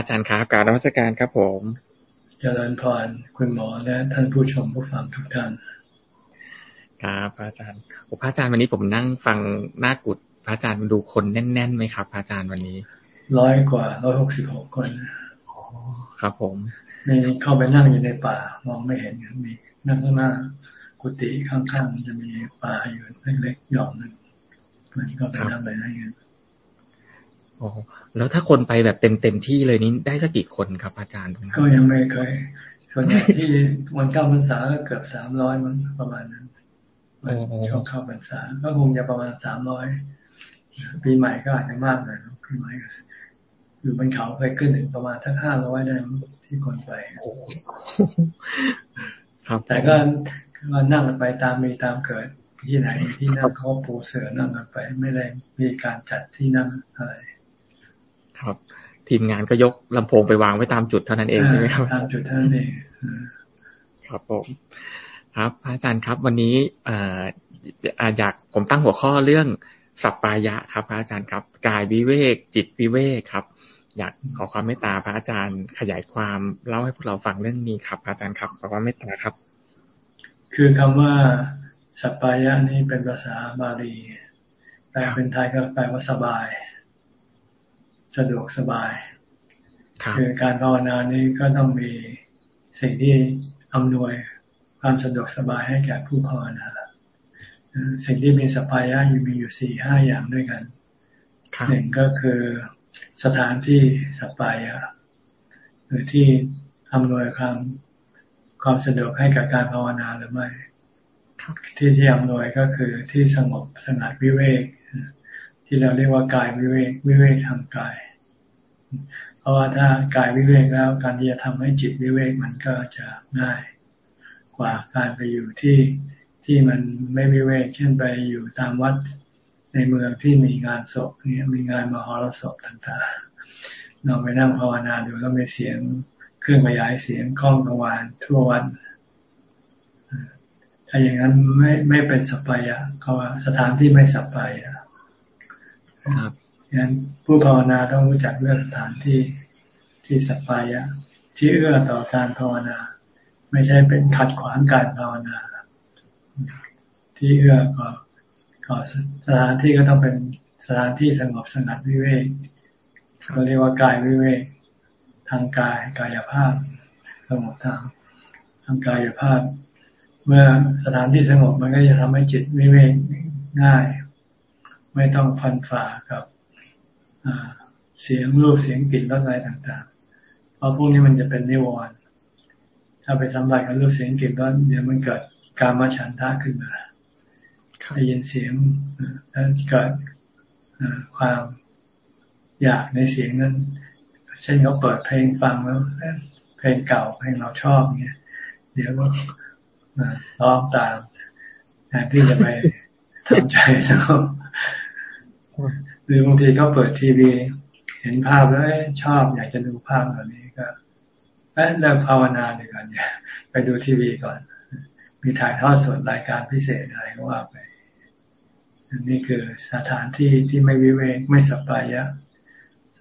ระอาจารย์ครับการนมัสการครับผมเจริญพรคุณหมอและท่านผู้ชมผู้ฟังทุกท่านครับพระอาจารย์พระอาจารย์วันนี้ผมนั่งฟังหน้ากุดพระอาจารย์ดูคนแน่นๆไหมครับพระอาจารย์วันนี้ร้อยกว่าร้อยหกสิบหกคนครับผมมีเข้าไปนั่งอยู่ในป่ามองไม่เห็นมีนั่งข้างหน้ากุฏิข้างๆจะมีป่าอยู่เล็กๆหย่อมหนึ่งมันก็ไปนั่งไปได้เงิน โอ้แล้วถ้าคนไปแบบเต็มเต็มที่เลยนี้ได้สักกี่คนครับ อาจารย์ก็ยังไม่เคย ส่วนใหญ่ที่วันเข้าพรรษาก็เกือบสามร้อยมันประมาณนั้นช่วงเข้าพรรษาก็คงจะประมาณสามร้อยปีใหม่ก็อาจจะมากหน่อยปีใหม่ก็อยู่บนเขาไปขึ้นถึงประมาณทั้งห้าร้อยได้ที่คนไปครับแต่ก็ก็นั่งไปตามมีตามเกิดที่ไหนที่นั่งเขาปูเสือนั่งกันไป ไม่ได้มีการจัดที่นั่งอะไร ครับ ทีมงานก็ยกลำโพงไปวางไว้ตามจุดเท่านั้นเองใช่ไหมครับตามจุดเท่านั้นเองครับผมครับอาจารย์ครับ วันนี้เอ่ออยากผมตั้งหัวข้อเรื่องสัปปายะครับ พระอาจารย์ครับ กายวิเวก จิตวิเวกครับ อยากขอความเมตตาพระอาจารย์ขยายความเล่าให้พวกเราฟังเรื่องนี้ครับพระอาจารย์ครับขอความเมตตาครับ คือคำว่าสัปปายะนี้เป็นภาษาบาลีแปลเป็นไทยก็แปลว่าสบาย สะดวกสบายคือการภาวนานี้ก็ต้องมีสิ่งที่อำนวยความสะดวกสบายให้แก่ผู้ภาวนาสิ่งที่มีสปายะอยู่มีอยู่สี่ห้าอย่างด้วยกันหนึ่งก็คือสถานที่สปายะหรือที่อำนวยความความสะดวกให้กับการภาวนาหรือไม่ที่ที่อำนวยก็คือที่สงบสงัดวิเวก ที่เราเรียกว่ากายวิเวกวิเวกทางกาย เพราะว่าถ้ากายวิเวกแล้วการที่จะทำให้จิตวิเวกมันก็จะง่ายกว่าการไปอยู่ที่ที่มันไม่วิเวกเช่นไปอยู่ตามวัดในเมืองที่มีงานศพเนี่ยมีงานมหรสพต่างๆเราไปนั่งภาวนาดูแล้วมีเสียงเครื่องขยายเสียงกล้องกลางวันทั่ววันถ้าอย่างนั้นไม่ไม่เป็นสัพพยะเขาว่าสถานที่ไม่สัพพยะ ครับงั้นผู้ภาวนาต้องรู้จักเลือกสถานที่ที่สัปายะ ที่เอื้อต่อการภาวนา ไม่ใช่เป็นขัดขวางการภาวนา ที่เอื้อก็ก็สถานที่ก็ต้องเป็นสถานที่สงบสงัดวิเวกเขาเรียกว่ากายวิเวกทางกายกายภาพสงบทางทางกายภาพ เมื่อสถานที่สงบมันก็จะทำให้จิตวิเวกง่าย ไม่ต้องฟันฝ่ากับเสียงรูปเสียงกลิ่นรสอะไรต่างๆ เพราะพวกนี้มันจะเป็นนิวรณ์ถ้าไปทำลายกับรูปเสียงกลิ่นรสเดี๋ยวมันเกิดการมาฉันทะขึ้นมาได้ยินเสียงแล้วเกิดความอยากในเสียงนั้น เช่นเขาเปิดเพลงฟังแล้ว เพลงเก่าเพลงเราชอบเนี่ยเดี๋ยวก็ร้องตามแทนที่จะไปทำใจสงบ หรือบางทีเขาเปิดทีวี เห็นภาพแล้วชอบอยากจะดูภาพแบบนี้ก็เริ่มภาวนาดีก่อนเนี่ย ไปดูทีวีก่อน มีถ่ายทอดสดรายการพิเศษอะไรก็ว่าไปนนี้คือสถานที่ที่ไม่วิเวกไม่สบายะ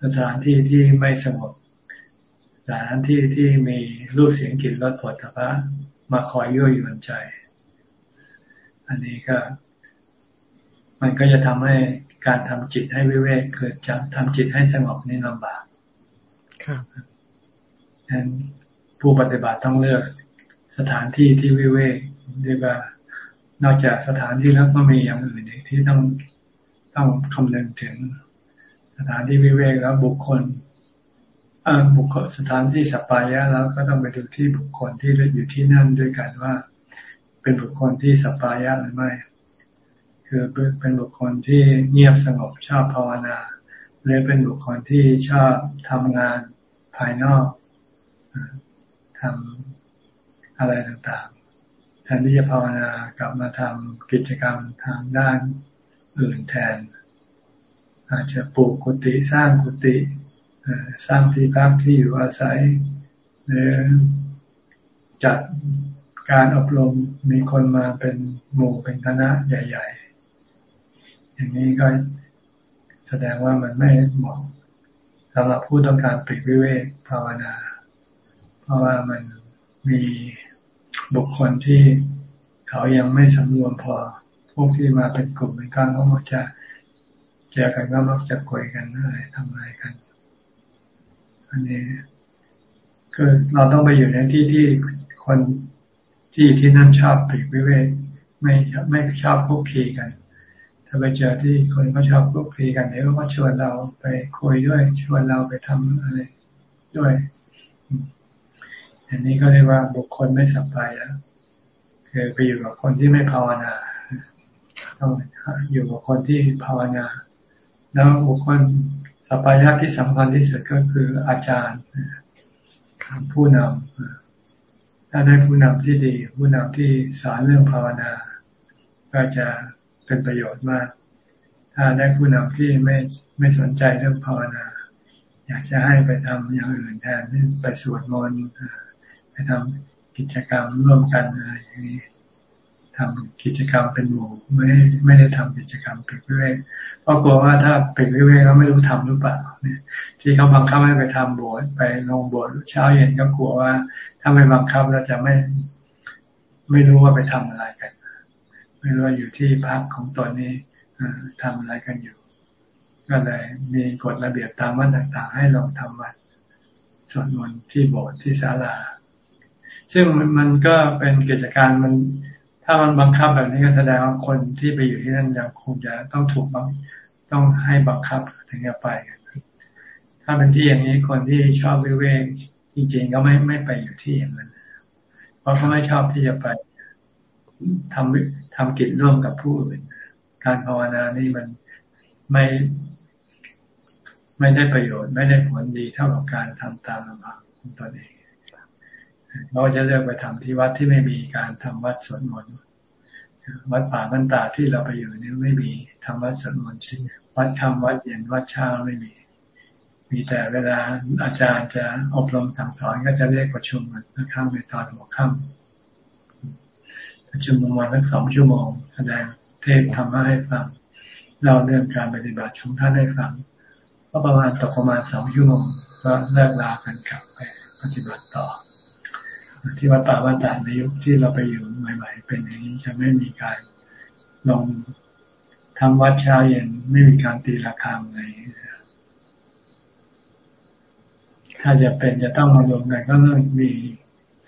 สถานที่ที่ไม่สงบสถานที่ที่มีรูปเสียงกลิ่นรสผลตภะมาคอยยั่วยวนใจ อันนี้ก็ มันก็จะทำให้การทำจิตให้วิเวกคือจะทำจิตให้สงบนี่ลำบาก ครับดังนั้นผู้ปฏิบัติต้องเลือกสถานที่ที่วิเวกเรียกว่านอกจากสถานที่แล้วก็มีอย่างอื่นอีกที่ต้องต้องคำนึงถึง สถานที่วิเวกแล้วบุคคลบุคคลสถานที่สปายะแล้วก็ต้องไปดูที่บุคคลที่อยู่ที่นั่นด้วยกันว่า เป็นบุคคลที่สปายะหรือไม่ คือเป็นบุคคลที่เงียบสงบชอบภาวนาหรือเป็นบุคคลที่ชอบทำงานภายนอกทำอะไรต่างๆแทนที่จะภาวนากลับมาทำกิจกรรมทางด้านอื่นแทน อาจจะปลูกกุฏิสร้างกุฏิสร้างที่พักที่อยู่อาศัยหรือจัดการอบรมมีคนมาเป็นหมู่เป็นคณะใหญ่ อย่างนี้ก็แสดงว่ามันไม่เหมาะสำหรับผู้ต้องการปริวิเวกภาวนา เพราะว่ามันมีบุคคลที่เขายังไม่สำรวมพอ พวกที่มาเป็นกลุ่มเป็นก้อนเขามักจะเจอกันก็มักจะคุยกันอะไรทำอะไรกัน อันนี้คือเราต้องไปอยู่ในที่ที่คนที่ที่นั่นชอบปริวิเวกไม่ไม่ชอบคุกคีกัน ถ้าไปเจอที่คนเขาชอบคุกคีกันเดี๋ยวก็ชวนเราไปคุยด้วย ชวนเราไปทำอะไรด้วย อันนี้ก็เรียกว่าบุคคลไม่สับไปแล้วคือไปอยู่กับคนที่ไม่ภาวนาต้องอยู่กับคนที่ภาวนา แล้วบุคคลสัพยะที่สำคัญที่สุดก็คืออาจารย์ผู้นำถ้าได้ผู้นำที่ดี ผู้นำที่สอนเรื่องภาวนา ก็จะ เป็นประโยชน์มาก ถ้าได้ผู้นำที่ไม่ไม่สนใจเรื่องภาวนา อยากจะให้ไปทำอย่างอื่นแทนไปสวดมนต์ไปทำกิจกรรมร่วมกันอะไรอย่างนี้ทำกิจกรรมเป็นหมู่ไม่ไม่ได้ทำกิจกรรมปิดวิเวกเพราะกลัวว่าถ้าปิดวิเวกเขาไม่รู้ทำหรือเปล่าเนี่ยที่เขาบังคับให้ไปทำโบสถ์ไปลงโบสถ์เช้าเย็นก็กลัวว่า ถ้าไม่บังคับเราจะไม่ไม่รู้ว่าไปทำอะไรกัน ไม่รู้ว่าอยู่ที่พักของตอนนี้ทำอะไรกันอยู่ ก็เลยมีกฎระเบียบตามวัดต่างๆ ให้ลองทำวัดสวดมนต์ที่โบสถ์ที่ศาลา ซึ่งมันก็เป็นกิจการมัน ถ้ามันบังคับแบบนี้ก็แสดงว่าคนที่ไปอยู่ที่นั่นยังคงจะต้องถูกบังต้องให้บังคับถึงจะไปถ้าเป็นที่อย่างนี้คนที่ชอบวิเวกจริงๆก็ไม่ไม่ไปอยู่ที่อย่างนั้น เพราะเขาไม่ชอบที่จะไปทำ ทำกิจร่วมกับผู้อื่น การภาวนานี่มันไม่ไม่ได้ประโยชน์ไม่ได้ผลดีเท่ากับการทำตามลำพังของตนเองเราจะเลือกไปทำที่วัดที่ไม่มีการทำวัดสวดมนต์วัดป่าบันตาที่เราไปอยู่นี่ไม่มีทำวัดสวดมนต์ชิ้นวัดค่ำวัดเย็นวัดเช้าไม่มี มีแต่เวลาอาจารย์จะอบรมสั่งสอนก็จะเรียกประชุมกันข้างในตอนหัวค่ำ ประชุมประมาณสักสองชั่วโมง แสดงเทศทำให้ฟังเราเรื่องการปฏิบัติของท่านให้ฟังก็ประมาณตกประมาณสองชั่วโมงก็เลิกลากันกลับไปปฏิบัติต่อ ที่วัดป่าบ้านตานในยุคที่เราไปอยู่ใหม่ๆ เป็นอย่างนี้จะไม่มีการลงทำวัดเช้าเย็นไม่มีการตีราคาอะไรถ้าจะเป็นจะต้องมารวมกันก็ต้องมี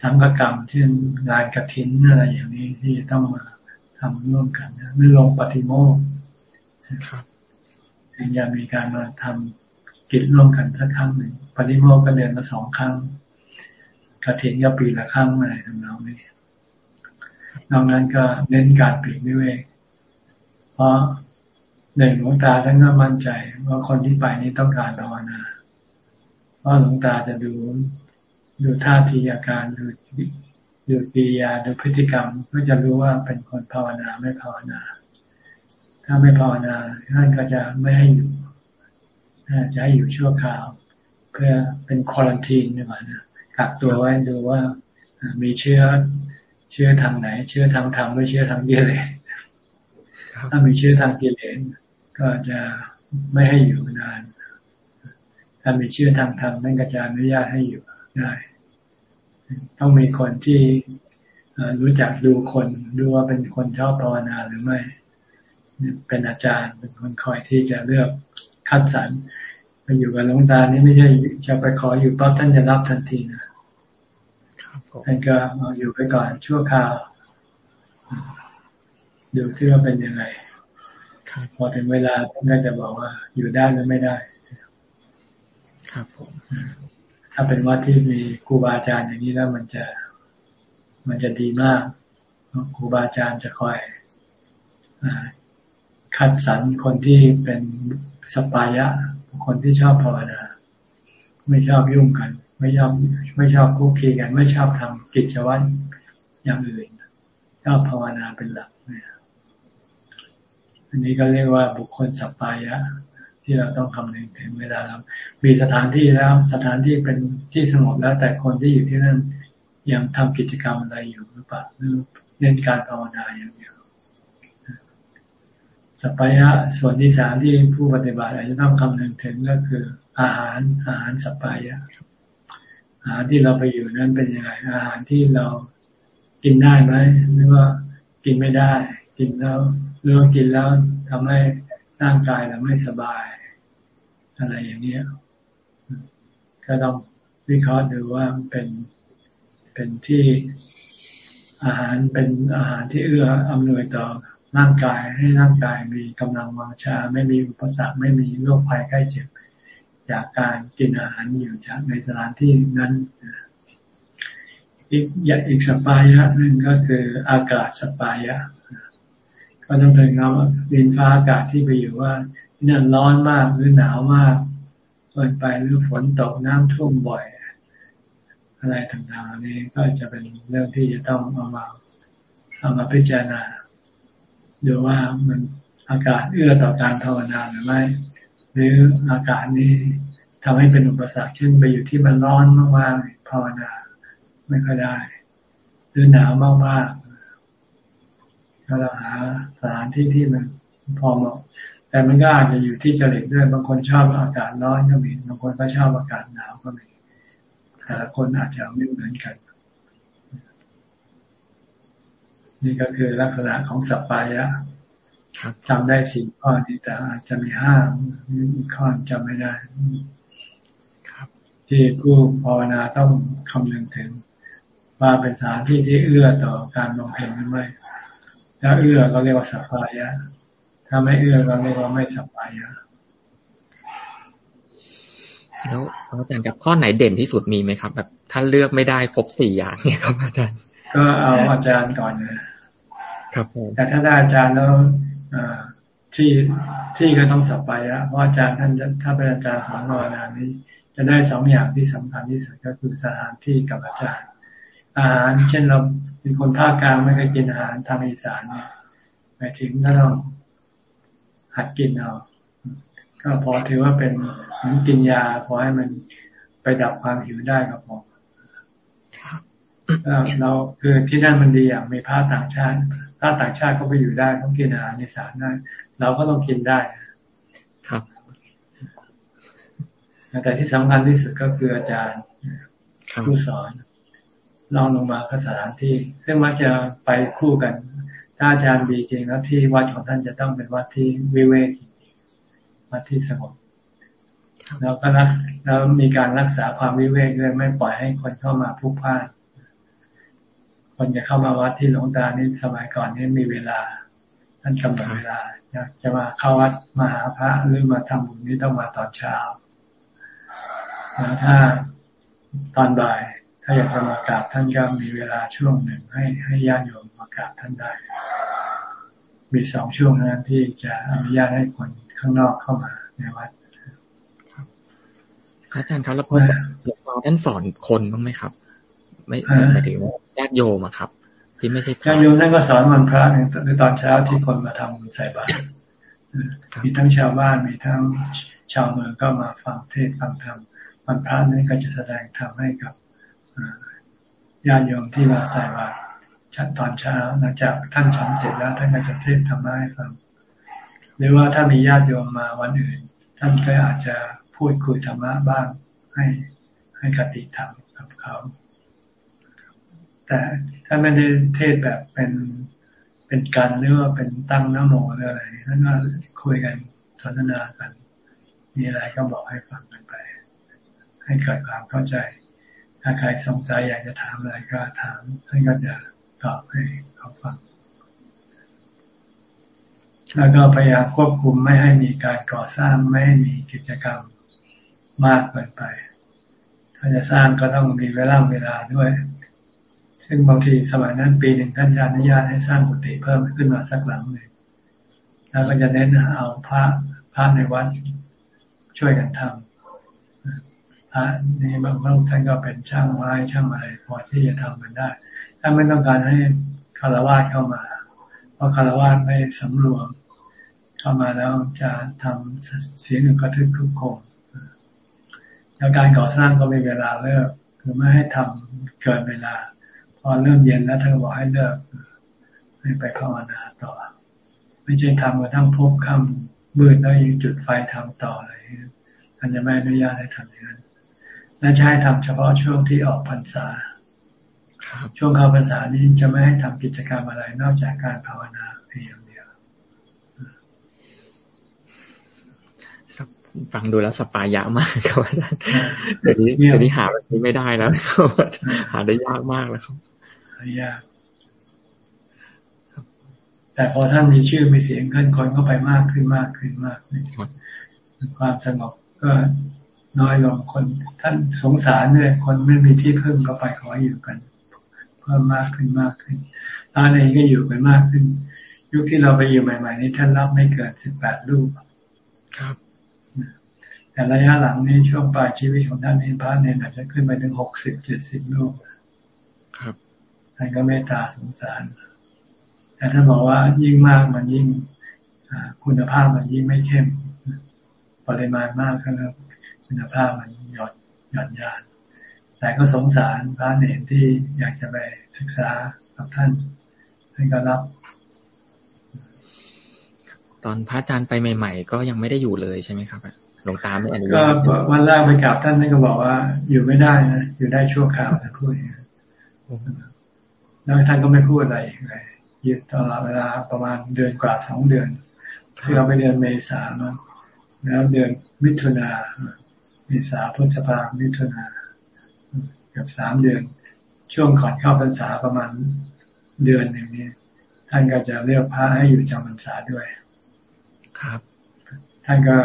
สังฆกรรมเช่นงานกระถินอะไรอย่างนี้ที่ต้องมาทำร่วมกันนะไม่ลงปฏิโมกข์ถึงจะมีการมาทำกิจร่วมกันสักครั้งหนึ่งปฏิโมกข์ก็เดือนละสองครั้งกระถินก็ปีละครั้งอะไรทำนองนี้นอกนั้นก็เน้นการปีกนิเวศเพราะในหลวงตาท่านก็มั่นใจว่าคนที่ไปนี้ต้องการภาวนา เพราะหลวงตาจะดู ดูท่าทีอาการดูดูปียาดูพฤติกรรมก็จะรู้ว่าเป็นคนภาวนาไม่ภาวนา ถ้าไม่ภาวนาท่านก็จะไม่ให้อยู่จะให้อยู่ชั่วคราว เพื่อเป็นควอลันทีนนี่หว่านะกักตัวไว้ดูว่ามีเชื้อเชื้อทางไหน เชื้อทางธรรมหรือเชื้อทางกิเลสถ้ามีเชื้อทางกิเลสก็จะไม่ให้อยู่นาน ถ้ามีเชื้อทางธรรมนั่นก็จะอนุญาตให้อยู่ได้ ต้องมีคนที่รู้จักดูคนดูว่าเป็นคนชอบภาวนาหรือไม่ เป็นอาจารย์เป็นคนคอยที่จะเลือกคัดสรรไปอยู่กับหลวงตานี่ไม่ใช่จะไปขออยู่ปั๊บท่านจะรับทันทีนะท่านก็เอาอยู่ไปก่อนชั่วคราวดูที่ว่าเป็นยังไงพอถึงเวลาท่านก็จะบอกว่าอยู่ได้หรือไม่ได้ ครับผม ถ้าเป็นวัดที่มีครูบาอาจารย์อย่างนี้แล้วมันจะมันจะดีมากครูบาอาจารย์จะคอยคัดสรรคนที่เป็นสปายะ คนที่ชอบภาวนา ไม่ชอบยุ่งกัน ไม่ชอบไม่ชอบคุกคีกัน ไม่ชอบทำกิจวัตรอย่างอื่นชอบภาวนาเป็นหลักนี่อันนี้ก็เรียกว่าบุคคลสปายะ ที่เราต้องคำนึงถึงเวลาเรามีสถานที่แล้วสถานที่เป็นที่สงบแล้วแต่คนที่อยู่ที่นั่นยังทำกิจกรรมอะไรอยู่หรือเปล่าหรือเน้นการภาวนาอย่างเดียวสัพพยะส่วนที่สามที่ผู้ปฏิบัติอาจจะต้องคำนึงถึงก็คือ อาหารอาหารสปายะอาหารที่เราไปอยู่นั้นเป็นยังไงอาหารที่เรากินได้ไหมหรือว่ากินไม่ได้ กินแล้วหรือว่ากินแล้วทำให้ ร่างกายเราไม่สบาย อะไรอย่างเนี้ยก็ต้องวิเคราะห์ดูว่าเป็นเป็นที่อาหารเป็นอาหารที่เอื้ออำนวยต่อร่างกายให้ร่างกายมีกำลังวังชา ไม่มีอุปสรรคไม่มีโรคภัยไข้เจ็บจากการกินอาหารอยู่จากในสถานที่นั้นอีกอย่างอีกสปายะหนึ่งก็คืออากาศสปายะ ก็ต้องเป็นเงาดินฟ้าอากาศที่ไปอยู่ว่านี่ร้อนมากหรือหนาวมากเกินไปหรือฝนตกน้ำท่วมบ่อย อะไรต่างๆนี้ก็จะเป็นเรื่องที่จะต้องเอามาเอามาพิจารณาดูว่ามันอากาศเอื้อต่อการภาวนาหรือไม่หรืออากาศนี้ทำให้เป็นอุปสรรคเช่นไปอยู่ที่มันร้อนมากๆภาวนาไม่ค่อยได้ หรือหนาวมากๆ ก็เราหาสถานที่ที่มันพอเหมาะแต่มันก็อาจจะอยู่ที่จริตด้วยบางคนชอบอากาศร้อนก็มีบางคนก็ชอบอากาศหนาวก็มีแต่ละคนอาจจะไม่เหมือนกัน นี่ก็คือลักษณะของสัพพายะจำได้สี่ข้อนี้แต่อาจจะมีห้าอีกข้อจำไม่ได้ที่ผู้ภาวนาต้องคำนึงถึง ว่าเป็นสถานที่ที่เอื้อต่อการลงเพลงหรือไม่ ถ้าเอื้อก็เรียกว่าสัพพายะ ถ้าไม่เอื้อก็เรียกว่าไม่สัพพายะแล้วอาจารย์กับข้อไหนเด่นที่สุดมีไหมครับ แบบท่านเลือกไม่ได้ครบสี่อย่างเนี่ยครับ อาจารย์ ก็เอาอาจารย์ก่อนนะครับผมแต่ถ้าได้อาจารย์แล้วที่ที่ก็ต้องสัพพายะเพราะอาจารย์ท่านถ้าเป็นอาจารย์ของเรานานี้ จะได้สองอย่างที่สำคัญที่สุดก็คือสถานที่กับอาจารย์ อาหาร เช่นเราเป็นคนภาคกลางไม่เคยกินอาหารทางอีสานเนี่ยหมายถึงถ้าเราหัดกินเอาก็พอถือว่าเป็นเหมือนกินยาพอให้มันไปดับความหิวได้ก็พอเราคือที่นั่นมันดีอย่างมีพระต่างชาติพระต่างชาติเขาไปอยู่ได้ต้องกินอาหารในสารได้เราก็ต้องกินได้ ครับแต่ที่สำคัญที่สุดก็คืออาจารย์ผู้สอน ลองลงมาก็สถานที่ ซึ่งมักจะไปคู่กัน ถ้าอาจารย์ดีจริงแล้วที่วัดของท่านจะต้องเป็นวัดที่วิเวกจริงวัดที่สงบแล้วก็รักแล้วมีการรักษาความวิเวกด้วยไม่ปล่อยให้คนเข้ามาพุกพ่านคนจะเข้ามาวัดที่หลวงตานี่สมัยก่อนนี่มีเวลา ท่านกำหนดเวลาอยากจะมาเข้าวัดมาหาพระหรือมาทำบุญนี่ต้องมาตอนเช้าแล้วถ้าตอนบ่าย ถ้าอยากจะมากราบท่านก็มีเวลาช่วงหนึ่งให้ให้ญาติโยมมากราบท่านได้ มีสองช่วงนั้นที่จะอนุญาตให้คนข้างนอกเข้ามาในวัดอาจารย์ครับแล้วพอหลวงพ่อท่านสอนคนบ้างไหมครับ ไม่หมายถึงญาติโยมอะครับ ที่ไม่ใช่ญาติโยมนั่นก็สอนวันพระในตอนเช้าที่คนมาทำใส่บาตรมีทั้งชาวบ้านมีทั้งชาวเมืองก็มาฟังเทศฟังธรรมวันพระนี้ก็จะแสดงธรรมให้กับ ญาติโยมที่มาใส่บาตรชั้นตอนเช้าหลังจากท่านฉันเสร็จแล้วท่านก็จะเทศธรรมะให้ฟังหรือว่าถ้ามีญาติโยมมาวันอื่น ท่านก็อาจจะพูดคุยธรรมะบ้างให้ให้คติธรรมกับเขา แต่ท่านไม่ได้เทศแบบเป็นเป็นการหรือว่าเป็นตั้งน้ำโมหรืออะไรท่านก็คุยกันสนทนากัน มีอะไรก็บอกให้ฟังกันไป ให้เกิดความเข้าใจ ถ้าใครสงสัยอยากจะถามอะไรก็ถามท่านก็จะตอบให้เขาฟังแล้วก็พยายามควบคุมไม่ให้มีการก่อสร้างไม่ให้มีกิจกรรมมากเกินไป ถ้าจะสร้างก็ต้องมีเวลาเวลาด้วย ซึ่งบางทีสมัยนั้นปีหนึ่งท่านอนุญาตให้สร้างกุฏิเพิ่มขึ้นมาสักหลังหนึ่งแล้วก็จะเน้นเอาพระพระในวัดช่วยกันทำ พระนี่บางพระท่านก็เป็นช่างไม้ช่างอะไรพอที่จะทำมันได้ถ้าไม่ต้องการให้คารวะเข้ามา เพราะคารวะไม่สำรวม เข้ามาแล้วจะทำเสียงกระทึกคุกโคมแล้วการก่อสร้างก็มีเวลาเลิกคือไม่ให้ทำเกินเวลา พอเริ่มเย็นแล้วท่านบอกให้เลิกให้ไปภาวนาต่อ ไม่ใช่ทำกระทั่งพบค่ำมืดแล้วยังจุดไฟทำต่ออะไรท่านจะไม่อนุญาตให้ทำอย่างนั้น และจะให้ทำเฉพาะช่วงที่ออกพรรษาช่วงเข้าพรรษานี้จะไม่ให้ทำกิจกรรมอะไรนอกจากการภาวนาเพียงเดียวฟังดูแล้วสปายะมากครับอาจารย์เดี๋ยวนี้เดี๋ยวนี้หาแบบนี้ไม่ได้แล้วหาได้ยากมากแล้วครับหายากแต่พอท่านมีชื่อมีเสียงขึ้นคนก็ไปมากขึ้นมากขึ้นมากขึ้นความสงบก็ น้อยลงคน ท่านสงสารเนี่ยคนไม่มีที่พึ่งก็ไปขออยู่กัน เพิ่มมากขึ้นมากขึ้นตอนเองก็อยู่กันมากขึ้น ยุคที่เราไปอยู่ใหม่ ๆ นี้ท่านรับไม่เกินสิบแปดรูปครับแต่ระยะหลังนี้ช่วงปลายชีวิตของท่านนี้พระเนี่ยอาจจะขึ้นไปถึงหกสิบเจ็ดสิบรูปครับท่านก็เมตตาสงสาร แต่ท่านบอกว่ายิ่งมากมันยิ่งคุณภาพมันยิ่งไม่เข้ม ปริมาณมากก็แล้ว คุณภาพมันหย่อนหย่อนยานแต่ก็สงสารพระเนรที่อยากจะไปศึกษากับท่านท่านก็รับ ตอนพระอาจารย์ไปใหม่ ๆ ก็ยังไม่ได้อยู่เลยใช่ไหมครับหลวงตาไม่อนุญาตก็วันแรกไปกราบท่านท่านก็บอกว่า อยู่ไม่ได้นะอยู่ได้ชั่วคราวนะพูดแล้วท่านก็ไม่พูดอะไรเลยยืนตลอดเวลาประมาณเดือนกว่าสองเดือนคือเราไปเดือนเมษาเนาะแล้วเดือนมิถุนา เมษาพฤษภามิถุนาเกือบสามเดือน ช่วงก่อนเข้าพรรษาประมาณเดือนหนึ่งนี้ ท่านก็จะเลือกพระให้อยู่จำพรรษาด้วย ครับ ท่านก็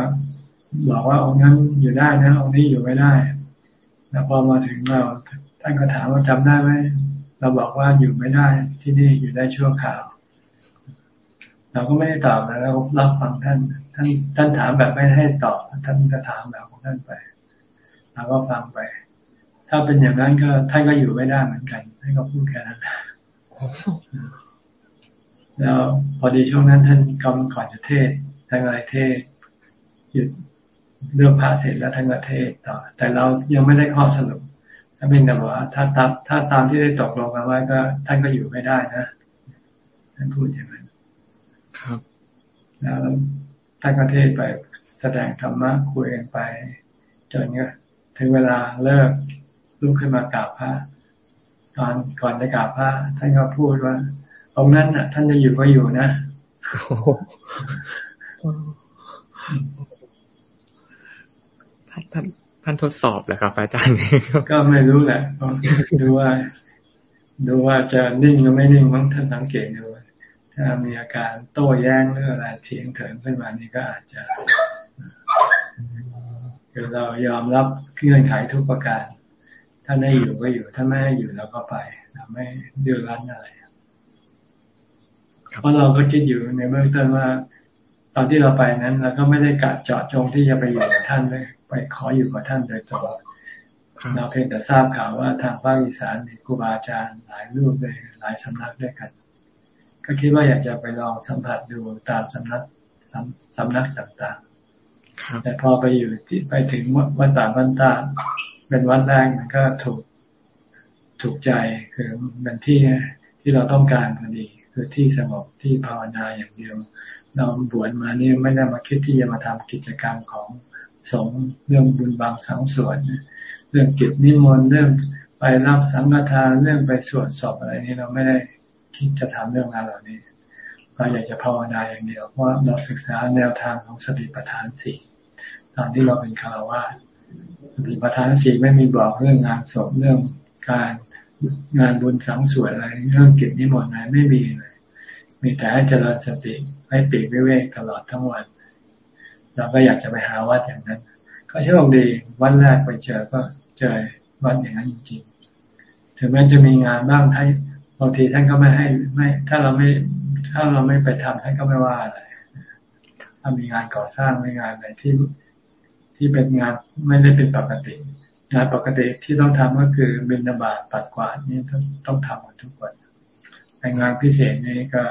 บอกว่าองค์นั้นอยู่ได้นะองค์นี้อยู่ไม่ได้ แล้วพอมาถึงเราท่านก็ถามว่าจำได้ไหมเราบอกว่าอยู่ไม่ได้ที่นี่อยู่ได้ชั่วคราว เราก็ไม่ได้ตอบแล้วเรารับฟังท่านท่านท่านถามแบบไม่ให้ตอบท่านก็ถามแบบของท่านไป เราก็ฟังไป ถ้าเป็นอย่างนั้นก็ท่านก็อยู่ไม่ได้เหมือนกันท่านก็พูดแค่นั้นแล้วพอดีช่วงนั้นท่านกำลังก่อนจะเทศท่านอะไรเทศหยุดเรื่องพระเสร็จแล้วท่านก็เทศต่อ แต่เรายังไม่ได้ข้อสรุปถ้าเป็นแต่ว่าถ้าตามถ้าตามที่ได้ตกลงกันไว้ก็ ท่านก็อยู่ไม่ได้นะท่านพูดอย่างนั้นครับแล้วท่านก็เทศไปแสดงธรรมะคุยกันไป จนเงี้ย ถึงเวลาเลิกลุกขึ้นมากราบพระตอนก่อนจะกราบพระท่านก็พูดว่าองนั้นน่ะ ท่านจะอยู่ก็อยู่นะท่านท่านท่านทดสอบแหละครับ อาจารย์ ก็ไม่รู้แหละดูว่า ดูว่าจะนิ่งหรือไม่นิ่งมั้งท่านสังเกตดูถ้ามีอาการโต้แย้งหรืออะไรเถียงเถิงขึ้นมานี่ก็อาจจะ คือเรายอมรับเงื่อนไขทุกประการ ถ้าได้อยู่ก็อยู่ ถ้าไม่ได้อยู่เราก็ไปเราไม่เดือดร้อนอะไรเพราะเราก็คิดอยู่ในเบื้องต้นว่า ตอนที่เราไปนั้นเราก็ไม่ได้กะเจาะจงที่จะไปอยู่กับท่านเลยไปขออยู่กับท่านโดยตรงเราเพียงแต่ทราบข่าวว่าทางภาคอีสานมีครูบาอาจารย์หลายรูปเลยหลายสำนักด้วยกัน ก็คิดว่าอยากจะไปลองสัมผัสดูตามสำนักสำนักต่าง แต่พอไปอยู่ที่ไปถึงวัดตาบันตาเป็นวัดแรกมันก็ถูกถูกใจคือเป็นที่ที่เราต้องการพอดี คือที่สงบที่ภาวนาอย่างเดียว เราบวชมาเนี่ยไม่ได้มาคิดที่จะมาทำกิจกรรมของสงเรื่องบุญบางสังส่วน เรื่องกิจนิมนต์เรื่องไปรับสังฆทานเรื่องไปสวดศพอะไรนี้เราไม่ได้คิดจะทำเรื่องงานเหล่านี้เราอยากจะภาวนาอย่างเดียวเพราะเราศึกษาแนวทางของสติปัฏฐานสี่ ตอนที่เราเป็นคารวะสติปัฏฐานสีไม่มีบอกเรื่องงานศพเรื่องการงานบุญสังสวยอะไรเรื่องกิจนิมนต์อะไรไม่มีเลยมีแต่ให้เจริญสติให้ปีกวิเวกตลอดทั้งวัน เราก็อยากจะไปหาวัดอย่างนั้น ก็โชคดีวันแรกไปเจอก็เจอวัดอย่างนั้นจริงๆถึงแม้จะมีงานบ้างท่านบางทีท่านก็ไม่ให้ไม่ ถ้าเราไม่ถ้าเราไม่ไปทำท่านก็ไม่ว่าอะไรถ้ามีงานก่อสร้างมีงานอะไรที่ ที่เป็นงานไม่ได้เป็นปกติ งานปกติที่ต้องทำก็คือบินบาตปัดกวาดนี่ต้องต้องทำทุกวันแต่งานพิเศษนี้ก็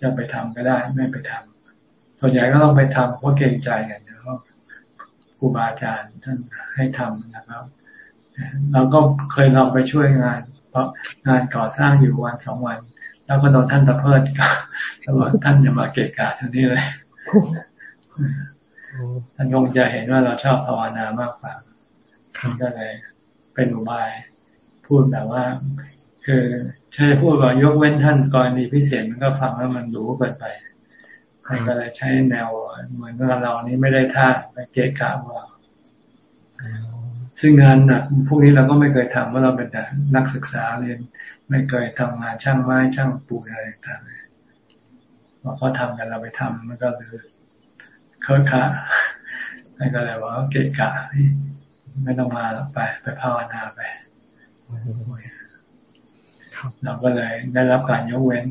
จะไปทำก็ได้ไม่ไปทำส่วนใหญ่ก็ต้องไปทำเพราะเกรงใจกันเพราะครูบาอาจารย์ท่านให้ทำนะครับเราก็เคยลองไปช่วยงาน เพราะงานก่อสร้างอยู่วันสองวัน แล้วก็โดนท่านตะเพิดกับตลอดท่านจะมาเกะกะท่านี้เลย ท่านคงจะเห็นว่าเราชอบภาวนามากกว่าท่านก็เลยเป็นอุบาย พูดแบบว่า คือใช่พูดว่ายกเว้นท่านกรณีพิเศษมันก็ฟังแล้วมันรู้เกินไปท่านก็เลยใช้แนวเหมือนว่าเรานี้ไม่ได้ท่าไปเกะกะว่าซึ่งงานหนักพวกนี้เราก็ไม่เคยทำเพราะเราเป็นแต่นักศึกษาเรียน ไม่เคยทำงานช่างไม้ช่างปูนอะไรต่างๆพอเขาทำกันเราไปทำมันก็เลย เคอะคะให้ก็เลยว่าเกะกะไม่ต้องมาไป ไปภาวนาไปเราก็เลยได้รับการยกเว้น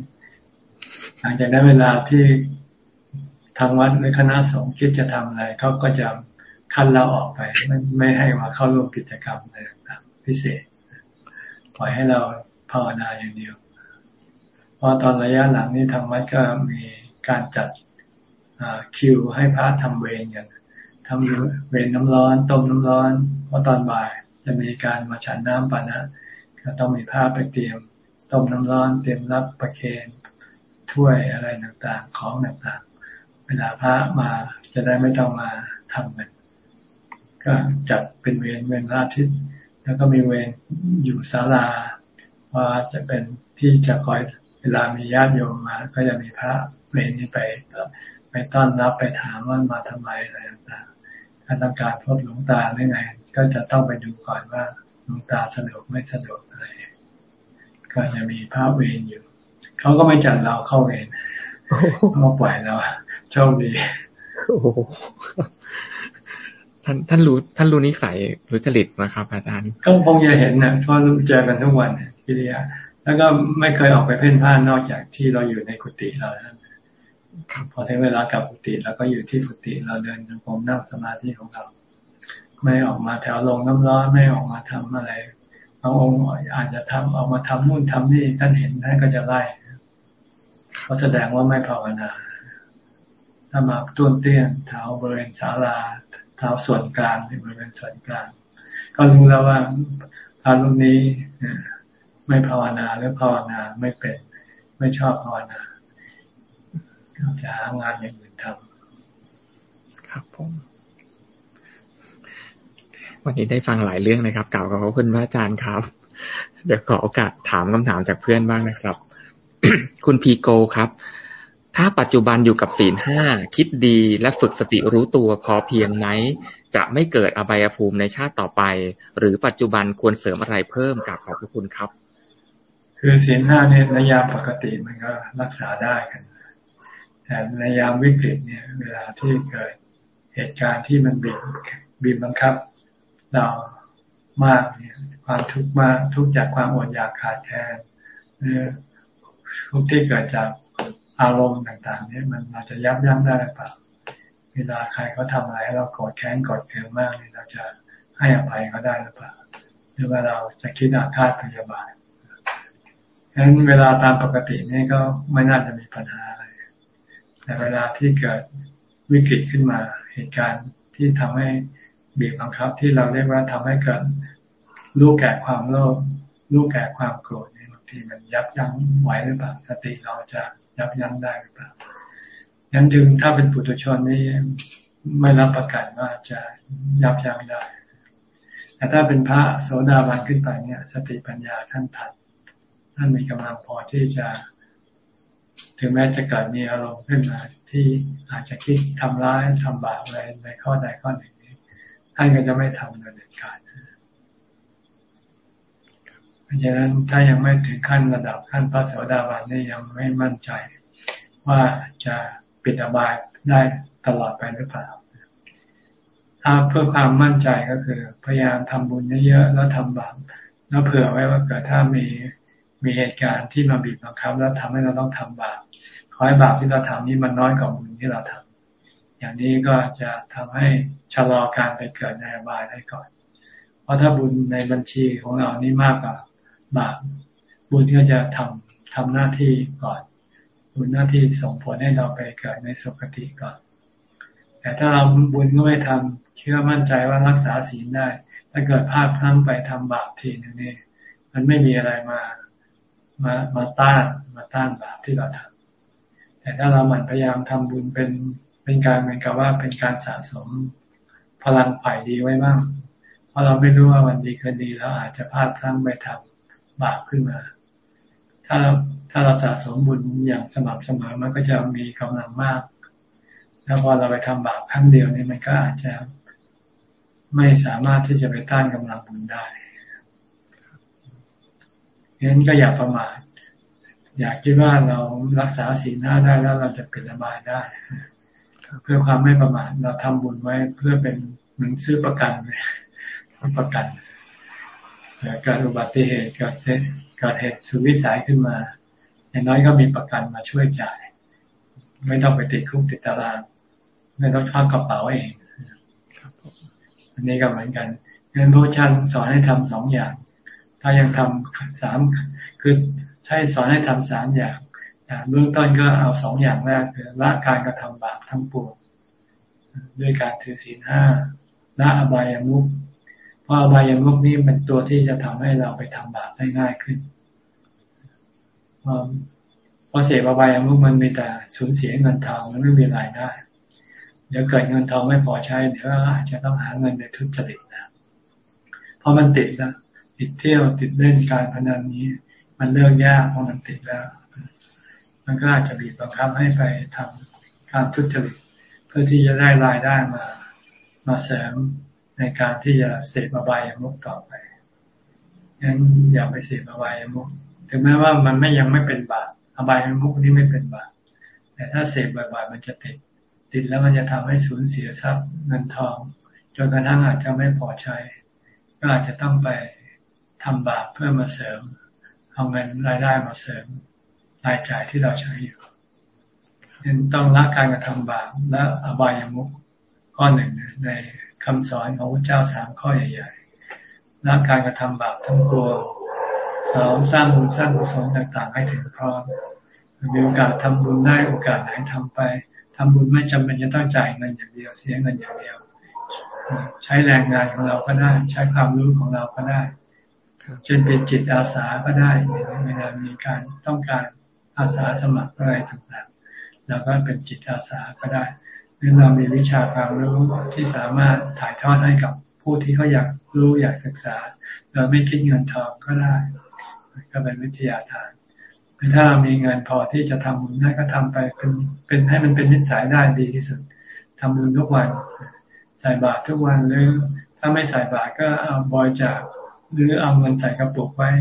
หลังจากนั้นเวลาที่ทางวัดหรือคณะสงฆ์คิดจะทำอะไรเขาก็จะคันเราออกไป ไม่ไม่ให้มาเข้าร่วมกิจกรรมอะไรต่างๆพิเศษปล่อยให้เราภาวนาอย่างเดียวเพราะตอนระยะหลังนี้ทางวัดก็มีการจัด คิวให้พระทำเวรกันทำเวรน้ำร้อน ต้มน้ำร้อนเพราะตอนบ่ายจะมีการมาฉันน้ำปานะก็ต้องมีผ้าไปเตรียม ต้มน้ำร้อนเตรียมรับประเคนถ้วยอะไรต่างๆ ของต่างๆ เวลาพระมาจะได้ไม่ต้องมาทำกันก็จัดเป็นเวรเวรอาทิตย์แล้วก็มีเวรอยู่ศาลาว่าจะเป็นที่จะคอยเวลามีญาติโยมมา ก็จะมีพระเวรนี้ไป ไปต้อนรับไปถามว่ามาทำไมอะไรต่างๆถ้าต้องการพบหลวงตาได้ไง ก็จะต้องไปดูก่อนว่าหลวงตาสะดวกไม่สะดวกอะไร ก็จะมีพระเวรอยู่ เขาก็ไม่จัดเราเข้าเวรเขาปล่อยเราโชคดีท่านท่านรู้ท่านรู้นิสัยรู้จริตนะครับ อาจารย์ก็คงจะเห็นนะเพราะเจอกันทุกวันพิริยาแล้วก็ไม่เคยออกไปเพ่นพ่านนอกจากที่เราอยู่ในกุฏิเราแล้ว พอถึงเวลากลับกุฏิเราก็อยู่ที่กุฏิเราเดินจงกรมนั่งสมาธิของเรา ไม่ออกมาแถวลงน้ำร้อนไม่ออกมาทำอะไรบางองค์อาจจะทำออกมาทำนู่นทำนี่ท่านเห็นท่านก็จะไล่เขาแสดงว่าไม่ภาวนา ถ้ามาต้นเตี้ยนเท้าบริเวณศาลาเท้าส่วนกลางที่บริเวณส่วนกลาง ก็รู้แล้วว่าอารมณ์นี้ไม่ภาวนาหรือภาวนาไม่เป็น ไม่ชอบภาวนา จะหางานอย่างอื่นทำครับผมวันนี้ได้ฟังหลายเรื่องนะครับกล่าวกับขอบคุณพระอาจารย์ครับ เดี๋ยวขอโอกาสถามคำถามจากเพื่อนบ้างนะครับ คุณพีโกครับ ถ้าปัจจุบันอยู่กับศีลห้าคิดดีและฝึกสติรู้ตัวพอเพียงไหมจะไม่เกิดอบายภูมิในชาติต่อไป หรือปัจจุบันควรเสริมอะไรเพิ่มกับขอบพระคุณครับ คือศีลห้าเนี่ยในยามปกติมันก็รักษาได้กัน แต่ในยามวิกฤตเนี่ย เวลาที่เกิดเหตุการณ์ที่มันบีบบีบบังคับ เรามากเนี่ยความทุกข์มากทุกข์จากความอดอยากขาดแคลนหรือทุกที่เกิดจากอารมณ์ต่างๆ เนี่ยมันอาจจะยับยั้งได้หรือเปล่าเวลาใครเขาทาอะไรเรากรธแค้นกดเคืองมากเนี่ยเราจะให้อภัยเขาได้หรือเปล่าหรือว่าเราจะคิดอาฆาตพยาบาทฉะนั้นเวลาตามปกตินี่ก็ไม่น่าจะมีปัญหา แต่เวลาที่เกิดวิกฤตขึ้นมา เหตุการณ์ที่ทำให้บีบบังคับที่เราเรียกว่าทำให้เกิดลูกแก่ความโลภลูกแก่ความโกรธบางทีมันยับยั้งไหวหรือเปล่าสติเราจะยับยั้งได้หรือเปล่ายังถึงถ้าเป็นปุถุชนนี่ไม่รับประกันว่าจะยับยั้งได้แต่ถ้าเป็นพระโสดาบันขึ้นไปเนี่ย สติปัญญาท่านทัดท่านมีกำลังพอที่จะ ถึงแม้จะเกิดมีอารมณ์ขึ้นมาที่อาจจะคิดทำร้ายทำบาปอะไรในข้อใดข้อหนึ่งนี้ท่านก็จะไม่ทำโดยเด็ดขาดเพราะฉะนั้นถ้ายังไม่ถึงขั้นระดับขั้นพระโสดาบันนี่ยังไม่มั่นใจ ว่าจะปิดอบายได้ตลอดไปหรือเปล่าถ้าเพื่อความมั่นใจก็คือ พยายามทำบุญเยอะๆแล้วทำบาปแล้วเผื่อไว้ว่าเกิดถ้ามีมีเหตุการณ์ที่มาบีบบังคับ แล้วทำให้เราต้องทำบาป ขอให้บาปที่เราทำนี้มันน้อยกว่าบุญที่เราทำอย่างนี้ก็จะทำให้ชะลอการไปเกิดในอบายได้ก่อน เพราะถ้าบุญในบัญชีของเรานี่มากกว่าบาปบุญก็จะทำทำหน้าที่ก่อน บุญหน้าที่ส่งผลให้เราไปเกิดในสุคติก่อน แต่ถ้าเราบุญก็ไม่ทำเชื่อมั่นใจว่ารักษาศีลได้ ถ้าเกิดพลาดพลั้งไปทำบาปทีนึงนี่มันไม่มีอะไรมามามาต้านมาต้านบาปที่เราทำ แต่ถ้าเราหมั่นพยายามทำบุญเป็นเป็นการเหมือนกับว่าเป็นการสะสมพลังฝ่ายดีไว้บ้าง เพราะเราไม่รู้ว่าวันดีคืนดีแล้วอาจจะพลาดพลั้งไปทำบาปขึ้นมา ถ้าเราถ้าเราสะสมบุญอย่างสม่ำเสมอมันก็จะมีกำลังมาก แล้วพอเราไปทำบาปครั้งเดียวนี่มันก็อาจจะไม่สามารถที่จะไปต้านกำลังบุญได้เพราะฉะนั้นก็อย่าประมาท อยากคิดว่าเรารักษาศีลห้าได้แล้วเราจะเป็นระบายได้เพื่อความไม่ประมาทเราทำบุญไว้เพื่อเป็นเหมือนซื้อประกันเลยประกันเกิดอุบัติเหตุเกิดเซ็เกิดเหตุสุวิสัยขึ้นมา อย่างน้อยก็มีประกันมาช่วยจ่าย ไม่ต้องไปติดคุกติดตาราง ไม่ต้องทำกระเป๋าเองอันนี้ก็เหมือนกันเงินพระชันสอนให้ทำสองอย่าง ถ้ายังทำสามคือ ใช่สอนให้ทำสามอย่างเบื้องต้นก็เอาสองอย่างแรกคือละการกระทำบาปทั้งปวงด้วยการถือศีลห้าละอบายามุขเพราะอบายามุขนี่เป็นตัวที่จะทำให้เราไปทำบาปได้ง่ายขึ้นเพราะเสพอบายามุขมันมีแต่สูญเสียเงินทองมันไม่มีรายได้เดี๋ยวเกิดเงินทองไม่พอใช้เดี๋ยวอาจจะต้องหาเงินในทุจริตนะเพราะมันติดแล้วติดเที่ยวติดเล่นการพนันนี้ มันเลิกยากเพราะมันติดแล้ว มันก็อาจจะบีบบังคับให้ไปทำการทุจริตเพื่อที่จะได้รายได้มา มาเสริมในการที่จะเสพอบายามุกต่อไปงั้นอย่าไปเสพอบายามุกถึงแม้ว่ามันไม่ยังไม่เป็นบาปอบายามุกนี่ไม่เป็นบาปแต่ถ้าเสพบ่อยๆมันจะติด ติดแล้วมันจะทำให้สูญเสียทรัพย์เงินทองจนกระทั่งอาจจะไม่พอใช้ ก็อาจจะต้องไปทำบาปเพื่อมาเสริม เอาเงินรายได้มาเสริมรายจ่ายที่เราใช้อยู่ยังต้องละการกระทำบาปและอบายามุขข้อหนึ่งในคำสอนของพระเจ้าสามข้อใหญ่ๆละการกระทำบาปทั้งปวงสองสร้างบุญสร้างกุศลต่างๆ ให้ถึงพร้อมมีโอกาสทำบุญได้โอกาสไหนทำไปทำบุญไม่จำเป็นจะต้องจ่ายเงินอย่างเดียวเสียเงินอย่างเดียว ใช้แรงงานของเราก็ได้ ใช้ความรู้ของเราก็ได้ เช่นเป็นจิตอาสาก็ได้เวลามีการต้องการอาสาสมัครอะไรต่างๆแล้วก็เป็นจิตอาสาก็ได้หรือเรามีวิชาความรู้ที่สามารถถ่ายทอดให้กับผู้ที่เขาอยากรู้อยากศึกษาโดยไม่คิดเงินทองก็ได้ ก็เป็นวิทยาทานถ้าเรามีเงินพอที่จะทำบุญได้ก็ทำไปเป็นเป็นให้มันเป็นนิสัยได้ดีที่สุดทำบุญทุกวัน ใส่บาตรทุกวันหรือถ้าไม่ใส่บาตรก็เอาบอยจาก หรือเอาเงินใส่กระปุกไว้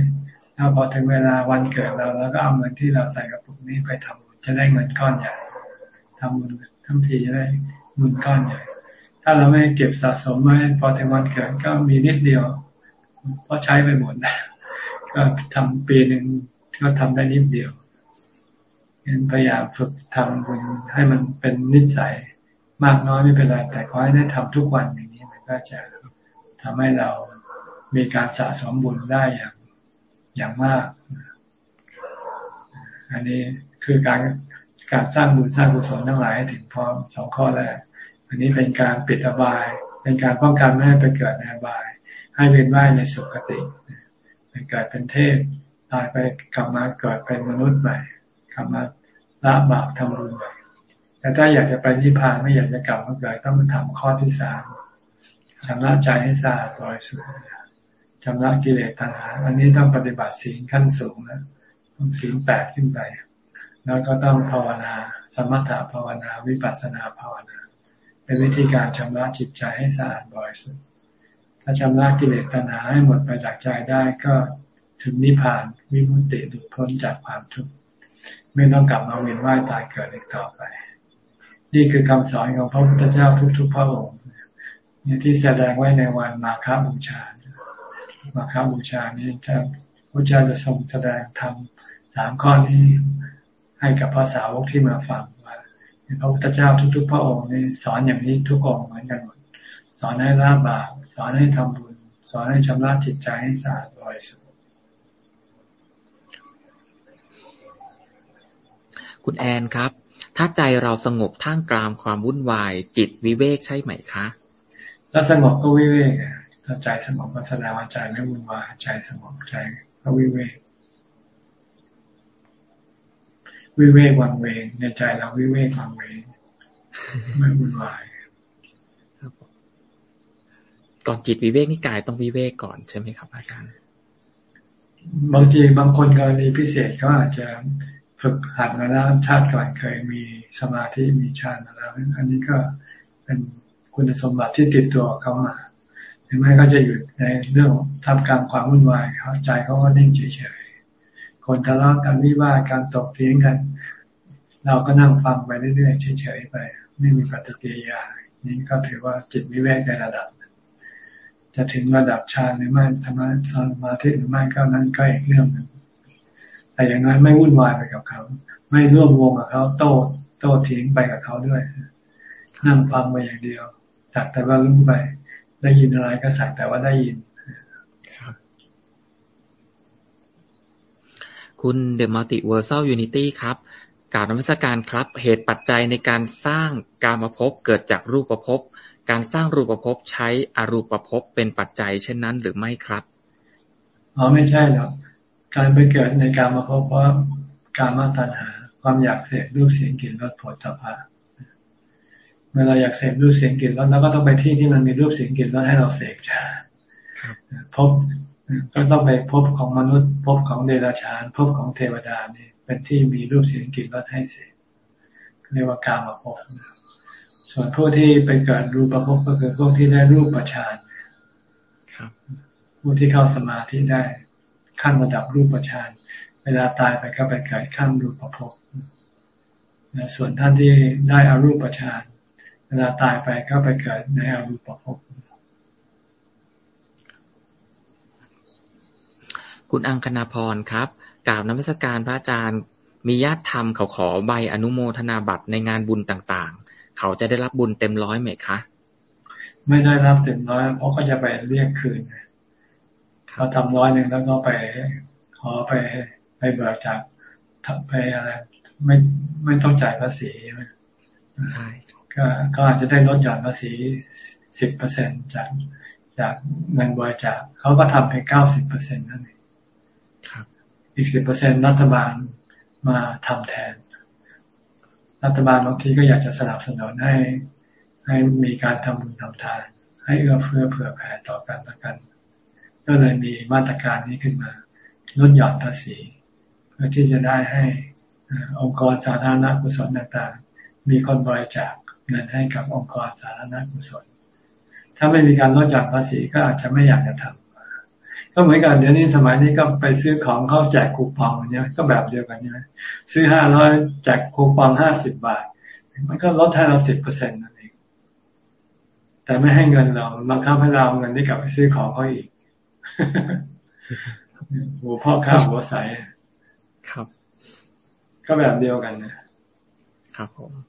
ถ้าพอถึงเวลาวันเกิดเราแล้วก็เอาเงินที่เราใส่กระปุกนี้ไปทำบุญจะได้เงินก้อนใหญ่ทำบุญทั้งทีจะได้เงินก้อนใหญ่ ถ้าเราไม่เก็บสะสมไว้พอถึงวันเกิดก็มีนิดเดียวเพราะใช้ไปหมดก็ทำปีหนึ่งก็ทำได้นิดเดียวงั้นพยายามฝึกทำบุญให้มันเป็นนิสัยมากน้อยไม่เป็นไรแต่ขอให้ได้ทำทุกวันอย่างนี้มันก็จะทำให้เรา มีการสะสมบุญได้อย่างอย่างมาก อันนี้คือการการสร้างบุญสร้างกุศลทั้งหลายถึงพร้อมสองข้อแรก อันนี้เป็นการปิดอบาย เป็นการป้องกันไม่ให้ไปเกิดในอบาย ให้เวียนว่ายในสุคติเป็นเกิดเป็นเทพตายไปกลับมาเกิดเป็นมนุษย์ใหม่กลับมาละบาปทำบุญใหม่แต่ถ้าอยากจะไปนิพพานไม่อยากจะกลับมาเกิดต้องทำข้อที่สามชำระใจให้สะอาดบริสุทธิ์ ชำระกิเลสตัณหา อันนี้ต้องปฏิบัติศีลขั้นสูงนะต้องศีลแปดขึ้นไป แล้วก็ต้องภาวนา สมถะภาวนา วิปัสสนาภาวนา เป็นวิธีการชำระจิตใจให้สะอาดบริสุทธิ์ ถ้าชำระกิเลสตัณหาให้หมดไปจากใจได้ก็ถึงนิพพานวิมุตติหลุดพ้นจากความทุกข์ไม่ต้องกลับมาเวียนว่ายตายเกิดอีกต่อไป นี่คือคำสอนของพระพุทธเจ้าทุกๆพระองค์ที่แสดงไว้ในวันมาฆบูชา มาค้าบูชานี้ท่านพระเจ้าจะทรงแสดงธรรมสามข้อนี้ให้กับภาษาวกที่มาฟังว่าพระพุทธเจ้าทุกๆ พระองค์นี่สอนอย่างนี้ทุกองเหมือนกันหมดสอนให้ละบาปสอนให้ทำบุญ สอนให้ชำระจิตใจให้สะอาดบริสุทธิ์คุณแอนครับ ถ้าใจเราสงบท่ามกลางความวุ่นวาย จิตวิเวกใช่ไหมคะถ้าสงบก็วิเวก ถ้าใจสงบก็แสดงว่าใจไม่วุ่นวายใจสงบใจก็วิเวกวิเวกวังเวงในใจเราวิเวกวังเวงไม่วุ่นวายก่อนจิตวิเวกนี่กายต้องวิเวกก่อนใช่ไหมครับ อาจารย์บางทีบางคนกรณีพิเศษเขาอาจจะฝึกหัดมาแล้วชาติก่อนเคยมีสมาธิมีฌานมาแล้ว อันนี้ก็เป็นคุณสมบัติที่ติดตัวเขามา ถึงแม้ก็จะอยู่ในเรื่องทำการความวุ่นวายเขาใจเขาก็นิ่งเฉยๆคนทะเลาะกันวิวาการตกเถียงกัน เราก็นั่งฟังไปเรื่อยๆเฉยๆไป ไม่มีปฏิกิริยา นี่ก็ถือว่าจิตวิเวกในระดับ จะถึงระดับฌานหรือไม่สมาสมาธิหรือไม่ก็นั้นก็อีกเรื่องหนึ่งแต่อย่างนั้นไม่วุ่นวายไปกับเขา ไม่ร่วมวงกับเขาโต้โต้ทิ้งไปกับเขาด้วย นั่งฟังไปอย่างเดียวสักแต่ว่ารู้ไป ได้ยินอะไรก็สักแต่ว่าได้ยินคุณ The Multiversal Unity ครับกล่าวนมัสการครับ เหตุปัจจัยในการสร้างการมาพบเกิดจากรูปภพการสร้างรูปภพใช้อรูปภพเป็นปัจจัย เช่นนั้นหรือไม่ครับอ๋อไม่ใช่หรอกการไปเกิดในการมาพบเพราะการมาตัณหา ความอยากเสพรูปเสียงกลิ่นรสผลตภะ เวลาอยากเสพรูปเสียงกลิ่นรสเราก็ต้องไปที่ที่มันมีรูปเสียงกลิ่นรสให้เราเสพจ้าพบก็ต้องไปพบของมนุษย์ พบของเดรัจฉานพบของเทวดานี่เป็นที่มีรูปเสียงกลิ่นรสให้เสพเรียกว่าการมาพบส่วนผู้ที่ไปเกิดรูปประพบก็คือพวกที่ได้รูปประชานผู้ที่เข้าสมาธิได้ขั้นระดับรูปฌานเวลาตายไปก็ไปเกิดขั้นรูปภพส่วนท่านที่ได้อารูปฌาน เวลาตายไปก็ไปเกิดในอารูปภพคุณอังคณาพรครับกล่าวนมัสการพระอาจารย์ มีญาติธรรมเขาขอใบอนุโมทนาบัตรในงานบุญต่างๆ เขาจะได้รับบุญเต็มร้อยไหมคะ ไม่ได้รับเต็มร้อยเพราะก็จะไปเรียกคืนเขาทำร้อยหนึ่งแล้วก็ไปขอไปไปเบิกจากไปอะไร ไม่ไม่ต้องจ่ายภาษีใช่ไหมใช่ ก็ก็อาจจะได้ลดหย่อนภาษีสิบเปอร์เซ็นจากจากเงินบริจาคเขาก็ทำให้เก้าสิบเปอร์เซ็นนั่นเองอีกสิบเปอร์เซ็นรัฐบาลมาทำแทน รัฐบาลบางทีก็อยากจะสนับสนุนให้ให้มีการทำบุญทำทาน ให้เอื้อเฟื้อเผื่อแผ่ต่อกันละกัน ก็เลยมีมาตรการนี้ขึ้นมาลดหย่อนภาษี เพื่อที่จะได้ให้องค์กรสาธารณกุศลต่างๆ มีคนบริจาค เงินให้กับองค์กรสาธารณกุศล ถ้าไม่มีการลดหย่อนภาษีก็อาจจะไม่อยากจะทำก็เหมือนกันเดี๋ยวนี้สมัยนี้ก็ไปซื้อของเข้าแจกคูปองเนี่ยก็แบบเดียวกันใช่ไหมซื้อห้าร้อยแจกคูปองห้าสิบบาท มันก็ลดให้เราสิบเปอร์เซ็นต์นั่นเองแต่ไม่ให้เงินเราบังคับให้เราเงินที่กลับไปซื้อของเขาอีกหัวพ่อข้าวหัวใสครับ ก็แบบเดียวกันนะครับผม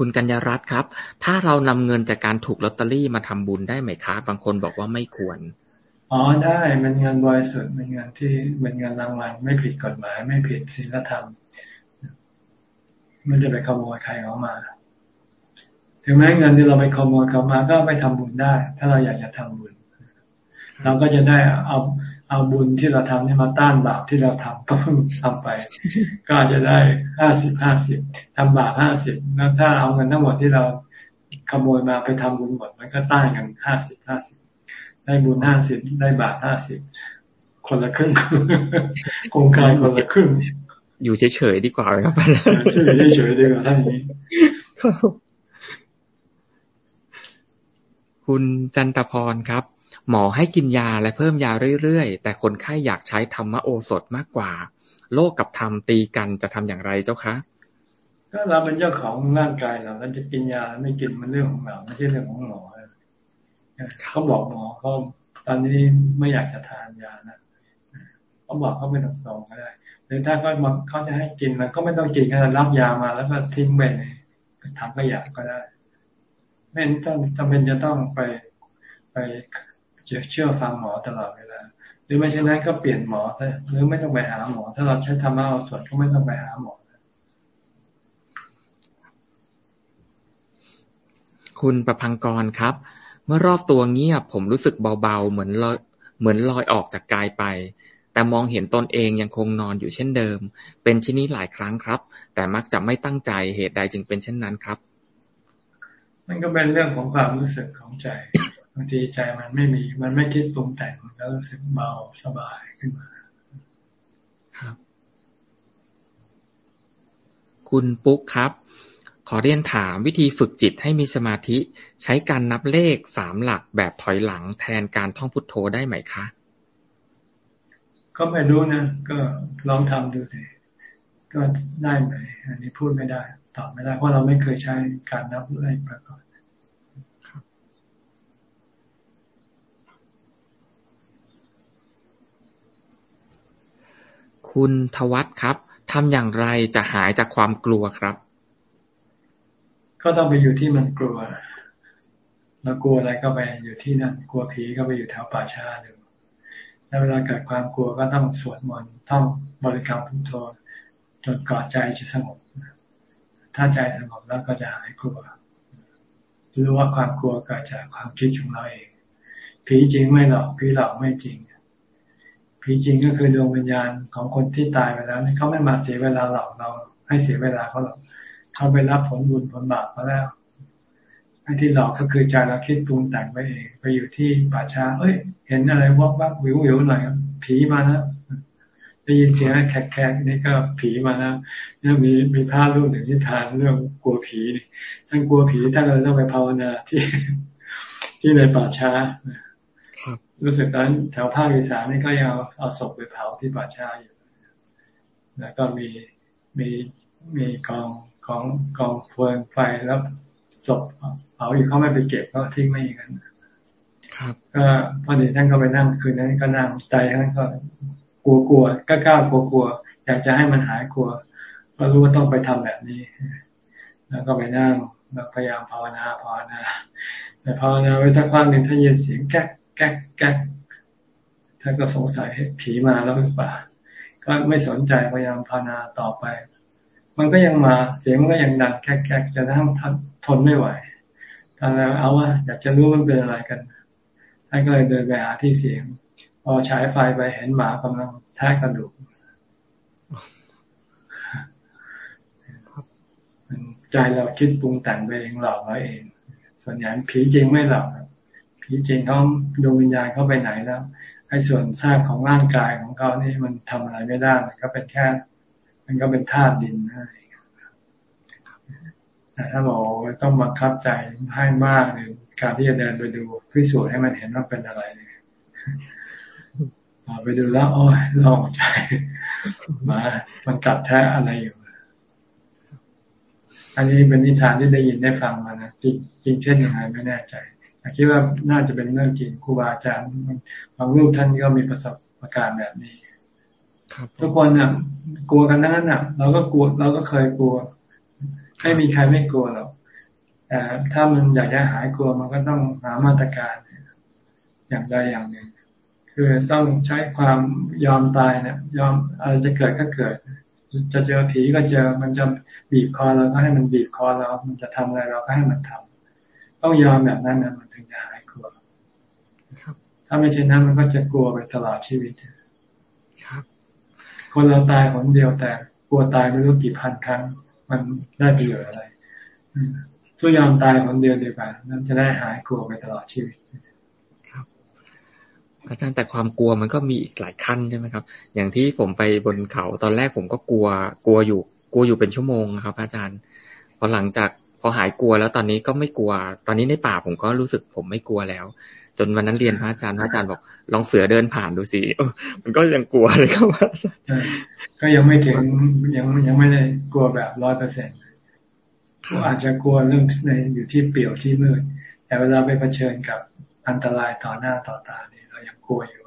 คุณกัญญารัตน์ครับ ถ้าเรานำเงินจากการถูกลอตเตอรี่มาทำบุญได้ไหมคะบางคนบอกว่าไม่ควรอ๋อได้เป็นเงินบริสุทธิ์เป็นเงินที่เป็นเงินรางวัลไม่ผิดกฎหมาย ไม่ผิดศีลธรรมไม่ได้ไปขโมยใครเขามา ถึงแม้เงินที่เราไปขโมยเขามา ก็ไปทำบุญได้ ถ้าเราอยากจะทำบุญ เราก็จะได้เอา เอาบุญที่เราทำนี่มาต้านบาปที่เราทำก็เพิ่งทำไป ก็อาจจะได้ห้าสิบห้าสิบทำบาปห้าสิบแล้วถ้าเอาเงินทั้งหมดที่เราขโมยมาไปทำบุญหมด มันก็ต้านกันห้าสิบห้าสิบได้บุญห้าสิบได้บาปห้าสิบคนละครึ่งโครงการคนละครึ่งอยู่เฉยๆดีกว่าครับเฉยๆดีกว่าท่านนี้คุณจันตพรครับ หมอให้กินยาและเพิ่มยาเรื่อยๆ แต่คนไข้อยากใช้ธรรมโอสถมากกว่า โลกกับธรรมตีกันจะทำอย่างไรเจ้าคะก็เราเป็นเจ้าของร่างกายเราเราจะกินยาไม่กินมันเรื่องของเราไม่ใช่เรื่องของหมอเขาบอกหมอเขาตอนนี้ไม่อยากจะทานยานะเขาบอกเขาไม่ต้องตรงก็ได้หรือถ้าเขาเขาจะให้กินมันก็ไม่ต้องกินแค่รับยามาแล้วก็ทิ้งไปในถังขยะก็ได้ ไม่ต้องจำเป็นจะต้องไปไป เชื่อฟังหมอตลอดเวลาหรือไม่เช่นนั้นก็เปลี่ยนหมอหรือไม่ต้องไปหาหมอ ถ้าเราใช้ธรรมะเอาส่วนก็ไม่ต้องไปหาหมอคุณประพังกรครับ เมื่อรอบตัวเงียบผมรู้สึกเบาๆ เหมือนลอยเหมือนลอยออกจากกายไป แต่มองเห็นตนเองยังคงนอนอยู่เช่นเดิม เป็นชนี้หลายครั้งครับ แต่มักจะไม่ตั้งใจเหตุใดจึงเป็นเช่นนั้นครับ มันก็เป็นเรื่องของความรู้สึกของใจบางทีใจมันไม่มี มันไม่คิดปรุงแต่งแล้วรู้สึกเบาสบายขึ้นมา ครับ คุณปุ๊กครับ ขอเรียนถามวิธีฝึกจิตให้มีสมาธิ ใช้การนับเลขสามหลักแบบถอยหลังแทนการท่องพุทโธได้ไหมคะ ก็ไม่รู้นะ ก็ลองทำดูสิก็ได้ไหมอันนี้พูดไม่ได้ ตอบไม่ได้ เพราะเราไม่เคยใช้การนับเลขมาก่อน คุณทวัตครับทำอย่างไรจะหายจากความกลัวครับ ก็ต้องไปอยู่ที่มันกลัว แล้วกลัวอะไรก็ไปอยู่ที่นั่น กลัวผีก็ไปอยู่แถวป่าช้าดูแล้วเวลาเกิดความกลัวก็ต้องสวดมนต์ต้องบริกรรมพุทโธจนกอดใจจะสงบ ถ้าใจสงบแล้วก็จะหายกลัวรู้ว่าความกลัวเกิดจากความคิดของเราเอง ผีจริงไม่หลอกผีหลอกไม่จริง ผีจริงก็คือดวงวิญญาณของคนที่ตายไปแล้วเขาไม่มาเสียเวลาหลอกเรา ให้เสียเวลาเขาหรอกเขาไปรับผลบุญผลบาปมาแล้วไอ้ที่หลอกก็คือใจเราคิดปรุงแต่งไปเอง ไปอยู่ที่ป่าช้า เอ้ย เห็นอะไรวับวับวิววิวหน่อยผีมานะได้ยินเสียงแขกๆนี่ก็ผีมานะเนี่ยมีมีภาพรูปหนึ่งที่ทานเรื่องกลัวผีท่านกลัวผีท่านเลยต้องไปภาวนาที่ที่ในป่าช้า รู้สึกนั้นแถวภาคอีสานนี่ก็ยังเอาศพไปเผาที่ป่าช้าอยู่ แล้วก็มีมีมีกองของกองเพลิงไฟแล้วศพเผาอยู่เขาไม่ไปเก็บก็ทิ้งไม่อย่างนั้นครับก็พอดีท่านก็ไปนั่งคืนนั้นก็นั่งใจท่านก็กลัวกลัวก็กล้ากลัวกลัวอยากจะให้มันหายกลัวก็รู้ว่าต้องไปทำแบบนี้ แล้วก็ไปนั่งแล้วพยายามภาวนาภาวนาแต่ภาวนาไว้สักพักหนึ่งท่านยินเสียงแก๊ก แก๊กแก๊กท่านก็สงสัยผีมาแล้วหรือเปล่าก็ไม่สนใจพยายามภาวนาต่อไป มันก็ยังมาเสียงก็ยังดังแก๊กแก๊กจะทั้งทนไม่ไหวท่านแล้วเอาว่าอยากจะรู้มันเป็นอะไรกันท่านก็เลยเดินไปหาที่เสียง พอฉายไฟไปเห็นหมากำลังแทะกระดูกใจเราคิดปรุงแต่งไปเองหลอกเราเอง ส่วนใหญ่ผีจริงไม่หลอก ผีจริงเขาดวงวิญญาณเขาไปไหนแล้วไอ้ส่วนซากของร่างกายของเขานี่มันทำอะไรไม่ได้มันก็เป็นแค่ มันก็เป็นธาตุดินนะแต่ถ้าบอกต้องบังคับใจให้มากเลยการที่จะเดินไปดูพิสูจน์ให้มันเห็นว่าเป็นอะไรเนี่ยไปดูแล้วโอ้ยลองใจมา มันกัดแท้อะไรอยู่ อันนี้เป็นนิทานที่ได้ยินได้ฟังมานะจริงจริงเช่นยังไงไม่แน่ใจ คิดว่าน่าจะเป็นเรื่องจริงครูบาอาจารย์บางรูปท่านก็มีประสบการณ์แบบนี้ทุกคนน่ะ กลัวกันนั้นน่ะ เราก็กลัวเราก็เคยกลัวไม่มีใครไม่กลัวหรอกแต่ถ้ามันอยากจะหายกลัวมันก็ต้องหามาตรการอย่างใดอย่างหนึ่งคือต้องใช้ความยอมตายเนี่ย ยอมอะไรจะเกิดก็เกิด จะเจอผีก็เจอมันจะบีบคอเราก็ให้มันบีบคอเรา มันจะทำอะไรเราก็ให้มันทำต้องยอมแบบนั้นนะมันถึงจะหายกลัว ถ้าไม่เช่นนั้นมันก็จะกลัวไปตลอดชีวิตครับ คนเราตายคนเดียวแต่กลัวตายไม่รู้กี่พันครั้ง มันได้ประโยชน์อะไรสู้ยอมตายคนเดียวดีกว่านั้นจะได้หายกลัวไปตลอดชีวิตครับ อาจารย์แต่ความกลัวมันก็มีอีกหลายขั้นใช่ไหมครับ อย่างที่ผมไปบนเขาตอนแรกผมก็กลัว กลัวอยู่ กลัวอยู่เป็นชั่วโมงครับ อาจารย์ พอหลังจากพอหายกลัวแล้วตอนนี้ก็ไม่กลัว ตอนนี้ในป่าผมก็รู้สึกผมไม่กลัวแล้ว จนวันนั้นเรียนพระอาจารย์พระอาจารย์บอก ลองเสือเดินผ่านดูสิมันก็ยังกลัวเลยครับว่าก็ยังไม่ถึงยังยังไม่ได้กลัวแบบร้อยเปอร์เซ็นต์ก็อาจจะกลัวเรื่องในอยู่ที่เปี่ยวที่มืดแต่เวลาไปเผชิญกับอันตรายต่อหน้าต่อตาเนี่ยเรายังกลัวอยู่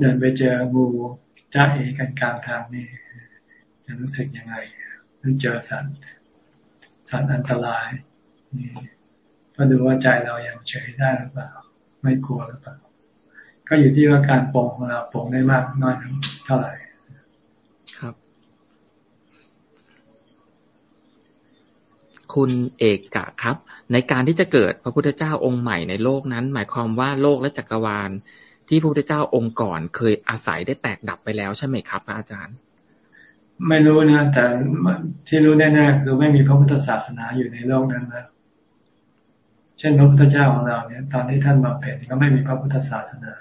เดินไปเจองูจ้าเอกันกลางทางนี่จะรู้สึกยังไงนั่นเจอสัตว์สัตว์อันตรายนี่ ก็ดูว่าใจเรายังเฉยได้หรือเปล่าไม่กลัวหรือเปล่าก็อยู่ที่ว่าการปองของเราปองได้มากน้อยเท่าไหร่ครับ คุณเอกกะครับ ในการที่จะเกิดพระพุทธเจ้าองค์ใหม่ในโลกนั้น หมายความว่าโลกและจักรวาล ที่พระพุทธเจ้าองค์ก่อน เคยอาศัยได้แตกดับไปแล้วใช่ไหมครับอาจารย์ ไม่รู้นะแต่ที่รู้แน่ๆคือไม่มีพระพุทธศาสนาอยู่ในโลกนั้นแล้ว เช่นพระพุทธเจ้าของเราเนี่ย ตอนที่ท่านมาเป็นก็ไม่มีพระพุทธศาสนา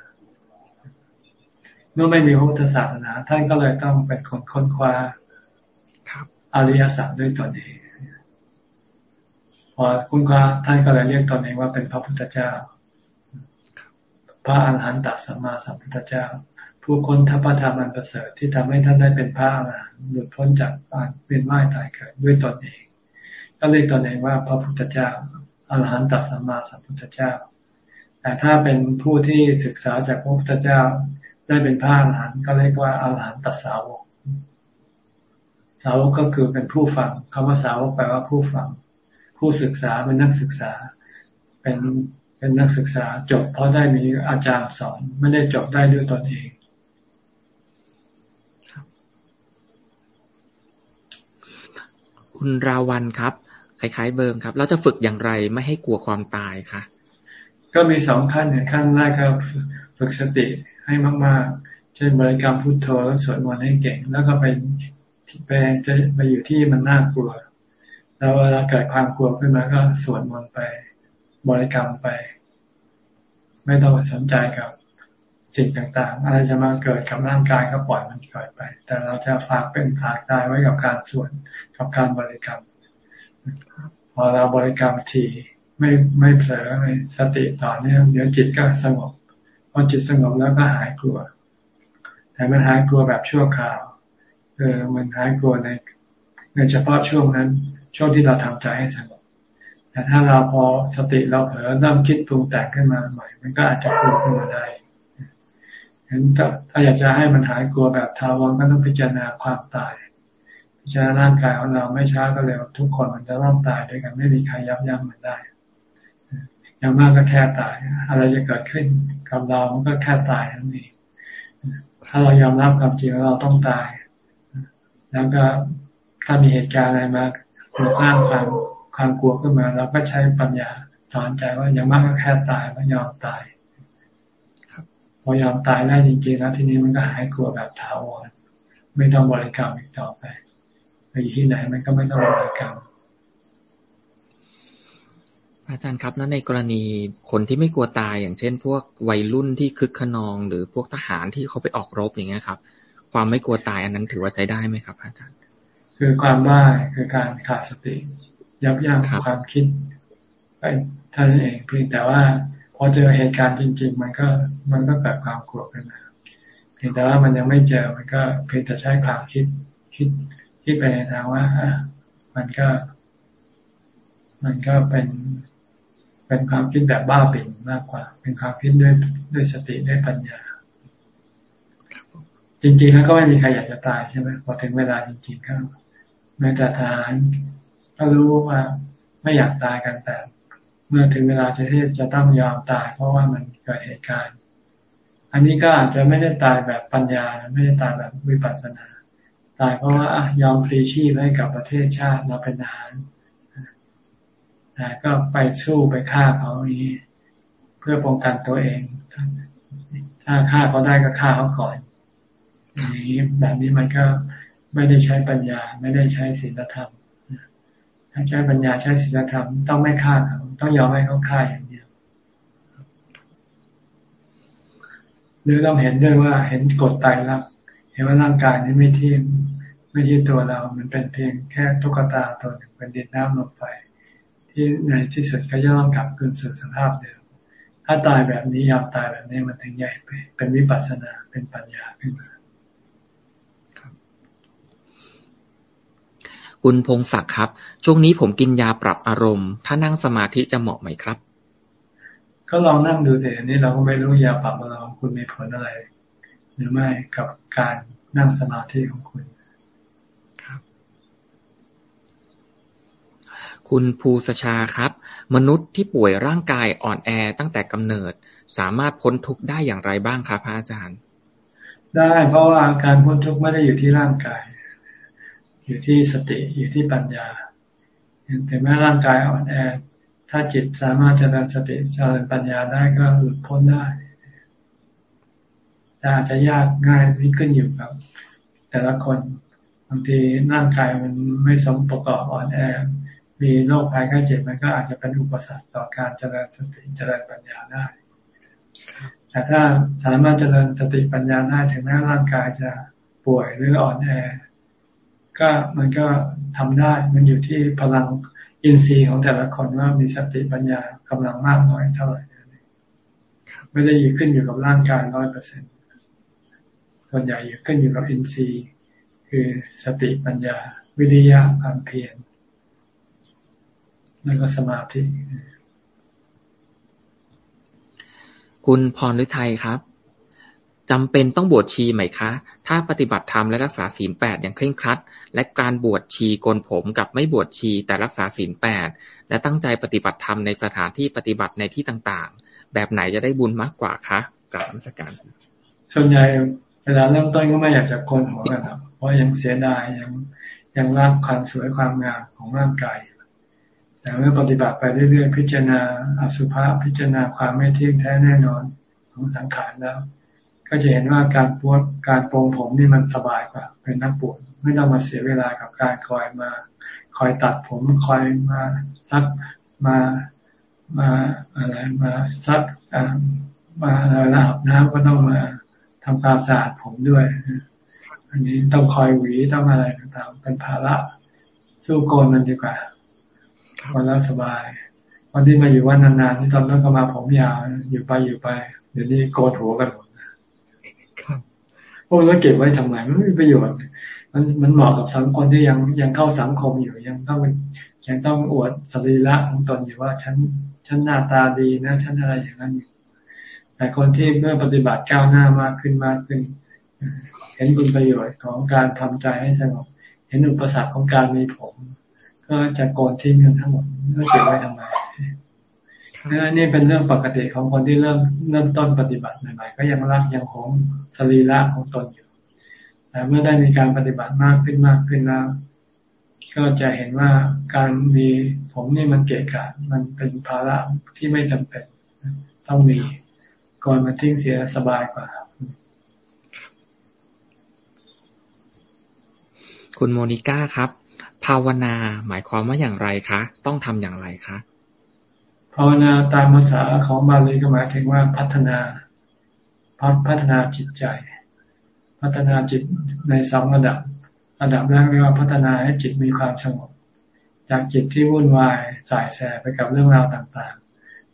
เมื่อไม่มีพระพุทธศาสนา ท่านก็เลยต้องเป็นคนค้นคว้าอริยสัจด้วยตนเองพอคุณคว้าท่านก็เลยเรียกตนเองว่าเป็นพระพุทธเจ้า พระอรหันตสัมมาสัมพุทธเจ้า ผู้คนทัพพระธรรมอันประเสริฐที่ทำให้ท่านได้เป็นพระอรหันต์หลุดพ้นจากการเวียนว่ายตายเกิดด้วยตนเอง ก็เรียกตนเองว่าพระพุทธเจ้า อรหันตสัมมาสัมพุทธเจ้า แต่ถ้าเป็นผู้ที่ศึกษาจากพระพุทธเจ้า ได้เป็นพระอรหันต์ก็เรียกว่าอรหันตสาวก สาวกก็คือเป็นผู้ฟังคำว่าสาวกแปลว่าผู้ฟัง ผู้ศึกษาเป็นนักศึกษา เป็นเป็นนักศึกษาจบเพราะได้มีอาจารย์สอนไม่ได้จบได้ด้วยตนเองคุณราวันครับ คล้ายๆเบิร์มครับ เราจะฝึกอย่างไรไม่ให้กลัวความตายคะก็มีสองขั้นเนี่ยขั้นแรกก็ฝึกสติให้มากๆ เช่นบริกรรมพุทโธแล้วสวดมนต์ให้เก่ง แล้วก็ไปไปจะไปอยู่ที่มันน่ากลัว แล้วเวลาเกิดความกลัวขึ้นมาก็สวดมนต์ไปบริกรรมไป ไม่ต้องสนใจกับสิ่งต่างๆ อะไรจะมาเกิดกับร่างกายก็ปล่อยมันเกิดไป แต่เราจะฝากเป็นฝากได้ไว้กับการสวดกับการบริกรรม พอเราบริกรรมทีไม่ไม่เผลอไม่สติต่อเนื่องเดี๋ยวจิตก็สงบพอจิตสงบแล้วก็หายกลัว แต่มันหายกลัวแบบชั่วคราวเออมันหายกลัวในในเฉพาะช่วงนั้นช่วงที่เราทำใจให้สงบแต่ถ้าเราพอสติเราเผลอเริ่มคิดปรุงแต่งขึ้นมาใหม่ มันก็อาจจะกลัวขึ้นมาได้เห็นถ้าอยากจะให้มันหายกลัวแบบทาวรก็ต้องพิจารณาความตาย พิจารณาร่างกายของเราไม่ช้าก็เร็วทุกคนมันจะต้องตายด้วยกันไม่มีใครยับยั้งมันได้อย่างมากก็แค่ตาย อะไรจะเกิดขึ้นกับเรามันก็แค่ตายทั้งนี้ถ้าเรายอมรับความจริงว่าเราต้องตาย แล้วก็ถ้ามีเหตุการณ์อะไรมาสร้างความความกลัวขึ้นมาเราก็ใช้ปัญญาสอนใจว่าอย่างมากก็แค่ตายก็ยอมตายพอยอมตายได้จริงๆแล้วทีนี้มันก็หายกลัวแบบถาวรไม่ต้องบริกรรมอีกต่อไป อยู่ที่ไหนมันก็ไม่ต้องบริกรรมอาจารย์ครับนั้นในกรณีคนที่ไม่กลัวตายอย่างเช่น พวกวัยรุ่นที่คึกขนอง หรือพวกทหารที่เขาไปออกรบอย่างเงี้ยครับ ความไม่กลัวตายอันนั้นถือว่าใช้ได้ไหมครับ อาจารย์ คือความบ้าคือการขาดสติ ยับยั้งความคิดไปท่านเองเพียงแต่ว่าพอเจอเหตุการณ์จริง ๆ มันก็มันก็เกิดความกลัวขึ้นมาเพียงแต่ว่ามันยังไม่เจอมันก็เพียงแต่ใช้ความคิดคิด คิดไปในทางว่ามันก็ มันก็เป็น เป็นความคิดแบบบ้าปิ่นมากกว่า เป็นความคิดด้วยด้วยสติด้วยปัญญา จริง ๆ แล้วก็ไม่มีใครอยากจะตายใช่ไหมพอถึงเวลาจริงๆก็แม้แต่ทหารก็รู้ว่าไม่อยากตายกันแต่ เมื่อถึงเวลาจะที่จะต้องยอมตาย เพราะว่ามันเกิดเหตุการณ์ อันนี้ก็อาจจะไม่ได้ตายแบบปัญญา ไม่ได้ตายแบบวิปัสสนา ตายเพราะว่ายอมพลีชีพให้กับประเทศชาติเราเป็นทหารแต่ก็ไปสู้ไปฆ่าเขานี้ เพื่อป้องกันตัวเอง ถ้าฆ่าเขาได้ก็ฆ่าเขาก่อนอย่างนี้แบบนี้มันก็ไม่ได้ใช้ปัญญา ไม่ได้ใช้ศีลธรรมถ้าใช้ปัญญาใช้ศีลธรรมต้องไม่ฆ่าเขาต้องยอมให้เขาฆ่าอย่างเดียวหรือต้องเห็นด้วยว่าเห็นกฎตายรัก ห็นว่าร่างกายนี้ไม่ที่ไม่ที่ตัวเรา มันเป็นเพียงแค่ตุ๊กตาตัวหนึ่งเป็นดินน้ำลมไฟที่ในที่สุดก็ย่อมกลับคืนสู่สภาพเดิม ถ้าตายแบบนี้ยามตายแบบนี้มันถึงใหญ่ไป เป็นวิปัสสนา เป็นปัญญาขึ้นมา คุณพงศักดิ์ครับ ช่วงนี้ผมกินยาปรับอารมณ์ ถ้านั่งสมาธิจะเหมาะไหมครับ ก็ลองนั่งดูแต่อันนี้เราก็ไม่รู้ยาปรับอารมณ์คุณมีผลอะไร หรือไม่กับการนั่งสมาธิของคุณครับ คุณภูสชาครับ มนุษย์ที่ป่วยร่างกายอ่อนแอตั้งแต่กำเนิด สามารถพ้นทุกข์ได้อย่างไรบ้างครับพระอาจารย์ ได้เพราะว่าการพ้นทุกข์ไม่ได้อยู่ที่ร่างกาย อยู่ที่สติอยู่ที่ปัญญาแต่แม้ร่างกายอ่อนแอ ถ้าจิตสามารถเจริญสติเจริญปัญญาได้ก็หลุดพ้นได้ แต่อาจจะยากง่ายนี่ขึ้นอยู่กับ แต่ละคนบางทีร่างกายมันไม่สมประกอบอ่อนแอมีโรคภัยไข้เจ็บมันก็อาจจะเป็นอุปสรรคต่อการเจริญสติเจริญปัญญาได้ แต่ถ้าสามารถเจริญสติปัญญาได้ถึงแม้ร่างกายจะป่วยหรืออ่อนแอ ก็มันก็ทำได้ มันอยู่ที่พลังอินทรีย์ของแต่ละคนว่ามีสติปัญญากำลังมากน้อยเท่าไหร่ ไม่ได้อยู่ขึ้นอยู่กับร่างกายร้อยเปอร์เซ็นต์ ส่วนใหญ่อยู่ขึ้นอยู่กับอินทรีย์ คือสติปัญญา วิริยะความเพียรแล้วก็สมาธิ คุณพรฤทัยครับจำเป็นต้องบวชชีไหมคะ ถ้าปฏิบัติธรรมและรักษาศีลแปดอย่างเคร่งครัด และการบวชชีโกนผมกับไม่บวชชีแต่รักษาศีลแปดและตั้งใจปฏิบัติธรรมในสถานที่ปฏิบัติในที่ต่างๆ แบบไหนจะได้บุญมากกว่าคะกับนักการ ส่วนใหญ่ เวลาเริ่มต้นก็ไม่อยากจะโกนหัวกันครับเพราะยังเสียดายยังยังรักความสวยความงามของร่างกายแต่เมื่อปฏิบัติไปเรื่อยๆ พิจารณาอสุภะพิจารณาความไม่เที่ยงแท้แน่นอนของสังขารแล้ว ก็จะเห็นว่าการปวดการปรงผมนี่มันสบายกว่า เป็นนักปวดไม่ต้องมาเสียเวลากับการคอยมา คอยตัดผมคอยมาซักมามาอะไรมาซักมาอะไรละอาบน้ำก็ต้องมา ทำความสะอาดผมด้วย อันนี้ต้องคอยหวีต้องอะไรต่างๆเป็นภาระสู้โกนมันดีกว่าคนแล้วสบาย วันที่มาอยู่วันนานๆที่ตอนนั้นก็มาผมยาวอยู่ไปอยู่ไปเดี๋ยวนี้โกนหัวกันหมดครับพวกนั้นเก็บไว้ทำไมไม่มีประโยชน์มันมันเหมาะกับสังคมที่ยังยังเข้าสังคมอยู่ยังต้องยังต้องอวดสรีระของตนอยู่ว่าฉันฉันหน้าตาดีนะฉันอะไรอย่างนั้นอยู่ แต่คนที่เมื่อปฏิบัติก้าวหน้ามากขึ้นมากขึ้น เห็นคุณประโยชน์ของการทำใจให้สงบ เห็นอุปสรรคของการมีผม ก็จะโกนทิ้งกันทั้งหมดไม่เก็บไว้ทำไมนี่เป็นเรื่องปกติของคนที่เริ่มเริ่มต้นปฏิบัติใหม่ๆก็ยังรักยังของสรีระของตนอยู่แต่เมื่อได้มีการปฏิบัติมากขึ้นมากขึ้นแล้วก็จะเห็นว่าการมีผมนี่มันเกะกะมันเป็นภาระที่ไม่จำเป็นต้องมี ก่อนมาทิ้งเสียสบายกว่า คุณโมนิก้าครับ ภาวนาหมายความว่าอย่างไรคะ ต้องทำอย่างไรคะ ภาวนาตามภาษาของบาลีก็หมายถึงว่าพัฒนาพัฒนาจิตใจ พัฒนาจิตในสองระดับ ระดับแรกเรียกว่าพัฒนาให้จิตมีความสงบ จากจิตที่วุ่นวายสายแสไปกับเรื่องราวต่างๆ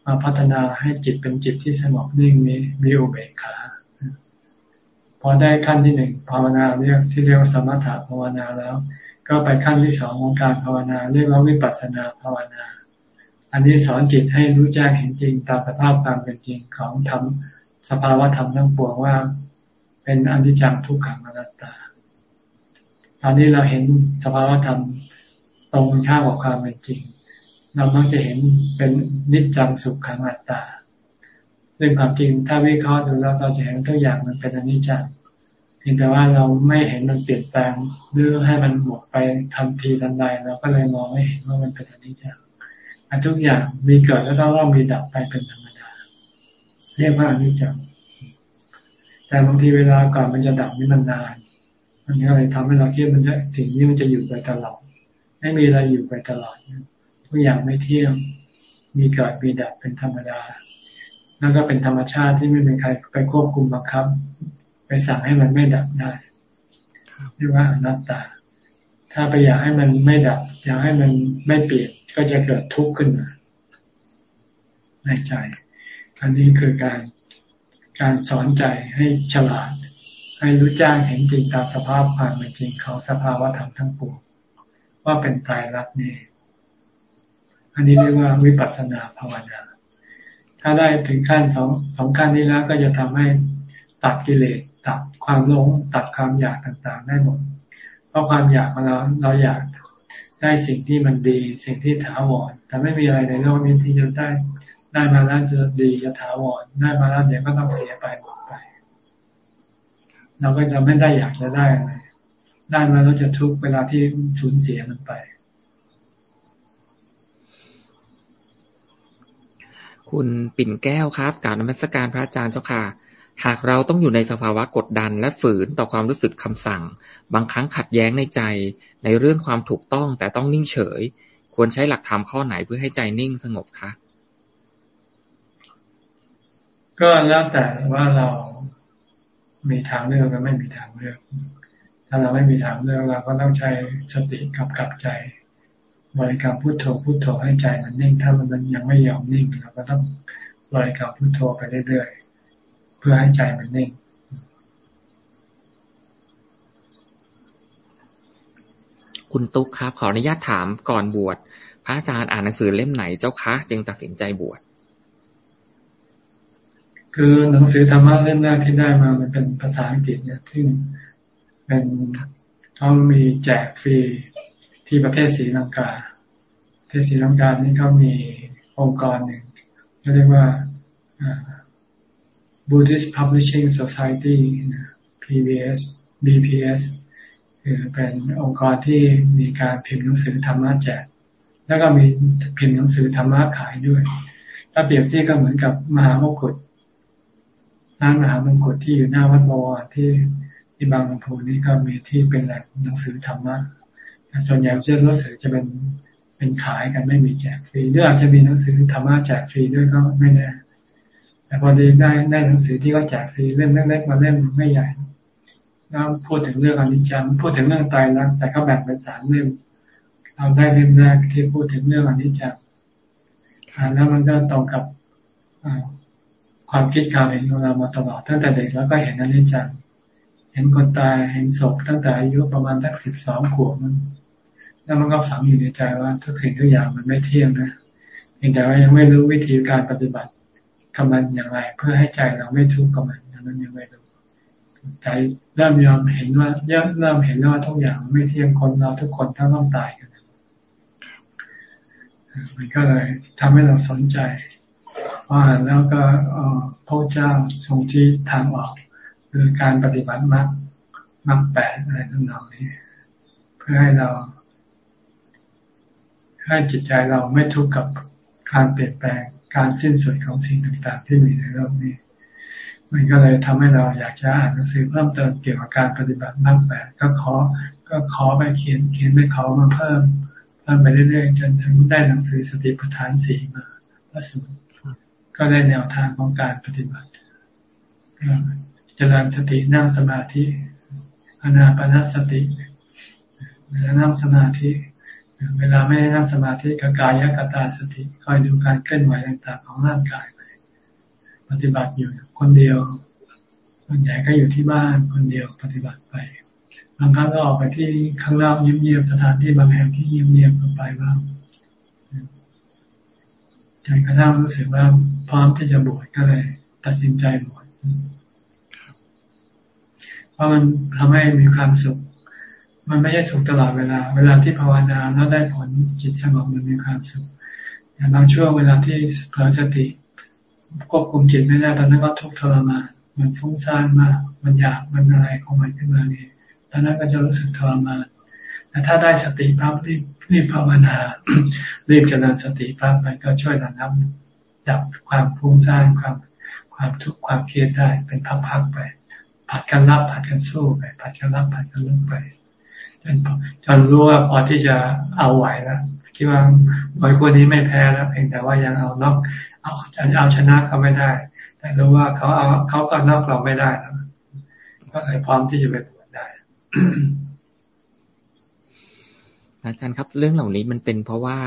มาพัฒนาให้จิตเป็นจิตที่สงบนิ่งมีมีอุเบกขาพอได้ขั้นที่หนึ่งภาวนาเรียกที่เรียกว่าสมถะภาวนาแล้ว ก็ไปขั้นที่สองของการภาวนา เรียกว่าวิปัสสนาภาวนา อันนี้สอนจิตให้รู้แจ้งเห็นจริงตามสภาพตามเป็นจริงของธรรมสภาวะธรรมทั้งปวงว่าเป็นอนิจจังทุกขังอนัตตา ตอนนี้เราเห็นสภาวะธรรมตรงข้ามกับความเป็นจริง เราต้องจะเห็นเป็นนิจจังสุขขังอัตตาซึ่งความจริงถ้าวิเคราะห์ดูแล้วเราจะเห็นทุกอย่างมันเป็นอนิจจังพียงแต่ว่าเราไม่เห็นมันเปลี่ยนแปลงหรือให้มันหมดไปทันทีทันใดเราก็เลยมองไม่เห็นว่ามันเป็นอนิจจ์ทุกอย่างมีเกิดแล้วต้องมีดับไปเป็นธรรมดา เรียกว่าอนิจจ์แต่บางทีเวลาก่อนมันจะดับนี่มันนานมันก็เลยทำให้เราคิดมันจะสิ่งนี้มันจะอยู่ไปตลอด ไม่มีอะไรอยู่ไปตลอด ทุกอย่างไม่เที่ยงมีเกิดมีดับเป็นธรรมดา แล้วก็เป็นธรรมชาติที่ไม่มีใครไปควบคุมบังคับ ไปสั่งให้มันไม่ดับได้เรียกว่าอนัตตา ถ้าไปอยากให้มันไม่ดับ อยากให้มันไม่เปลี่ยนก็จะเกิดทุกข์ขึ้นมาในใจ อันนี้คือการการสอนใจให้ฉลาด ให้รู้จ้างเห็นจริงตามสภาพความเป็นจริงของสภาวะธรรมทั้งปวงว่าเป็นตายรักนี่ อันนี้เรียกว่าวิปัสสนาภาวนา ถ้าได้ถึงขั้นสองสองขั้นนี้แล้วก็จะทำให้ตัดกิเลสตัดความหลงตัดความอยากต่างๆ ได้หมด เพราะความอยากมาเราเราอยากได้สิ่งที่มันดี สิ่งที่ถาวรแต่ไม่มีอะไรในโลกนี้ที่จะได้ได้มาแล้วจะดีจะถาวรได้มาแล้วเดี๋ยวก็ต้องเสียไปหมดไป เราก็จะไม่ได้อยากจะได้อะไรได้มาแล้วจะทุกเวลาที่สูญเสียมันไป คุณปิ่นแก้วครับการนมัสการพระอาจารย์เจ้าค่ะ หากเราต้องอยู่ในสภาวะกดดันและฝืนต่อความรู้สึกคำสั่ง บางครั้งขัดแย้งในใจ ในเรื่องความถูกต้องแต่ต้องนิ่งเฉย ควรใช้หลักธรรมข้อไหนเพื่อให้ใจนิ่งสงบคะก็แล้วแต่ว่าเรามีทางเลือกหรือไม่มีทางเลือก ถ้าเราไม่มีทางเลือกเราก็ต้องใช้สติกับกับใจ บริกรรมพุทโธพุทโธให้ใจมันนิ่ง ถ้ามันยังไม่ยอมนิ่งเราก็ต้องบริกรรมพุทโธไปเรื่อยๆเพื่อให้ใจมันนิ่งคุณตุ๊กครับ ขออนุญาตถามก่อนบวชพระอาจารย์อ่านหนังสือเล่มไหนเจ้าคะจึงตัดสินใจบวชคือหนังสือธรรมะเล่มแรกที่ได้มามันเป็นภาษาอังกฤษเนี่ยซึ่งเป็นเขามีแจกฟรี ที่ประเทศศรีลังกาประเทศศรีลังกานี่เขามีองค์กรหนึ่งเรียกว่า Buddhist Publishing Society PBS BPS คือเป็นองค์กรที่มีการพิมพ์หนังสือธรรมะแจก แล้วก็มีพิมพ์หนังสือธรรมะขายด้วย ถ้าเปรียบเทียบก็เหมือนกับมหามกุฏร้านมหามงกุฎที่อยู่หน้าวัดบวรที่ที่บางลำพูนี่ก็มีที่เป็นแหล่งหนังสือธรรมะ ส่วนใหญ่เชื่อรู้สึกจะเป็นเป็นขายกันไม่มีแจกฟรีหรืออาจจะมีหนังสือธรรมะแจกฟรีด้วยก็ไม่แน่แต่พอดีได้ได้หนังสือที่เขาแจกฟรีเล่มเล็กๆมาเล่มไม่ใหญ่แล้วพูดถึงเรื่องอนิจจังพูดถึงเรื่องตายแล้วแต่เขาแบ่งเป็นสามเล่มเราได้เล่มแรกที่พูดถึงเรื่องอนิจจังแล้วมันก็ตรงกับความคิดความเห็นของเรามาตลอดตั้งแต่เด็กแล้วก็เห็นอนิจจังเห็นคนตายเห็นศพตั้งแต่อายุประมาณสักสิบสองขวบมัน แล้วมันก็ฝังอยู่ในใจว่าทุกสิ่งทุกอย่างมันไม่เที่ยงนะเพียงแต่ว่ายังไม่รู้วิธีการปฏิบัติกำมันอย่างไร เพื่อให้ใจเราไม่ทุกข์กับมันนั้นยังไม่รู้ใจเริ่มยอมเห็นว่าเริ่มเห็นว่าทุกอย่างไม่เที่ยงคนเราทุกคนต้องต้องตายกันมันก็เลยทำให้เราสนใจพออ่านแล้วก็พระเจ้าทรงชี้ทางออกคือการปฏิบัติมรรคมรรคแปดอะไรทั้งนั้นนี้ เพื่อให้เรา ให้จิตใจเราไม่ทุกข์กับการเปลี่ยนแปลงการสิ้นสุดของสิ่งต่างๆ ที่มีในโลกนี้ มันก็เลยทำให้เราอยากจะอ่านหนังสือเพิ่มเติมเกี่ยวกับการปฏิบัติมรรคแปดก็ขอก็ขอไปเขียนเขียนไปขอมาเพิ่มเพิ่มไปเรื่อยๆจนถึงได้หนังสือสติปัฏฐานสี่มาพระสูตรก็ได้แนวทางของการปฏิบัติเจริญสตินั่งสมาธิอนาปนาสตินั่งสมาธิ เวลาไม่ได้นั่งสมาธิกกายกตาสติคอยดูการเคลื่อนไหวต่างๆของร่างกายไปปฏิบัติอยู่คนเดียวส่วนใหญ่ก็อยู่ที่บ้านคนเดียวปฏิบัติไปบางครั้งก็ออกไปที่ข้างนอกเงียบๆสถานที่บางแห่งที่เงียบๆไปบ้างจนกระทั่งรู้สึกว่าพร้อมที่จะบวชก็เลย ตัดสินใจบวชเพราะมันทำให้มีความสุข มันไม่ใช่สุขตลอดเวลา เวลาที่ภาวนาแล้วได้ผลจิตสงบมันมีความสุขอย่างบางช่วงเวลาที่เผลอสติควบคุมจิตไม่ได้ตอนนั้นก็ทุกข์ทรมานมันฟุ้งซ่านมาก มันอยากมันอะไรของมันขึ้นมาเนี่ยตอนนั้นก็จะรู้สึกทรมานแต่ถ้าได้สติปั๊บรีบรีบภาวนารีบเจริญสติปั๊บมันก็ช่วยระงับดับความฟุ้งซ่านความความทุกข์ความเครียดได้เป็นพักๆไป ผัดกันรับผัดกันสู้ไปผัดกันรับผัดกันลุกไป จนจนรู้ว่าพอที่จะเอาไหวแล้วคิดว่าบอยคนนี้ไม่แพ้แล้ว เพียงแต่ว่ายังเอานอกเอาจะเอาชนะเขาไม่ได้ แต่รู้ว่าเขาเอาเขาก็นอกเราไม่ได้แล้วก็เลยพร้อมที่จะไปบวชได้อาจารย์ครับ เรื่องเหล่านี้มันเป็นเพราะว่า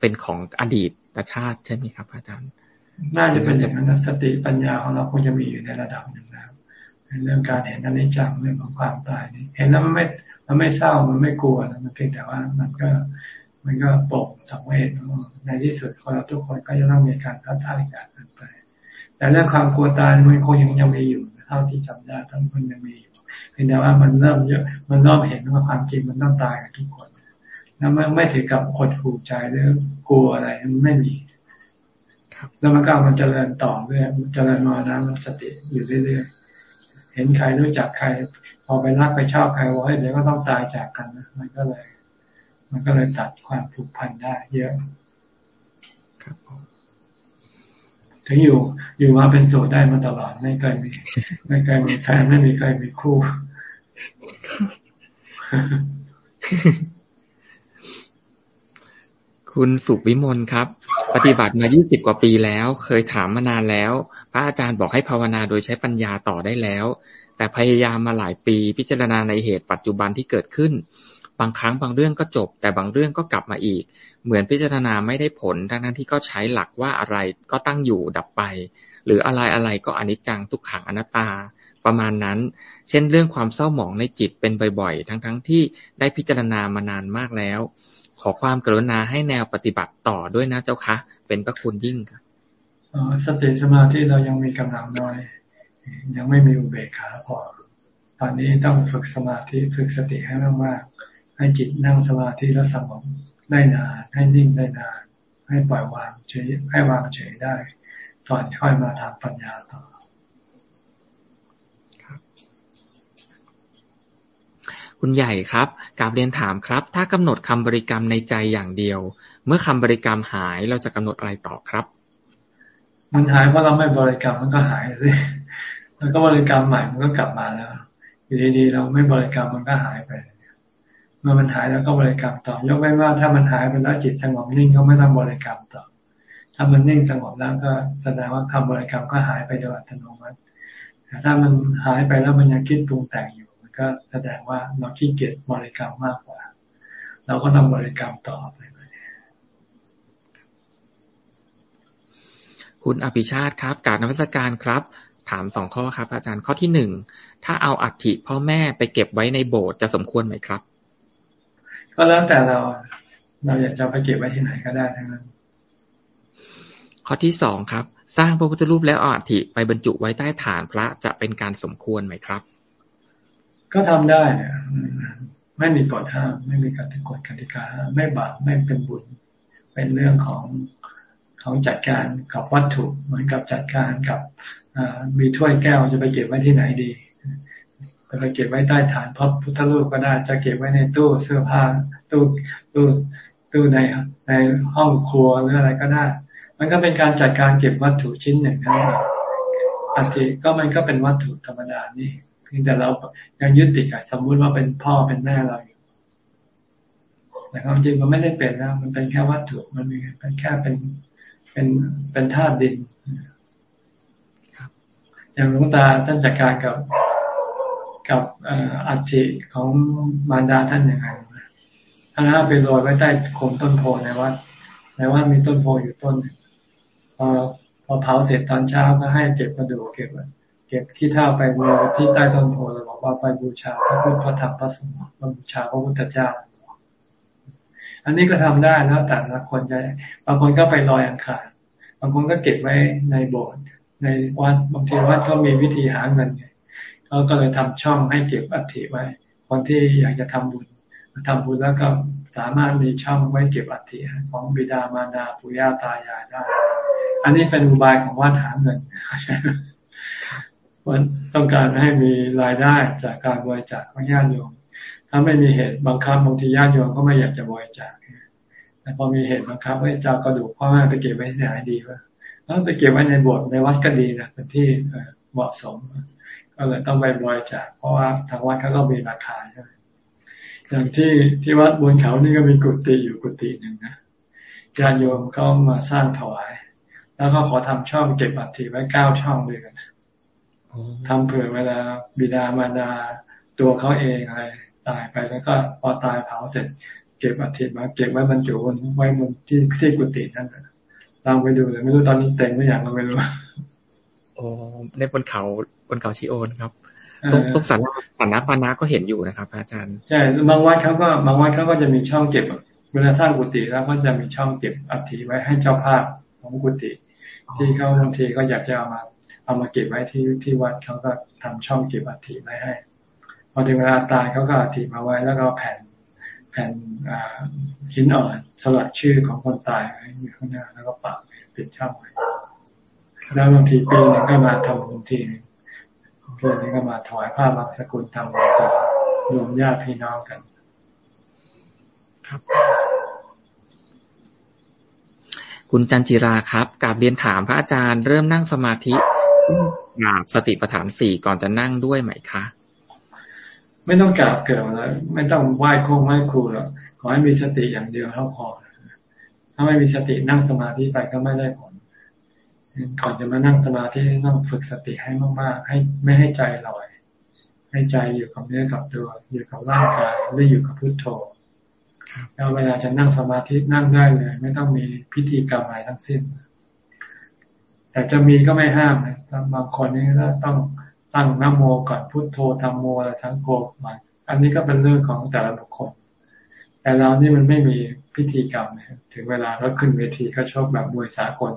เป็นของอดีตชาติใช่ไหมครับ อาจารย์ น่าจะเป็นอย่างนั้นสติปัญญาของเราคงจะมีอยู่ในระดับหนึ่งแล้วเรื่องการเห็นอนิจจังเรื่องของความตายนี่เห็นแล้วมันไม่ มันไม่เศร้ามันไม่กลัวนะมันเพียงแต่ว่ามันก็มันก็ปกสังเวชในที่สุดคนเราทุกคนก็จะต้องมีการท้าทายกันไป แต่เรื่องความกลัวตายมันคงยังยังมีอยู่เท่าที่จำได้ทั้งคนยังมีอยู่เพียงแต่ว่ามันเริ่มเยอะมันเริ่มเห็นว่าความจริงมันต้องตายกันทุกคนแล้วไม่ไม่ถึงกับหดหูใจหรือกลัวอะไรมันไม่มีแล้วมันก็มันเจริญต่อเรื่อยเจริญมานะมันสติอยู่เรื่อยๆเห็นใครรู้จักใคร พอไปรักไปชอบใครว่าเดี๋ยวก็ต้องตายจากกันนะมันก็เลย มันก็เลยตัดความผูกพันได้ เยอะครับถถึงอยู่อยู่มาเป็นโสดได้มาตลอดไม่เคยมี ไม่เคยมีแฟนไม่มีเคยมีคู่คุณสุวิมลครับ ปฏิบัติมา 20 กว่าปีแล้ว เคยถามมานานแล้ว พระอาจารย์บอกให้ภาวนาโดยใช้ปัญญาต่อได้แล้ว แต่พยายามมาหลายปีพิจารณาในเหตุปัจจุบันที่เกิดขึ้น บางครั้งบางเรื่องก็จบ แต่บางเรื่องก็กลับมาอีก เหมือนพิจารณาไม่ได้ผลทั้งนั้นที่ก็ใช้หลักว่าอะไรก็ตั้งอยู่ดับไป หรืออะไรอะไรก็อนิจจังทุกขังอนัตตา ประมาณนั้น เช่นเรื่องความเศร้าหมองในจิตเป็นบ่อยๆ ทั้งๆทที่ได้พิจารณามานานมากแล้ว ขอความกรุณาให้แนวปฏิบัติต่อด้วยนะเจ้าคะ เป็นพระคุณยิ่งครับสติสมาธิเรายังมีกำลังน้อย ยังไม่มีอุเบกขาพอ ตอนนี้ต้องฝึกสมาธิฝึกสติให้มากๆให้จิตนั่งสมาธิแล้วสงบได้นานให้นิ่งได้นาน ให้ปล่อยวางเฉยให้วางเฉยได้ก่อนค่อยมาทำปัญญาต่อคุณใหญ่ครับกาบเรียนถามครับ ถ้ากำหนดคำบริกรรมในใจอย่างเดียว เมื่อคำบริกรรมหายเราจะกำหนดอะไรต่อครับ มันหายเพราะเราไม่บริกรรมมันก็หายเลย แล้วก็บริกรรมใหม่มันก็กลับมาแล้ว อยู่ดีๆเราไม่บริกรรมมันก็หายไป เมื่อมันหายแล้วก็บริกรรมต่อ ยกไว้ว่าถ้ามันหายไปแล้วจิตสงบนิ่งก็ไม่ต้องบริกรรมต่อ ถ้ามันนิ่งสงบแล้วก็แสดงว่าคำบริกรรมก็หายไปโดยอัตโนมัติ แต่ถ้ามันหายไปแล้วมันยังคิดปรุงแต่งอยู่ มันก็แสดงว่าเราขี้เกียจบริกรรมมากกว่า เราก็ต้องบริกรรมต่อไปคุณอภิชาติครับ การนวัตการครับ ถามสองข้อครับ อาจารย์ข้อที่หนึ่งถ้าเอาอัฐิพ่อแม่ไปเก็บไว้ในโบสถ์จะสมควรไหมครับ ก็แล้วแต่เรา เราอยากจะไปเก็บไว้ที่ไหนก็ได้ทั้งนั้น ข้อที่สองครับ สร้างพระพุทธรูปแล้วเอาอัฐิไปบรรจุไว้ใต้ฐานพระจะเป็นการสมควรไหมครับ ก็ทำได้ไม่มีกฎห้ามไม่มีกติกฎกติกาไม่บาปไม่เป็นบุญเป็นเรื่องของของจัดการกับวัตถุเหมือนกับจัดการกับ มีถ้วยแก้วจะไปเก็บไว้ที่ไหนดีจะไปเก็บไว้ใต้ฐานพระพุทธรูปก็ได้ จะเก็บไว้ในตู้เสื้อผ้าตู้ตู้ตู้ในในห้องครัวหรืออะไรก็ได้ มันก็เป็นการจัดการเก็บวัตถุชิ้นหนึ่งนะอัฐิก็มันก็เป็นวัตถุธรรมดานี่เพียงแต่เรายังยึดติดกับสมมุติว่าเป็นพ่อเป็นแม่เราอยู่แต่ความจริงมันไม่ได้เป็นนะมันเป็นแค่วัตถุมันเป็นแค่เป็นเป็นเป็นธาตุดิน อย่างหลวงตาท่านจัดการกับกับอัฐิของมารดาท่านยังไงท่านเอาไปโรยไว้ใต้โคนต้นโพในวัดในวัดมีต้นโพอยู่ต้นพอพอเผาเสร็จตอนเช้าก็ให้เก็บกระดูกเก็บเก็บขี้เท่าไปบูที่ใต้ต้นโพเราบอกว่าไปบูชาพระพุทธพระธรรมพระสงฆ์บูชาพระพุทธเจ้า อันนี้ก็ทำได้แล้วแต่ละคนจะบางคนก็ไปลอยอังคารบางคนก็เก็บไว้ในโบสถ์ ในวัดบางทีวัดก็มีวิธีหาเงินไงเขาก็เลยทำช่องให้เก็บอัฐิไว้ คนที่อยากจะทำบุญทำบุญแล้วก็สามารถมีช่องไว้เก็บอัฐิของบิดามารดาปู่ย่าตายายได้ อันนี้เป็นอุบายของวัดหาเงินว่าต้องการให้มีรายได้จากการบริจาคของญาติโยม ถ้าไม่มีเหตุบังคับบางทีญาติโยมก็ไม่อยากจะบริจาคแต่พอมีเหตุบังคับให้เจ้ากระดูกพ่อแม่ไปเก็บไว้ที่ไหนดีวะ แล้วไปเก็บไว้ในโบสถ์ในวัดก็ดีนะเป็นที่เหมาะสม ก็เลยต้องไปบริจาคเพราะว่าทางวัดเขาก็มีราคาใช่ไหมอย่างที่ที่วัดบนเขานี่ก็มีกุฏิอยู่กุฏิหนึ่งนะญาติโยมเขามาสร้างถวาย แล้วก็ขอทำช่องเก็บอัฐิไว้เก้าช่องด้วยกันทำเผื่อเวลาบิดามารดาตัวเขาเองอะไรตายไปแล้วก็พอตายเผาเสร็จ เก็บอัฐิมาเก็บไว้บรรจุไว้บนที่ที่กุฏินั่นล องไปดูเลยไม่รู้ตอนนี้เต็มหรือยังเราไม่รู้โอ้ในบนเขาบนเขาชิโอนครับตรงตรงสันสันนัปานาก็เห็นอยู่นะครับ อาจารย์ใช่บางวัดเขาก็บางวัดเขาก็จะมีช่องเก็บเวลาสร้างกุฏิแล้วก็จะมีช่องเก็บอัฐิไว้ให้เจ้าภาพของกุฏิที่เขาบางทีก็อยากจะเอามาเอามาเก็บไว้ที่ที่วัดเขาก็ทำช่องเก็บอัฐิไว้ให้ พอถึงเวลาตายเขาก็อัฐิมาไว้แล้วก็แผ่นแผ่นหินอ่อนสลักชื่อของคนตายไว้อยู่ข้างหน้าแล้วก็ปักปิดช่องไว้แล้วบางทีปีนึงก็มาทำบางทีนึงปีนึงก็มาถวายผ้าบางสกุลทำบุญรวมญาติพี่น้องกัน ครับ คุณจันจิราครับกาบเรียนถามพระอาจารย์เริ่มนั่งสมาธิกราบสติปัฏฐานสี่ก่อนจะนั่งด้วยไหมคะ ไม่ต้องกราบเกิดแล้วไม่ต้องไหว้โค้งไหว้ครูหรอกขอให้มีสติอย่างเดียวเท่าพอ ถ้าไม่มีสตินั่งสมาธิไปก็ไม่ได้ผล ก่อนจะมานั่งสมาธิต้องฝึกสติให้มากๆ ให้ไม่ให้ใจลอย ให้ใจอยู่กับเนื้อกับตัว อยู่กับร่างกายไม่อยู่กับพุทโธ แล้วเวลาจะนั่งสมาธินั่งได้เลย ไม่ต้องมีพิธีกรรมอะไรทั้งสิ้น แต่จะมีก็ไม่ห้ามนะบางคนนี่ก็ต้อง ตั้งนโมก่อนพุทโธทำโมอะไรทั้งโกมาอันนี้ก็เป็นเรื่องของแต่ละบุคคล แต่เรานี่มันไม่มีพิธีกรรมถึงเวลาเราขึ้นเวทีก็ชอบแบบมวยสากล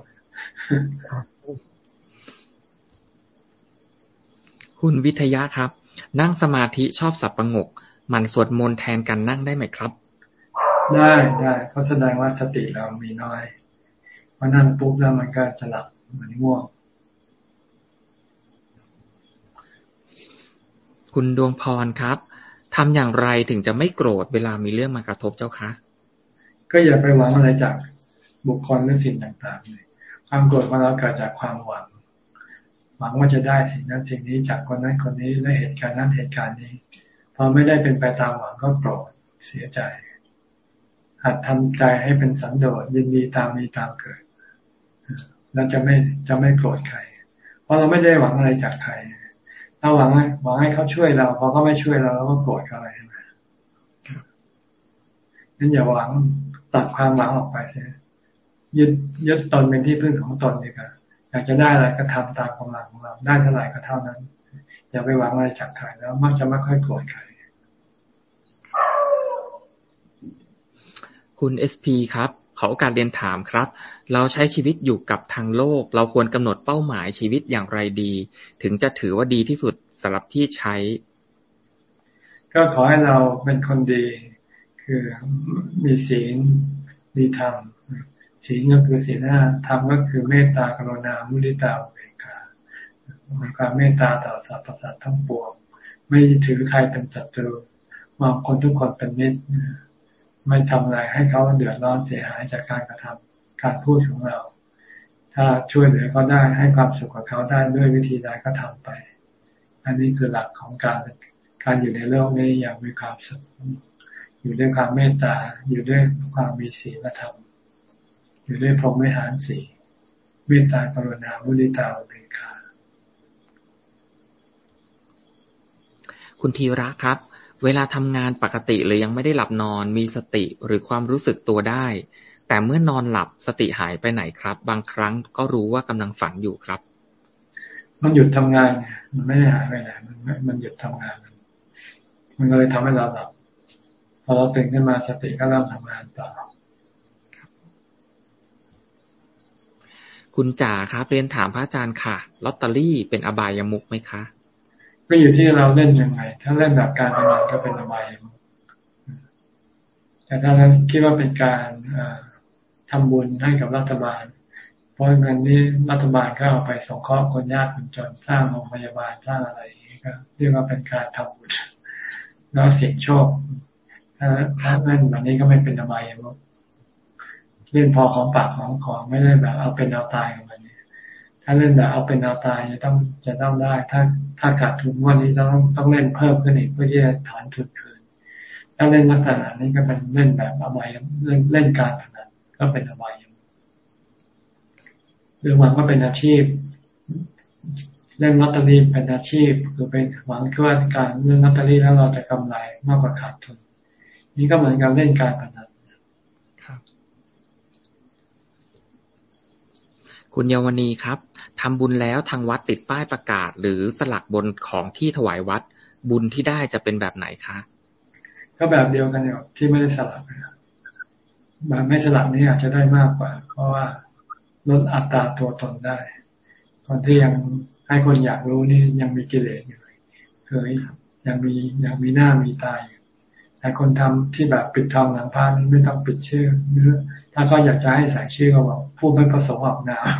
คุณวิทยาครับ นั่งสมาธิชอบสับประงก มันสวดมนต์แทนกันนั่งได้ไหมครับ ได้ได้เพราะแสดงว่าสติเรามีน้อยพอนั่งปุ๊บแล้วมันก็จะหลับมันง่วง คุณดวงพรครับทำอย่างไรถึงจะไม่โกรธเวลามีเรื่องมากระทบเจ้าคะ ก็อย่าไปหวังอะไรจากบุคคลหรือสิ่งต่างๆเลยความโกรธของเราเกิดจากความหวัง หวังว่าจะได้สิ่งนั้นสิ่งนี้จากคนนั้นคนนี้และเหตุการณ์นั้นเหตุการณ์นี้พอไม่ได้เป็นไปตามหวังก็โกรธเสียใจหัดทำใจให้เป็นสันโดษยินดีตามมีตามเกิดแล้วจะไม่จะไม่โกรธใคร เพราะเราไม่ได้หวังอะไรจากใคร ถ้าหวังหวังให้เขาช่วยเราพอเขาไม่ช่วยเราเราก็โกรธเขาอะไรใช่ไหมนั้นอย่าหวังตัดความหวังออกไปเสียยึดยึดตนเป็นที่พึ่งของตนดีกว่าอยากจะได้อะไรก็ทำตามกำลังของเรา ได้เท่าไหร่ก็เท่านั้น อย่าไปหวังอะไรจากใครแล้วมักจะไม่ค่อยโกรธใครคุณเอสพีครับขอโอกาสเรียนถามครับ เราใช้ชีวิตอยู่กับทางโลก เราควรกำหนดเป้าหมายชีวิตอย่างไรดี ถึงจะถือว่าดีที่สุดสำหรับที่ใช้ ก็ขอให้เราเป็นคนดี คือมีศีลมีธรรมศีลก็คือศีลห้าธรรมก็คือเมตตากรุณามุทิตาเบกขามีความเมตตาต่อสรรพสัตว์ทั้งปวง ไม่ถือใครเป็นศัตรูมองคนทุกคนเป็นมิตรไม่ทำอะไรให้เขาเดือดร้อนเสียหายจากการกระทำ การพูดของเรา ถ้าช่วยเหลือก็ได้ให้ความสุขกับเขาได้ด้วยวิธีใดก็ทำไป อันนี้คือหลักของการการอยู่ในโลกนี้อย่างมีความสุขอยู่ด้วยความเมตตา อยู่ด้วยความมีศีลธรรม อยู่ด้วยพรหมิหารสีเมตตากรุณามุนิตาอุเบกขา คุณธีระครับ เวลาทำงานปกติเลยยังไม่ได้หลับนอน มีสติหรือความรู้สึกตัวได้ แต่เมื่อนอนหลับสติหายไปไหนครับ บางครั้งก็รู้ว่ากำลังฝันอยู่ครับ มันหยุดทำงาน มันไม่ได้หายไปไหนมันมันหยุดทำงาน มันก็เลยทำให้เราหลับพอเราตื่นขึ้นมาสติก็เริ่มทำงานต่อคุณจ๋าครับเรียนถามพระอาจารย์ค่ะลอตเตอรี่เป็นอบายามุกไหมคะก็อยู่ที่เราเล่นยังไง ถ้าเล่นแบบการพนันก็เป็นอบายามุกแต่ถ้าเราคิดว่าเป็นการ ทำบุญให้กับรัฐบาล เพราะเงินนี้รัฐบาลก็เอาไปสงเคราะห์คนยากคนจนสร้างโรงพยาบาลสร้างอะไรอย่างนี้ก็เรียกว่าเป็นการทำบุญแล้วเสี่ยงโชคถ้าถ้าเล่นแบบนี้ก็ไม่เป็นอบายมุกเล่นพอของปากของของไม่ได้แบบเอาเป็นเอาตายกับมันเนี่ยถ้าเล่นแบบเอาเป็นเอาตายจะต้องจะต้องได้ ถ้าถ้าขาดทุนวันนี้ต้องต้องเล่นเพิ่มขึ้นอีกเพื่อที่จะถอนทุนคืนถ้าเล่นลักษณะนี้ก็เป็นเล่นแบบอบายเล่นเล่นการพ ก็เป็นอบายหรือหวังว่าเป็นอาชีพ เล่นลอตเตอรี่เป็นอาชีพคือเป็นหวังแค่ว่าการเล่นลอตเตอรี่แล้วเราจะกำไรมากกว่าขาดทุนนี่ก็เหมือนกับเล่นการพนันคุณเยาวณีครับทำบุญแล้วทางวัดติดป้ายประกาศ หรือสลักบนของที่ถวายวัด บุญที่ได้จะเป็นแบบไหนคะก็แบบเดียวกันเนี่ยที่ไม่ได้สลักแบบไม่สลักนี่อาจจะได้มากกว่า เพราะว่าลดอัตราตัวตนได้ คนที่ยังให้คนอยากรู้นี่ยังมีกิเลสอยู่เคยยังมียังมีหน้ามีตาอยู่แต่คนทำที่แบบปิดทองหลังพระนี่ไม่ต้องปิดชื่อหรือถ้าเขาอยากจะให้ใส่ชื่อก็บอกผู้ไม่ประสงค์ออกนาม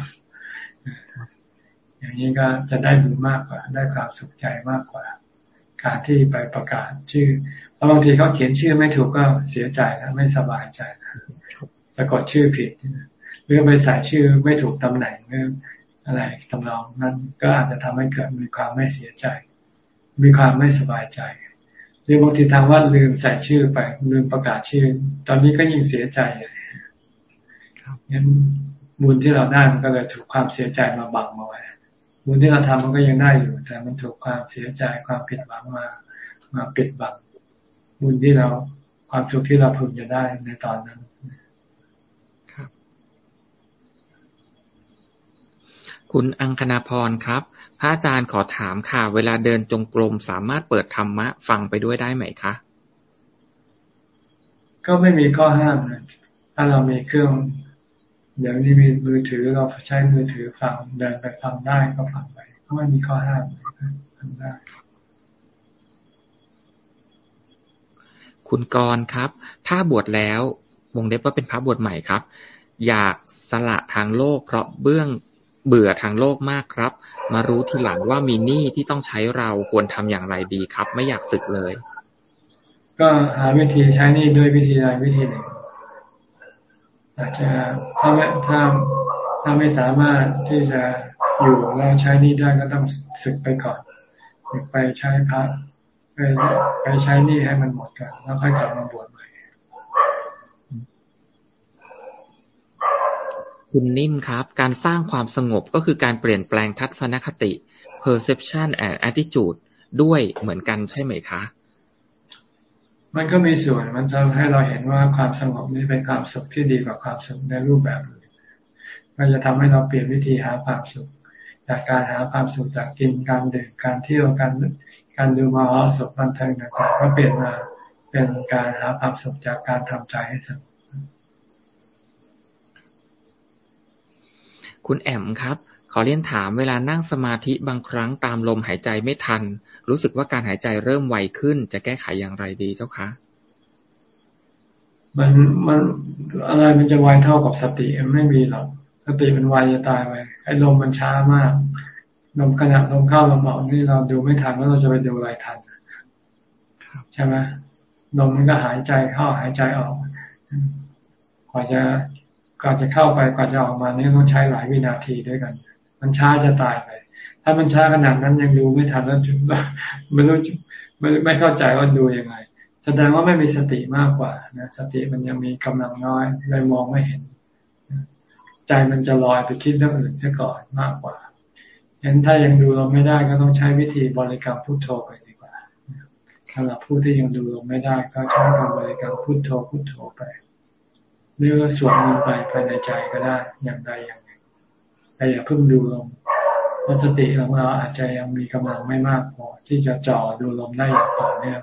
อย่างนี้ก็จะได้บุญมากกว่า ได้ความสุขใจมากกว่า การที่ไปประกาศชื่อเพราะบางทีเขาเขียนชื่อไม่ถูกก็เสียใจนะไม่สบายใจนะสะกดชื่อผิดหรือไปใส่ชื่อไม่ถูกตำแหน่งหรืออะไรตำนองนั้นก็อาจจะทำให้เกิดมีความไม่เสียใจ มีความไม่สบายใจหรือบางทีทางวัดลืมใส่ชื่อไปลืมประกาศชื่อ ตอนนี้ก็ยิ่งเสียใจครับงั้นบุญที่เราได้มันก็เลยถูกความเสียใจมาบังมาไว้ บุญที่เราทำมันก็ยังได้อยู่ แต่มันถูกความเสียใจความผิดหวังมา มาปิดบังบุญที่เราความสุขที่เราพึงจะได้ในตอนนั้นครับ คุณอังคณาพรครับ พระอาจารย์ขอถามค่ะ เวลาเดินจงกรมสามารถเปิดธรรมะ ฟังไปด้วยได้ไหมคะ ก็ไม่มีข้อห้ามนะถ้าเรามีเครื่อง เดี๋ยวนี้มีมือถือเราใช้มือถือฟังเดินไปฟังได้ก็ฟังไปก็ไม่มีข้อห้ามทำได้ คุณกรครับ ถ้าบวชแล้ววงเล็บว่าเป็นพระบวชใหม่ครับ อยากสละทางโลก เพราะเบื้องเบื่อทางโลกมากครับ มารู้ทีหลังว่ามีหนี้ที่ต้องใช้เราควรทำอย่างไรดีครับ ไม่อยากสึกเลย ก็หาวิธีใช้หนี้ด้วยวิธีใดวิธีหนึ่ง อาจจะถ้าไม่ถ้าถ้าไม่สามารถที่จะอยู่แล้วใช้นี่ได้ก็ต้องศึกไปก่อนศึกไปใช้พระไปไปใช้นี่ให้มันหมดก่อนแล้วค่อยกลับมาบวชใหม่คุณนิ่มครับ การสร้างความสงบก็คือการเปลี่ยนแปลงทัศนคติ perception and attitude ด้วยเหมือนกันใช่ไหมคะ มันก็มีส่วนมันจะให้เราเห็นว่าความสงบนี้เป็นความสุขที่ดีกว่าความสุขในรูปแบบอื่นมันจะทำให้เราเปลี่ยนวิธีหาความสุข จากการหาความสุขจากกินการดื่มการเที่ยวการการดูมาอสุขบันเทิงต่างๆก็เปลี่ยนมาเป็นการหาความสุขจากการทำใจให้สงบคุณแอมครับ ขอเรียนถามเวลานั่งสมาธิบางครั้งตามลมหายใจไม่ทัน รู้สึกว่าการหายใจเริ่มไวขึ้น จะแก้ไขอย่างไรดีเจ้าคะมันมันอะไรมันจะไวเท่ากับสติไม่มีหรอกสติมันไวจะตายไปไอ้ลมมันช้ามากลมขณะลมเข้าลมออกนี่เราดูไม่ทันแล้วเราจะไปดูอะไรทันใช่ไหมลมมันก็หายใจเข้าหายใจออกกว่าจะกว่าจะเข้าไปกว่าจะออกมานี่ต้องใช้หลายวินาทีด้วยกัน มันช้าจะตายไป ถ้ามันช้าขนาดนั้นยังดูไม่ทันแล้วจุไม่รู้ไม่ไม่เข้าใจว่าดูยังไง แสดงว่าไม่มีสติมากกว่านะสติมันยังมีกำลังน้อยเลยมองไม่เห็น ใจมันจะลอยไปคิดเรื่องอื่นซะก่อนมากกว่าเห็นถ้ายังดูเราไม่ได้ก็ต้องใช้วิธีบริกรรมพุทโธไปดีกว่าสำหรับผู้ที่ยังดูเราไม่ได้ก็ใช้การบริกรรมพุทโธพุทโธไปหรือสวดมนต์ไปภายในใจก็ได้อย่างใดอย่างหนึ่งแต่อย่าเพิ่งดูลง เพราะสติของเราอาจจะยังมีกำลังไม่มากพอ ที่จะจ่อดูลมได้อย่างต่อเนื่อง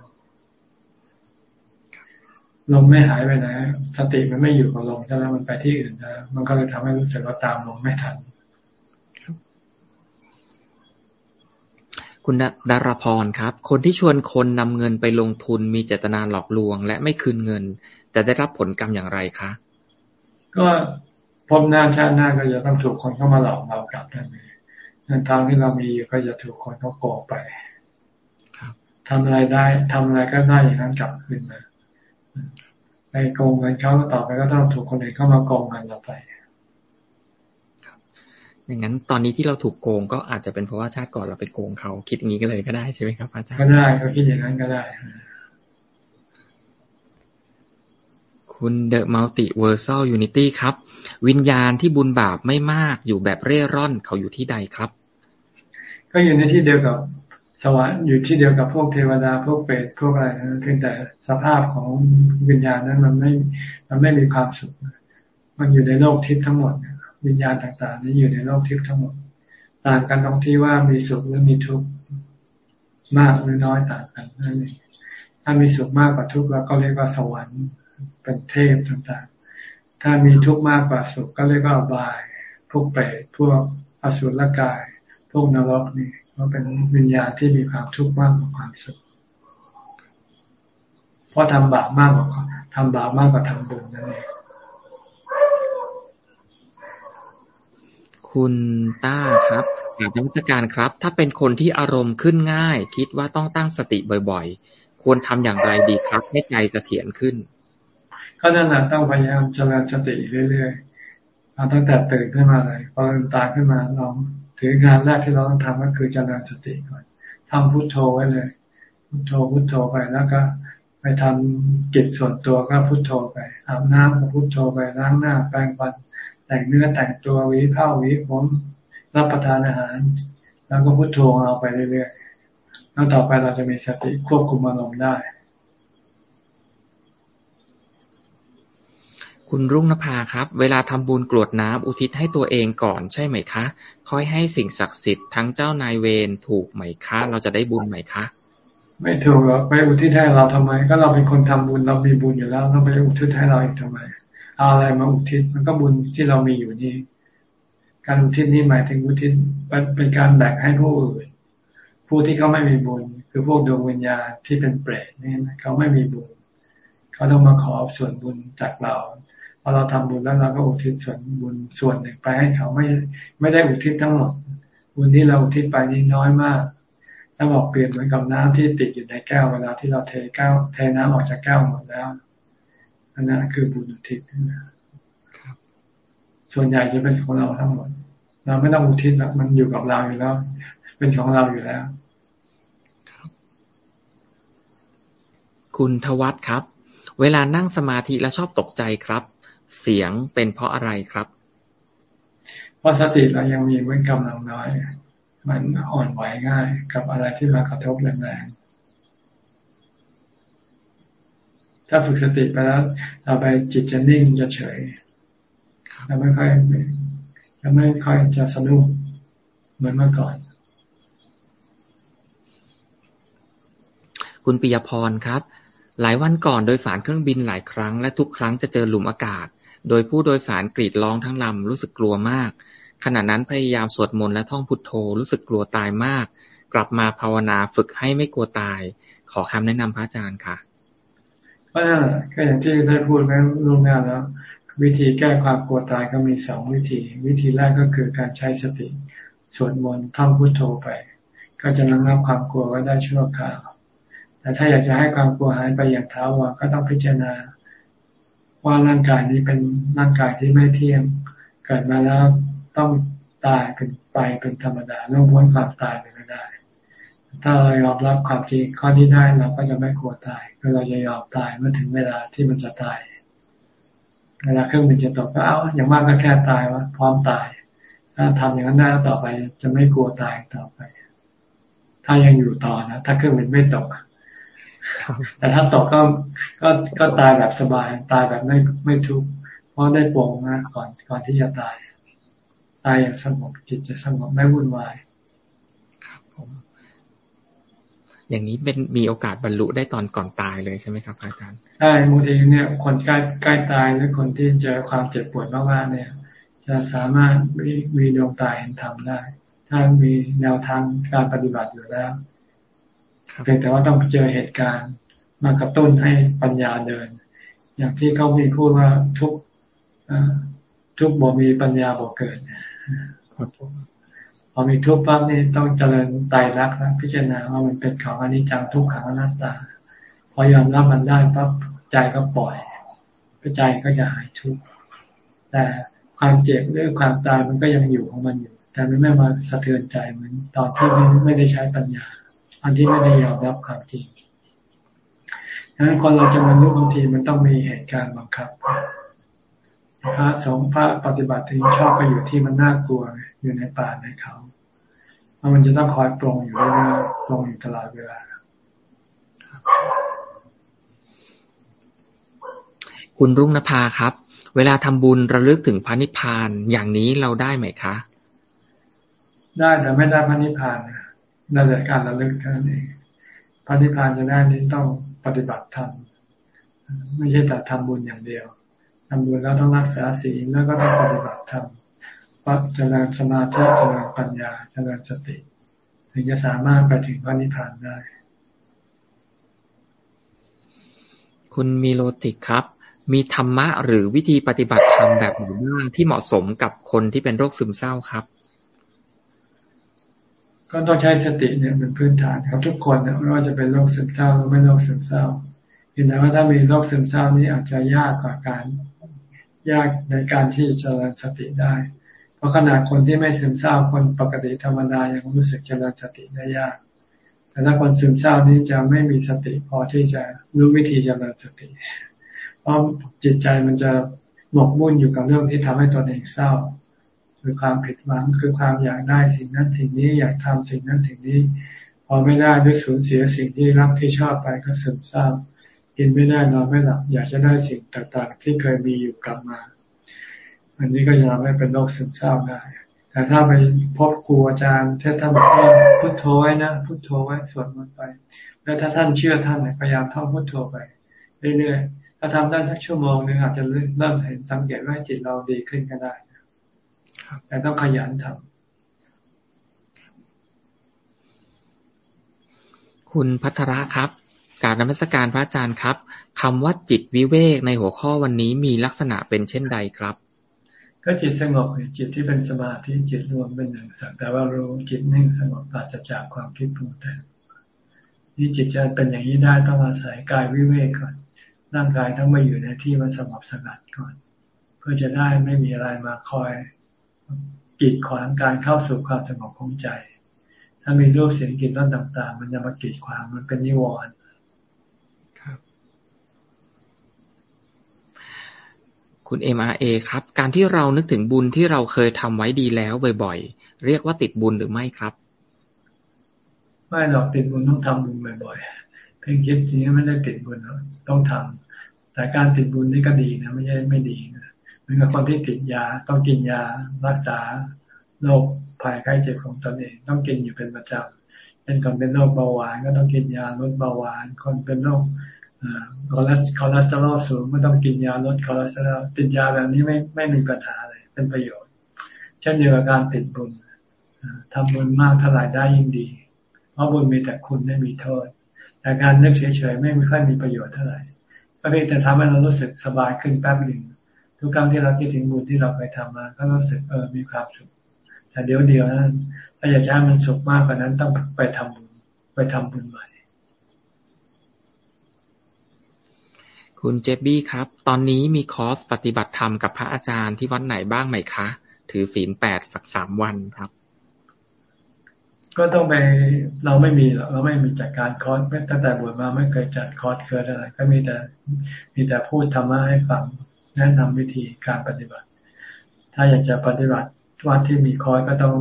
ลมไม่หายไปไหนสติมันไม่อยู่กับลมใช่ไหมมันไปที่อื่นนะมันก็เลยทำให้รู้สึกว่าตามลมไม่ทันคุณดารพรครับ คนที่ชวนคนนำเงินไปลงทุนมีเจตนาหลอกลวง และไม่คืนเงิน จะได้รับผลกรรมอย่างไรคะ ก็พบหน้าชาติหน้าก็จะต้องถูกคนเข้ามาหลอกเรากลับนั่นเอง เงินทองที่เรามีอยู่ก็จะถูกคนเขาโกงไปทำอะไรได้ทำอะไรก็ได้อย่างนั้นกลับคืนมาไปโกงเงินเขาต่อไปก็ต้องถูกคนอื่นเข้ามาโกงเงินเราไปอย่างนั้นตอนนี้ที่เราถูกโกงก็อาจจะเป็นเพราะว่าชาติก่อนเราไปโกงเขาคิดอย่างนี้ก็เลยก็ได้ใช่ไหมครับอาจารย์ก็ได้ก็คิดอย่างนั้นก็ได้ คุณ The Multiversal Unity ครับ วิญญาณที่บุญบาปไม่มากอยู่แบบเร่ร่อนเขาอยู่ที่ใดครับ ก็อยู่ในที่เดียวกับสวรรค์อยู่ที่เดียวกับพวกเทวดาพวกเปรตพวกอะไรนะเพียงแต่สภาพของวิญญาณนั้นมันไม่มันไม่มีความสุข มันอยู่ในโลกทิพย์ทั้งหมด วิญญาณต่างๆ นี้อยู่ในโลกทิพย์ทั้งหมด ต่างกันตรงที่ว่ามีสุขหรือมีทุกข์มากหรือน้อยต่างกันนั่นเองถ้ามีสุขมากกว่าทุกข์เราก็เรียกว่าสวรรค์เป็นเทพต่างๆ ถ้ามีทุกข์มากกว่าสุขก็เรียกว่าบาย พวกเปรตพวกอสุรกาย พวกนรกนี่ก็เป็นวิญญาณที่มีความทุกข์มากกว่าความสุข เพราะทำบาปมากกว่าทำบาปมากกว่าทำบุญนั่นเองคุณต้าครับถามนักการครับ ถ้าเป็นคนที่อารมณ์ขึ้นง่าย คิดว่าต้องตั้งสติบ่อยๆ ควรทำอย่างไรดีครับ ให้ใจเสถียรขึ้น ก็นั่นแหละต้องพยายามเจริญสติเรื่อยๆเอาตั้งแต่ตื่นขึ้นมาเลยพอลืมตาขึ้นมาลอง ถืองานแรกที่เราต้องทำก็คือเจริญสติก่อนทำพุทโธไว้เลย พุทโธพุทโธไปแล้วก็ ไปทำกิจส่วนตัวก็พุทโธไปอาบน้ำก็พุทโธไปล้างหน้าแปรงฟันแต่งเนื้อแต่งตัววิผ้าวิผมรับประทานอาหาร แล้วก็พุทโธเอาไปเรื่อยๆแล้วต่อไปเราจะมีสติควบคุมอารมณ์ได้ คุณรุ่งนภาครับ เวลาทำบุญกรวดน้ำอุทิศให้ตัวเองก่อนใช่ไหมคะ ค่อยให้สิ่งศักดิ์สิทธิ์ทั้งเจ้านายเวรถูกไหมคะ เราจะได้บุญไหมคะ ไม่ถูกหรอกไปอุทิศให้เราทำไม ก็เราเป็นคนทำบุญเรามีบุญอยู่แล้วต้องไปอุทิศให้เราอีกทำไมเอาอะไรมาอุทิศมันก็บุญที่เรามีอยู่นี่การอุทิศนี่หมายถึงอุทิศเป็นการแบ่งให้ผู้อื่นผู้ที่เขาไม่มีบุญ คือพวกดวงวิญญาณที่เป็นเปรตนี่เขาไม่มีบุญเขาต้องมาขอส่วนบุญจากเรา อเราทำบุญแล้วเราก็อุทิศส่วนบุญส่วนหนึ่งไปให้เขาไม่ไม่ได้อุทิศทั้งหมด บุญที่เราอุทิศไปนี่น้อยมากถ้าบอกเปลี่ยนเหมือนกับน้ำที่ติดอยู่ในแก้วเวลาที่เราเทแก้วเทน้ำออกจากแก้วหมดแล้วอันนั้นคือบุญอุทิศส่วนใหญ่จะเป็นของเราทั้งหมด เราไม่ต้องอุทิศแล้วมันอยู่กับเราอยู่แล้ว เป็นของเราอยู่แล้วคุณทวัตครับ เวลานั่งสมาธิแล้วชอบตกใจครับ เสียงเป็นเพราะอะไรครับ เพราะสติเรายังมีเมื่อกำลังน้อย มันอ่อนไหวง่ายกับอะไรที่มากระทบแรงๆถ้าฝึกสติไปแล้วเราไปจิตจะนิ่งจะเฉยจะไม่ค่อยจะไม่ค่อยจะสนุกเหมือนเมื่อก่อน คุณปิยพรครับ หลายวันก่อนโดยสารเครื่องบินหลายครั้ง และทุกครั้งจะเจอหลุมอากาศ โดยผู้โดยสารกรีดร้องทั้งลำรู้สึกกลัวมาก ขณะนั้นพยายามสวดมนต์และท่องพุทโธรู้สึกกลัวตายมาก กลับมาภาวนาฝึกให้ไม่กลัวตาย ขอคำแนะนำพระอาจารย์ค่ะก็นั่นแหละก็อย่างที่ได้พูดไว้ล่วงหน้าแล้ววิธีแก้ความกลัวตายก็มีสองวิธี วิธีแรกก็คือการใช้สติสวดมนต์ท่องพุทโธไป ก็จะระงับความกลัวไว้ได้ชั่วคราวแต่ถ้าอยากจะให้ความกลัวหายไปอย่างท้าวรก็ต้องพิจารณา ว่าร่างกายนี้เป็นร่างกายที่ไม่เที่ยง เกิดมาแล้วต้องตายเป็นไปเป็นธรรมดาเรื่องพ้นความตายไปไม่ได้ ถ้าเรายอมรับความจริงข้อนี้ได้เราก็จะไม่กลัวตายก็เราจะยอมตายเมื่อถึงเวลาที่มันจะตายเวลาเครื่องบินจะตกก็เอาอย่างมากก็แค่ตายวะพร้อมตาย ถ้าทำอย่างนั้นได้ต่อไปจะไม่กลัวตายต่อไป ถ้ายังอยู่ต่อนะถ้าเครื่องบินไม่ตก แต่ถ้าตกก็ก็ก็ตายแบบสบายตายแบบไม่ไม่ทุกข์เพราะได้ปวงนะก่อนก่อนที่จะตาย ตายอย่างสงบจิตจะสงบไม่วุ่นวายอย่างนี้เป็นมีโอกาสบรรลุได้ตอนก่อนตายเลยใช่ไหมครับอาจารย์ใช่บางทีเนี่ย คนใกล้ใกล้ตายหรือคนที่เจอความเจ็บปวดมากๆเนี่ย จะสามารถมีมีดวงตาเห็นธรรมได้ ถ้ามีแนวทางการปฏิบัติอยู่แล้ว เพียงแต่ว่าต้องเจอเหตุการณ์มากระตุ้นให้ปัญญาเดิน อย่างที่เขามีพูดว่าทุกทุกบ่มีปัญญาบ่เกิดครับพอมีทุกข์ปั๊บนี่ต้องเจริญไตรลักษณ์นะพิจารณาว่ามันเป็นของอนิจจังทุกขังอนัตตา พอยอมรับมันได้ปั๊บใจก็ปล่อยใจก็จะหายทุกข์แต่ความเจ็บหรือความตายมันก็ยังอยู่ของมันอยู่ แต่มันไม่มาสะเทือนใจเหมือนตอนที่ไม่ได้ใช้ปัญญา อันที่ไม่ได้ยอมรับความจริงดังนั้นคนเราจะบรรลุบางทีมันต้องมีเหตุการณ์บังคับพระสงฆ์พระปฏิบัติถึงชอบไปอยู่ที่มันน่ากลัวอยู่ในป่าในเขามันจะต้องคอยปรงอยู่เรื่อยๆปรงอยู่ตลอดเวลาคุณรุ่งนภาครับ เวลาทำบุญระลึกถึงพระนิพพานอย่างนี้เราได้ไหมคะ ได้แต่ไม่ได้พระนิพพานนะ ได้แต่การระลึกเท่านั้นเองพระนิพพานจะได้นี้ต้องปฏิบัติธรรมไม่ใช่แต่ทำบุญอย่างเดียวทำบุญแล้วต้องรักษาศีลแล้วก็ต้องปฏิบัติธรรมเจริญสมาธิเจริญปัญญาเจริญสติ ถึงจะสามารถไปถึงพระนิพพานได้ คุณมีโลติกครับ มีธรรมะหรือวิธีปฏิบัติธรรมแบบหมู่บ้านที่เหมาะสมกับคนที่เป็นโรคซึมเศร้าครับ ก็ต้องใช้สติเนี่ยเป็นพื้นฐานครับทุกคนเนี่ยไม่ว่าจะเป็นโรคซึมเศร้าหรือไม่โรคซึมเศร้าเห็นไหมว่าถ้ามีโรคซึมเศร้านี้อาจจะยากกว่าการ ยากในการที่จะเจริญสติได้ เพราะขณะคนที่ไม่ซึมเศร้าคนปกติธรรมดายังรู้สึกเจริญสติได้ยาก แต่ถ้าคนซึมเศร้านี้จะไม่มีสติพอที่จะรู้วิธีเจริญสติ เพราะจิตใจมันจะหมกมุ่นอยู่กับเรื่องที่ทำให้ตนเองเศร้า คือความผิดหวังคือความอยากได้สิ่งนั้นสิ่งนี้อยากทำสิ่งนั้นสิ่งนี้ พอไม่ได้ด้วยสูญเสียสิ่งที่รักที่ชอบไปก็ซึมเศร้ากินไม่ได้นอนไม่หลับอยากจะได้สิ่งต่างๆ ที่เคยมีอยู่กลับมา อันนี้ก็จะทำให้เป็นโรคซึมเศร้าได้แต่ถ้าไปพบครูอาจารย์ท่านบอกว่าพุทโธไว้นะพุทโธไว้สวดมนต์ไป แล้วถ้าท่านเชื่อท่านพยายามท่องพุทโธไปเรื่อยๆถ้าทำได้สักชั่วโมงนึงอาจจะเริ่มเห็นสังเกตว่าจิตเราดีขึ้นก็ได้ แต่ต้องขยันทำคุณพัทระครับการนมัสการพระอาจารย์ครับคำว่าจิตวิเวกในหัวข้อวันนี้มีลักษณะเป็นเช่นใดครับ ก็จิตสงบจิตที่เป็นสมาธิจิตรวมเป็นหนึ่งสักแต่ว่ารู้จิตนิ่งสงบปราศจากความคิดปรุงแต่งนี่จิตจะเป็นอย่างนี้ได้ต้องอาศัยกายวิเวกก่อนร่างกายต้องมาอยู่ในที่มันสงบสงัดก่อน เพื่อจะได้ไม่มีอะไรมาคอย กีดขวางการเข้าสู่ความสงบของใจ ถ้ามีรูปเสียงกลิ่นรสต่าง ๆ มันจะมากีดขวางมันเป็นนิวรณ์คุณ MRA ครับ การที่เรานึกถึงบุญที่เราเคยทำไว้ดีแล้วบ่อยๆ เรียกว่าติดบุญหรือไม่ครับ ไม่หรอกติดบุญต้องทำบุญบ่อยๆ เพียงคิดทีนี้ไม่ได้ติดบุญต้องทำแต่การติดบุญนี่ก็ดีนะ ไม่ใช่ไม่ดีนะเห มือนกับคนที่ติดยาต้องกินยารักษาโรคภัยไข้เจ็บของตนเอง ต้องกินอยู่เป็นประจำเป็นคนเป็นโรคเบาหวานก็ต้องกินยาลดเบาหวาน คนเป็นโรคคอเลสคอเลสเตอรอลสูงก็ต้องกินยาลดคอเลสเตอรอลติดยาแบบนี้ไม่ไม่มีปัญหาเลยเป็นประโยชน์ เช่นเดียวกับการติดบุญทำบุญมากเท่าไหร่ได้ยิ่งดี เพราะบุญมีแต่คุณไม่มีโทษ แต่การนึกเฉยๆไม่ค่อยมีประโยชน์เท่าไหร่ก็เพียงแต่ทำให้เรารู้สึกสบายขึ้นแป๊บหนึ่ง ทุกครั้งที่เราคิดถึงบุญที่เราเคยทำมา ก็รู้สึกเออมีความสุขแต่เดี๋ยวเดียวนั้นถ้าอยากจะให้มันสุขมากกว่านั้นต้องไปทำบุญไปทำบุญใหม่ คุณเจบบี้ครับ ตอนนี้มีคอร์สปฏิบัติธรรมกับพระอาจารย์ที่วัดไหนบ้างไหมคะ ถือศีลแปดสักสามวันครับ ก็ต้องไปเราไม่มีเราไม่มีจัดการคอร์สตั้งแต่บวชมาไม่เคยจัดคอร์สเคยอะไร ก็มีแต่มีแต่พูดธรรมะให้ฟัง แนะนำวิธีการปฏิบัติ ถ้าอยากจะปฏิบัติวัดที่มีคอร์สก็ต้อง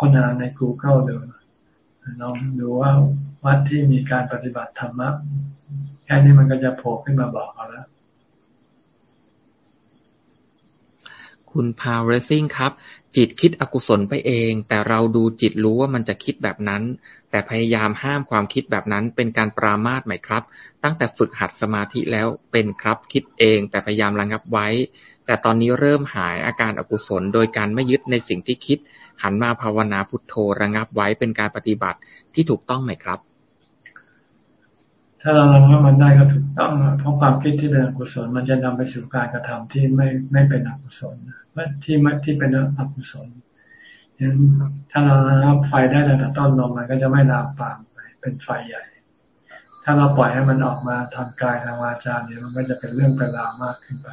ค้นหาใน Google ดูลองดูว่าวัดที่มีการปฏิบัติธรรมะแค่นี้มันก็จะโผล่ขึ้นมาบอกเราแล้ว คุณพาวเรซิ่งครับ จิตคิดอกุศลไปเอง แต่เราดูจิตรู้ว่ามันจะคิดแบบนั้น แต่พยายามห้ามความคิดแบบนั้นเป็นการปรามาสไหมครับ ตั้งแต่ฝึกหัดสมาธิแล้วเป็นครับ คิดเอง แต่พยายามระงับไว้ แต่ตอนนี้เริ่มหายอาการอกุศล โดยการไม่ยึดในสิ่งที่คิด หันมาภาวนาพุทโธระงับไว้เป็นการปฏิบัติที่ถูกต้องไหมครับ ถ้าเราระงับมันได้ก็ถูกต้องเพราะความคิดที่เป็นอกุศลมันจะนำไปสู่การกระทำที่ไม่ไม่เป็นอกุศลที่ไม่ที่เป็นอกุศลยังถ้าเราระงับไฟได้ตั้งแต่ต้นลงมันก็จะไม่ลามปามไปเป็นไฟใหญ่ ถ้าเราปล่อยให้มันออกมาทางกายทางวาจาเนี่ยมันก็จะเป็นเรื่องเป็นราวมากขึ้นไป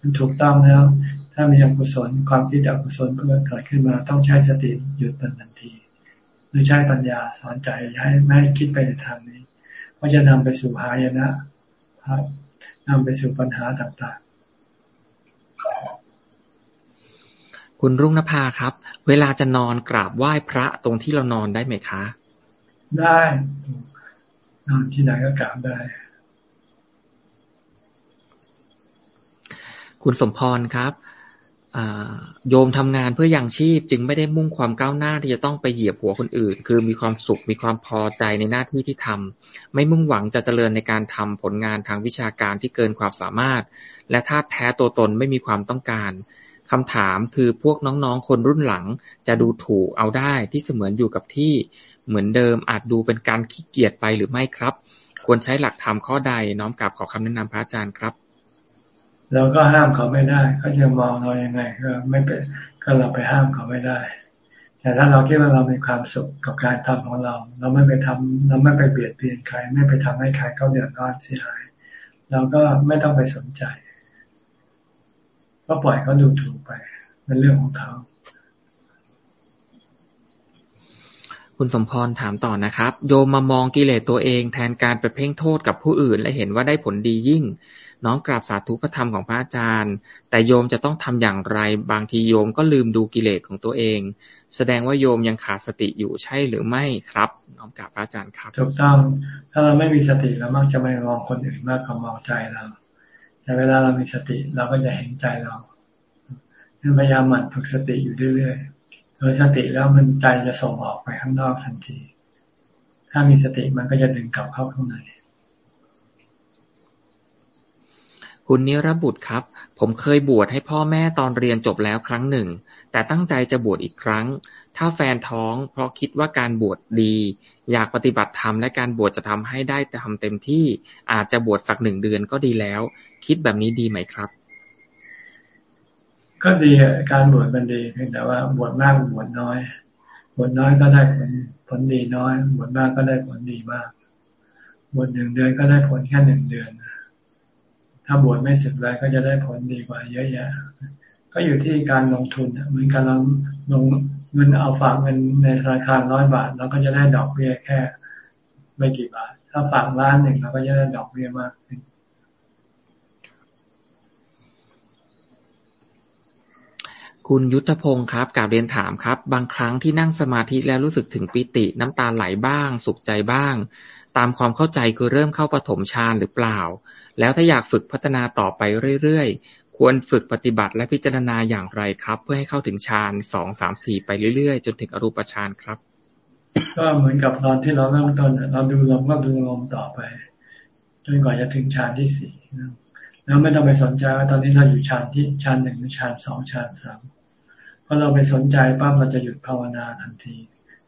มันถูกต้องแล้ว ถ้ามีอกุศลความคิดอกุศลเพื่อเกิดขึ้นมาต้องใช้สติหยุดมันทันที หรือใช้ปัญญาสอนใจให้ไม่คิดไปในทางนี้ ก็จะนำไปสู่หายนะครับนำไปสู่ปัญหาต่างๆ คุณรุ่งนภาครับ เวลาจะนอนกราบไหว้พระตรงที่เรานอนได้ไหมคะ ได้นอนที่ไหนก็กราบได้ คุณสมพรครับ โยมทำงานเพื่อยังชีพจึงไม่ได้มุ่งความก้าวหน้าที่จะต้องไปเหยียบหัวคนอื่น คือมีความสุขมีความพอใจในหน้าที่ที่ทำไม่มุ่งหวังจะเจริญในการทำผลงานทางวิชาการที่เกินความสามารถ และธาตุแท้ตัวตนไม่มีความต้องการคำถามคือพวกน้องๆ คนรุ่นหลังจะดูถูกเอาได้ที่เสมือนอยู่กับที่เหมือนเดิมอาจดูเป็นการขี้เกียจไปหรือไม่ครับ ควรใช้หลักธรรมข้อใดน้อมกลับขอคำแนะนำพระอาจารย์ครับ เราก็ห้ามเขาไม่ได้เขาจะมองเรายังไงก็ไม่เป็นก็เราไปห้ามเขาไม่ได้ แต่ถ้าเราคิดว่าเรามีความสุขกับการทำของเรา เราไม่ไปทำเราไม่ไปเบียดเบียนใคร ไม่ไปทำให้ใครเขาเดือดร้อนเสียหายเราก็ไม่ต้องไปสนใจก็ปล่อยเขาดูถูกไปเป็นเรื่องของเขาคุณสมพรถามต่อนะครับ โยมมามองกิเลสตัวเองแทนการไปเพ่งโทษกับผู้อื่น และเห็นว่าได้ผลดียิ่ง น้องกราบสาธุพระธรรมของพระอาจารย์ แต่โยมจะต้องทำอย่างไร บางทีโยมก็ลืมดูกิเลสของตัวเอง แสดงว่าโยมยังขาดสติอยู่ใช่หรือไม่ครับ น้องกราบพระอาจารย์ครับถูกต้อง ถ้าเราไม่มีสติเรามักจะไม่มองคนอื่นมากกว่ามองใจเรา แต่เวลาเรามีสติเราก็จะเห็นใจเราพยายามหมั่นฝึกสติอยู่เรื่อยๆโดยสติแล้วมันใจจะส่งออกไปข้างนอกทันที ถ้ามีสติมันก็จะดึงกลับเข้าข้างใน คุณนิรบุตรครับ ผมเคยบวชให้พ่อแม่ตอนเรียนจบแล้วครั้งหนึ่ง แต่ตั้งใจจะบวชอีกครั้ง ถ้าแฟนท้องเพราะคิดว่าการบวชดีอยากปฏิบัติธรรมและการบวชจะทำให้ได้ทำเต็มที่ อาจจะบวชสักหนึ่งเดือนก็ดีแล้ว คิดแบบนี้ดีไหมครับ ก็ดีการบวชมันดีเพียงแต่ว่าบวชมากบวชน้อย บวชน้อยก็ได้ผลผลดีน้อย บวชมากก็ได้ผลดีมาก บวชหนึ่งเดือนก็ได้ผลแค่หนึ่งเดือน ถ้าบวชไม่สึกเลยก็จะได้ผลดีกว่าเยอะแยะ ก็อยู่ที่การลงทุนเหมือนการลงลงเงินเอาฝากเงินในธนาคารร้อยบาทเราก็จะได้ดอกเบี้ยแค่ ไม่กี่บาท ถ้าฝากล้านหนึ่งเราก็จะได้ดอกเบี้ยมากขึ้นคุณยุทธพงศ์ครับกล่าบเรียนถามครับ บางครั้งที่นั่งสมาธิแล้วรู้สึกถึงปิติ น้ำตาไหลบ้าง สุขใจบ้าง ตามความเข้าใจคือเริ่มเข้าปฐมฌานหรือเปล่า แล้วถ้าอยากฝึกพัฒนาต่อไปเรื่อยๆ ควรฝึกปฏิบัติและพิจารณาอย่างไรครับ เพื่อให้เข้าถึงฌานสองสามสี่ไปเรื่อยๆ จนถึงอรูปฌานครับ ก็เหมือนกับตอนที่เราเริ่มต้นเราดูลมก็ดูลมต่อไปจนกว่าจะถึงฌานที่สี่แล้วไม่ต้องไปสนใจว่าตอนนี้เราอยู่ฌานที่ฌานหนึ่งหรือฌานสองฌานสามพอเราไปสนใจปั๊บเราจะหยุดภาวนาทันที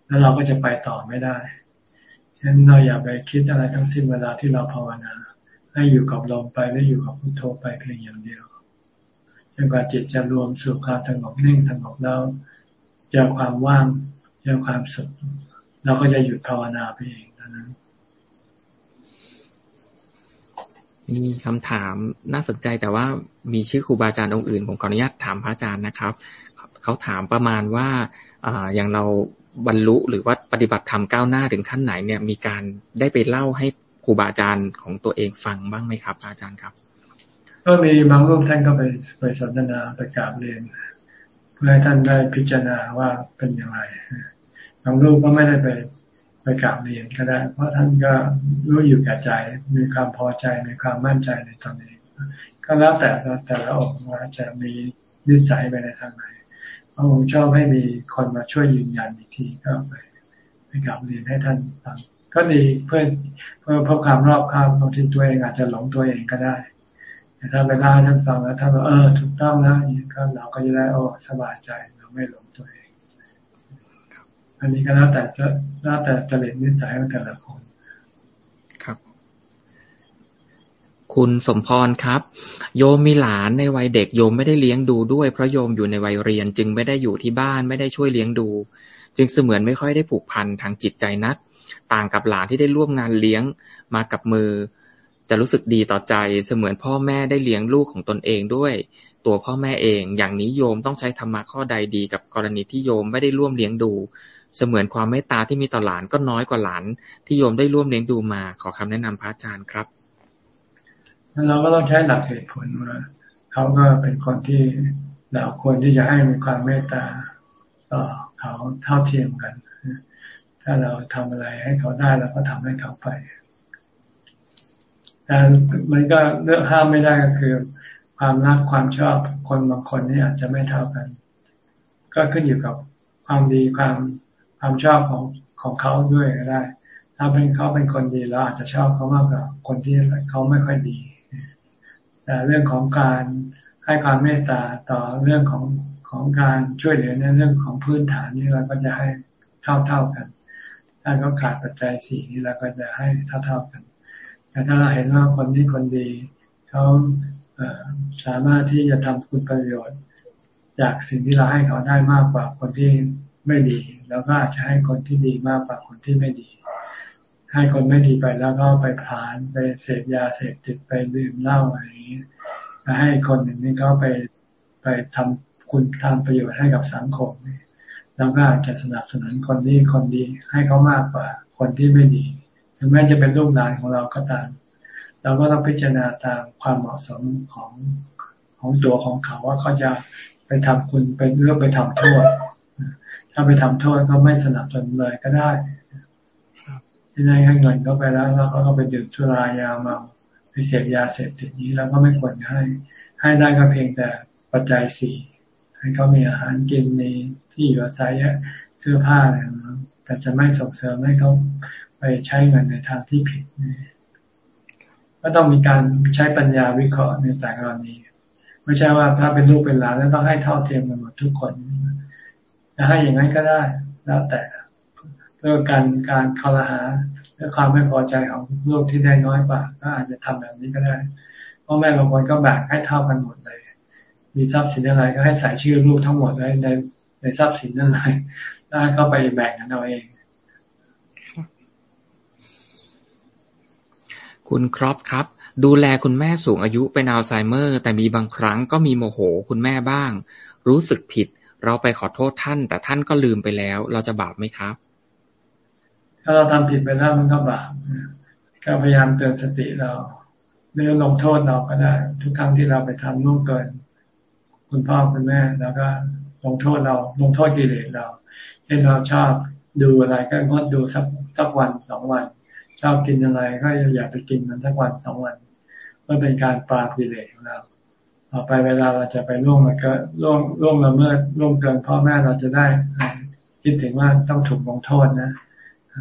แล้วเราก็จะไปต่อไม่ได้ฉะนั้นเราอย่าไปคิดอะไรทั้งสิ้นเวลาที่เราภาวนา ให้อยู่กับลมไปและอยู่กับพุทโธไปเพียงอย่างเดียวจนกว่าจิตจะรวมสู่ความสงบนิ่งสงบแล้วเจอความว่างเจอความสุขเราก็จะหยุดภาวนาไปเองนั้นมีคำถามน่าสนใจแต่ว่ามีชื่อครูบาอาจารย์องค์อื่น ผมขออนุญาตถามพระอาจารย์นะครับ เขาถามประมาณว่าอย่างเราบรรลุหรือว่าปฏิบัติธรรมก้าวหน้าถึงขั้นไหนเนี่ย มีการได้ไปเล่าให้ รูบาอาจารย์ของตัวเองฟังบ้างไหมครับ อาจารย์ครับ ก็มีบางรูปท่านก็ไปไปสนทนาไปกราบเรียน เพื่อให้ท่านได้พิจารณาว่าเป็นอย่างไรบางรูปก็ไม่ได้ไปไปกราบเรียนก็ได้ เพราะท่านก็รู้อยู่แก่ใจ มีความพอใจมีความมั่นใจในตนเองก็แล้วแต่แต่ละองค์ว่าจะมีนิสัยไปในทางไหนพระองค์ชอบให้มีคนมาช่วยยืนยันอีกทีก็ไปไปกลับเรียนให้ท่านฟัง ก็ดีเพื่อเพื่อเพื่อความรอบคอบบางทีตัวเองอาจจะหลงตัวเองก็ได้แต่ถ้าไปล่าท่านฟังแล้วท่านบอกเออถูกต้องนะนี่ก็เราก็จะได้โอ้สบายใจเราไม่หลงตัวเอง อันนี้ก็แล้วแต่จะแล้วแต่จริตนิสัยของแต่ละคนคุณสมพรครับ โยมมีหลานในวัยเด็กโยมไม่ได้เลี้ยงดูด้วยเพราะโยมอยู่ในวัยเรียน จึงไม่ได้อยู่ที่บ้านไม่ได้ช่วยเลี้ยงดู จึงเสมือนไม่ค่อยได้ผูกพันทางจิตใจนัก ต่างกับหลานที่ได้ร่วมงานเลี้ยงมากับมือ จะรู้สึกดีต่อใจเสมือนพ่อแม่ได้เลี้ยงลูกของตนเองด้วย ตัวพ่อแม่เอง อย่างนี้โยมต้องใช้ธรรมะข้อใดดีกับกรณีที่โยมไม่ได้ร่วมเลี้ยงดู เสมือนความเมตตาที่มีต่อหลานก็น้อยกว่าหลาน ที่โยมได้ร่วมเลี้ยงดูมาขอคำแนะนำพระอาจารย์ครับเราก็ต้องใช้หลักเหตุผลว่าเขาก็เป็นคนที่เราควรที่จะให้มีความเมตตาต่อเขาเท่าเทียมกัน ถ้าเราทำอะไรให้เขาได้เราก็ทำให้เขาไปแต่มันก็เลือกห้ามไม่ได้ก็คือ ความรักความชอบคนบางคนนี่อาจจะไม่เท่ากัน ก็ขึ้นอยู่กับความดีความความชอบของของเขาด้วยก็ได้ ถ้าเป็นเขาเป็นคนดีเราอาจจะชอบเขามากกว่าคนที่เขาไม่ค่อยดี แต่เรื่องของการให้ความเมตตาต่อเรื่องของของการช่วยเหลือในเรื่องของพื้นฐานนี่เราก็จะให้เท่าเท่ากัน ถ้าเขาขาดปัจจัยสี่นี่เราก็จะให้เท่าเท่ากัน แต่ถ้าเราเห็นว่าคนนี้คนดีเขาสามารถที่จะทำคุณประโยชน์ จากสิ่งที่เราให้เขาได้มากกว่าคนที่ไม่ดี แล้วก็อาจจะให้คนที่ดีมากกว่าคนที่ไม่ดี ให้คนไม่ดีไปแล้วก็ไปผ่านไปเสพยาเสพติดไปดื่มเหล้าอะไรอย่างนี้ให้คนหนึ่งนี่เขาไปไปทำคุณทำประโยชน์ให้กับสังคม เราก็อาจจะสนับสนุนคนที่คนดีให้เขามากกว่าคนที่ไม่ดี ถึงแม้จะเป็นลูกหลานของเราก็ตาม เราก็ต้องพิจารณาตามความเหมาะสมของของตัวของเขาว่าเขาจะไปทำคุณไปเลือกไปทำโทษ ถ้าไปทำโทษก็ไม่สนับสนุนเลยก็ได้ที่ได้ให้เงินก็ไปแล้วแล้วเขาก็ไปดื่มสุรายาเมาไปเสพยาเสพติดนี้แล้วก็ไม่ควรให้ ให้ได้ก็เพียงแต่ปัจจัยสี่ให้เขามีอาหารกินมี ที่อยู่อาศัยเสื้อผ้าอะไรแต่จะไม่ส่งเสริมให้เขาไปใช้เงินในทางที่ผิดก็ต้องมีการใช้ปัญญาวิเคราะห์ในแต่กรณีไม่ใช่ว่าถ้าเป็นลูกเป็นหลานแล้วต้องให้เท่าเทียมกันหมดทุกคนจะให้อย่างนั้นก็ได้ แล้วแต่เพื่อการการคารหาและความไม่พอใจของลูกที่ได้น้อยกว่าก็อาจจะทำแบบนี้ก็ได้พ่อแม่บางคนก็แบ่งให้เท่ากันหมดเลย มีทรัพย์สินอะไรก็ให้ใส่ชื่อลูกทั้งหมดไว้ใน ในทรัพย์สินนั่นเลยแล้วก็ไปแบ่งกันเอาเอง คุณครอปครับ ดูแลคุณแม่สูงอายุเป็นอัลไซเมอร์ แต่มีบางครั้งก็มีโมโหคุณแม่บ้าง รู้สึกผิด เราไปขอโทษท่าน แต่ท่านก็ลืมไปแล้ว เราจะบาปไหมครับ ถ้าเราทำผิดไปแล้วมันก็บาปก็พยายามเตือนสติเราหรือลงโทษเราก็ได้ ทุกครั้งที่เราไปทำล่วงเกิน คุณพ่อคุณแม่แล้วก็ ลงโทษเรา ลงโทษกิเลสเราเช่นเราชอบดูอะไรก็งดดูสักสักวันสองวัน ชอบกินอะไรก็อย่าไปกินมันสักวันสองวันเพื่อเป็นการปราบกิเลสของเราต่อไปเวลาเราจะไปล่วงมันก็ล่วงล่วงละเมิดล่วงเกินพ่อแม่เราจะได้คิดถึงว่าต้องถูกลงโทษนะ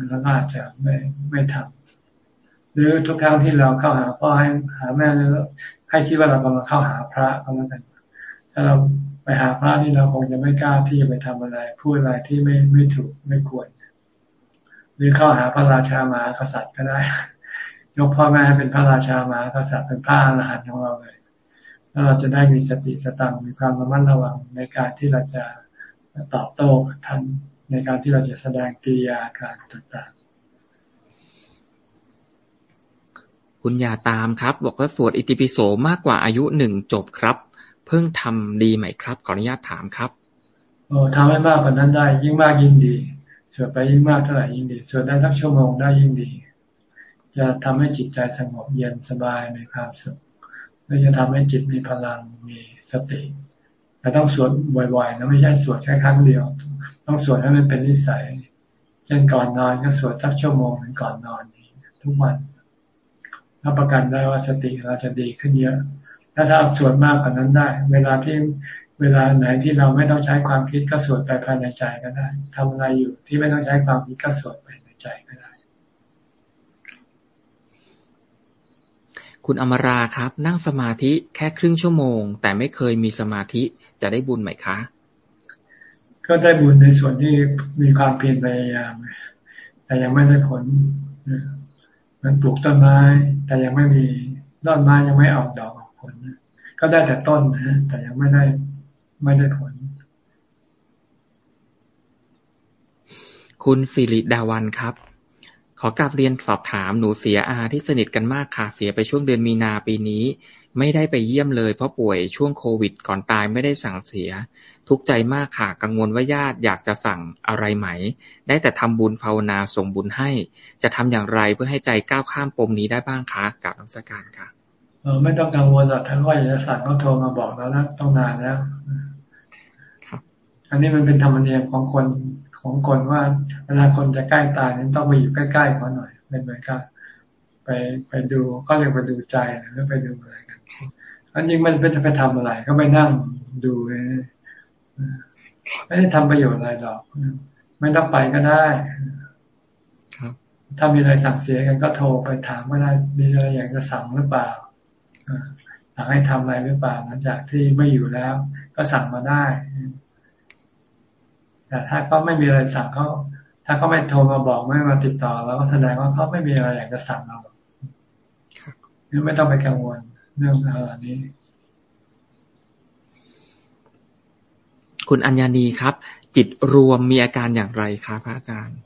แล้วก็อาจจะไม่ไม่ทำหรือทุกครั้งที่เราเข้าหาพ่อให้หาแม่แล้วให้คิดว่าเรากำลังเข้าหาพระก็แล้วกันถ้าเรา หาพระนี่เราคงจะไม่กล้าที่จะไปทำอะไรพูดอะไรที่ไม่ไม่ถูกไม่ควร หรือเข้าหาพระราชามากษัตริย์ก็ได้ ยกพ่อแม่เป็นพระราชามากษัตริย์เป็นพระอรหันต์ของเราเลยแล้วเราจะได้มีสติสตังมีความระมัดระวังในการที่เราจะตอบโต้ทันในการที่เราจะแสดงกิริยาการต่างๆ คุณยาตามครับ บอกว่าสวดอิติปิโสมากกว่าอายุหนึ่งจบครับ เพิ่งทำดีไหมครับ ขออนุญาตถามครับโอ้ทำให้มากกว่านั้นได้ ยิ่งมากยิ่งดีสวดไปยิ่งมากเท่าไหร่ยิ่งดีสวดได้สักชั่วโมงได้ยิ่งดี จะทำให้จิตใจสงบเย็นสบายมีความสุขและจะทำให้จิตมีพลังมีสติแต่ต้องสวดบ่อยๆนะไม่ใช่สวดแค่ครั้งเดียว ต้องสวดให้มันเป็นนิสัยเช่นก่อนนอนก็สวดสักชั่วโมงหนึ่งก่อนนอนทุกวันรับประกันได้ว่าสติเราจะดีขึ้นเยอะ ถ้าถ้าสวดมากกว่านั้นได้ เวลาที่เวลาไหนที่เราไม่ต้องใช้ความคิดก็สวดไปภายในใจก็ได้ทำอะไรอยู่ที่ไม่ต้องใช้ความคิดก็สวดไปในใจก็ได้ คุณอมราครับ นั่งสมาธิแค่ครึ่งชั่วโมง แต่ไม่เคยมีสมาธิจะได้บุญไหมคะ ก็ได้บุญในส่วนที่มีความเพียรพยายามแต่ยังไม่ได้ผลมันปลูกต้นไม้ แต่ยังไม่มีต้นไม้ยังไม่ออกดอกออก ผลก็ได้แต่ต้นนะแต่ยังไม่ได้ไม่ได้ผล คุณสิริดาวันครับ ขอกลับเรียนสอบถามหนูเสียอาที่สนิทกันมากค่ะเสียไปช่วงเดือนมีนาปีนี้ ไม่ได้ไปเยี่ยมเลยเพราะป่วยช่วงโควิด ก่อนตายไม่ได้สั่งเสีย ทุกใจมากค่ะกังวลว่าญาติอยากจะสั่งอะไรไหม ได้แต่ทำบุญภาวนาส่งบุญให้ จะทำอย่างไรเพื่อให้ใจก้าวข้ามปมนี้ได้บ้างคะกับนักสการค่ะ ไม่ต้องกังวลหรอกทั้งว่าอยากจะสั่งก็โทรมาบอกแล้วนะต้องนานแล้วครับอันนี้มันเป็นธรรมเนียมของคนของคนว่าเวลาคนจะใกล้ตายนั้นต้องไปอยู่ใกล้ๆเขาหน่อยเป็นเหมือนกันไปไปดูก็เรียกไปดูใจหรือไปดูอะไรกันอันนี้มันเป็นจะไปทำอะไร ก็ไปนั่งดูไม่ได้ทำประโยชน์อะไรหรอกไม่ต้องไปก็ได้ครับถ้ามีอะไรสั่งเสียกันก็โทรไปถามว่าได้มีอะไรอยากจะสั่งหรือเปล่า สั่งให้ทำอะไรหรือเปล่าหลังจากที่ไม่อยู่แล้ว ก็สั่งมาได้ แต่ถ้าเขาไม่มีอะไรสั่งเขาถ้าเขาไม่โทรมาบอกไม่มาติดต่อเราก็แสดงว่าเขาไม่มีอะไรอยากจะสั่งเราไม่ต้องไปกังวลเรื่องอะไรนี้ คุณอัญญานีครับ จิตรวมมีอาการอย่างไรครับพระอาจารย์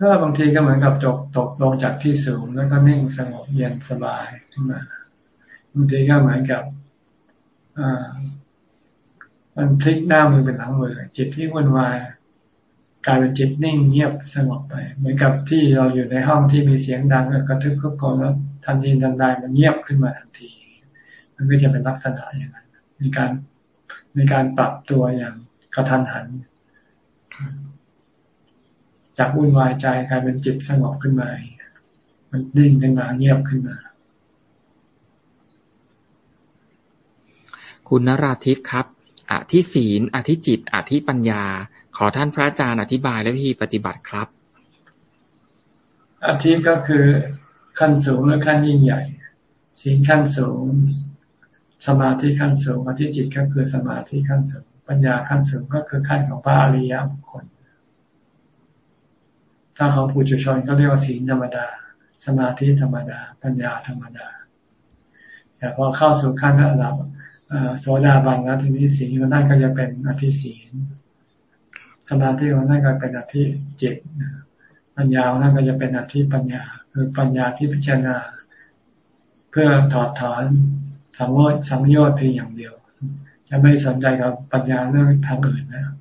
ก็บางทีก็เหมือนกับตกตกลงจากที่สูงแล้วก็นิ่งสงบเย็นสบายขึ้นมา บางทีก็เหมือนกับมันพลิกหน้ามือเป็นหลังมือจิตที่วุ่นวายกลายเป็นจิตนิ่งเงียบสงบไป เหมือนกับที่เราอยู่ในห้องที่มีเสียงดังกระทึกกระโกนแล้วทันทีทันใดมันเงียบขึ้นมาทันที มันก็จะเป็นลักษณะอย่างนั้นมีการมีการปรับตัวอย่างกระทันหัน จากวุ่นวายใจกลายเป็นจิตสงบขึ้นมา มันนิ่งขึ้นมาเงียบขึ้นมา คุณนราทิพย์ครับอธิศีลอธิจิต อธิปัญญา ขอท่านพระอาจารย์อธิบายและวิธีปฏิบัติครับอธิก็คือขั้นสูงและขั้นยิ่งใหญ่ศีลขั้นสูง สมาธิขั้นสูงอธิจิตก็คือสมาธิขั้นสูง ปัญญาขั้นสูงก็คือขั้นของพระอริยบุคคลถ้าของผู้จุชนก็เรียกว่าศีลธรรมดา สมาธิธรรมดา ปัญญาธรรมดาแต่พอเข้าสู่ขั้นระดับ โสดาบันแล้วทีนี้สีของท่านก็จะเป็นอธิศีลสมาธิของท่านก็เป็นอธิจิตปัญญาของท่านก็จะเป็นอธิปัญญา คือปัญญาที่พิจารณา เพื่อถอดถอนสังโยชน์สังโยชน์เพียงอย่างเดียว จะไม่สนใจกับปัญญาเรื่องทางอื่นนะ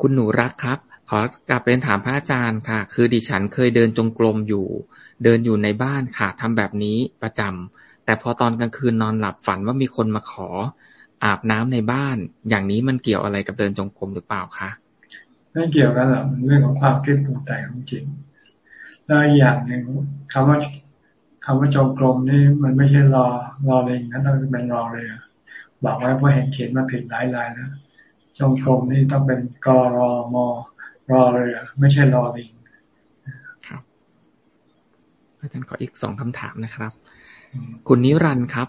คุณหนูรักครับ ขอกลับเรียนถามพระอาจารย์ค่ะ คือดิฉันเคยเดินจงกรมอยู่ เดินอยู่ในบ้านค่ะทำแบบนี้ประจำแต่พอตอนกลางคืนนอนหลับฝันว่ามีคนมาขอ อาบน้ำในบ้าน อย่างนี้มันเกี่ยวอะไรกับเดินจงกรมหรือเปล่าคะไม่เกี่ยวกันหรอกมันเรื่องของความคิดปรุงแต่งของจิตแล้วอย่างหนึ่งคำว่าคำว่าจงกรมนี่มันไม่ใช่รอรอเลยนะต้องเป็นรอเลยบอกไว้เพราะเห็นเขียนมาผิดหลายลายนะจงกรมนี่ต้องเป็นกรอมอรอเลยไม่ใช่รอลิง อาจารย์ขออีกสองคำถามนะครับ คุณนิรันด์ครับ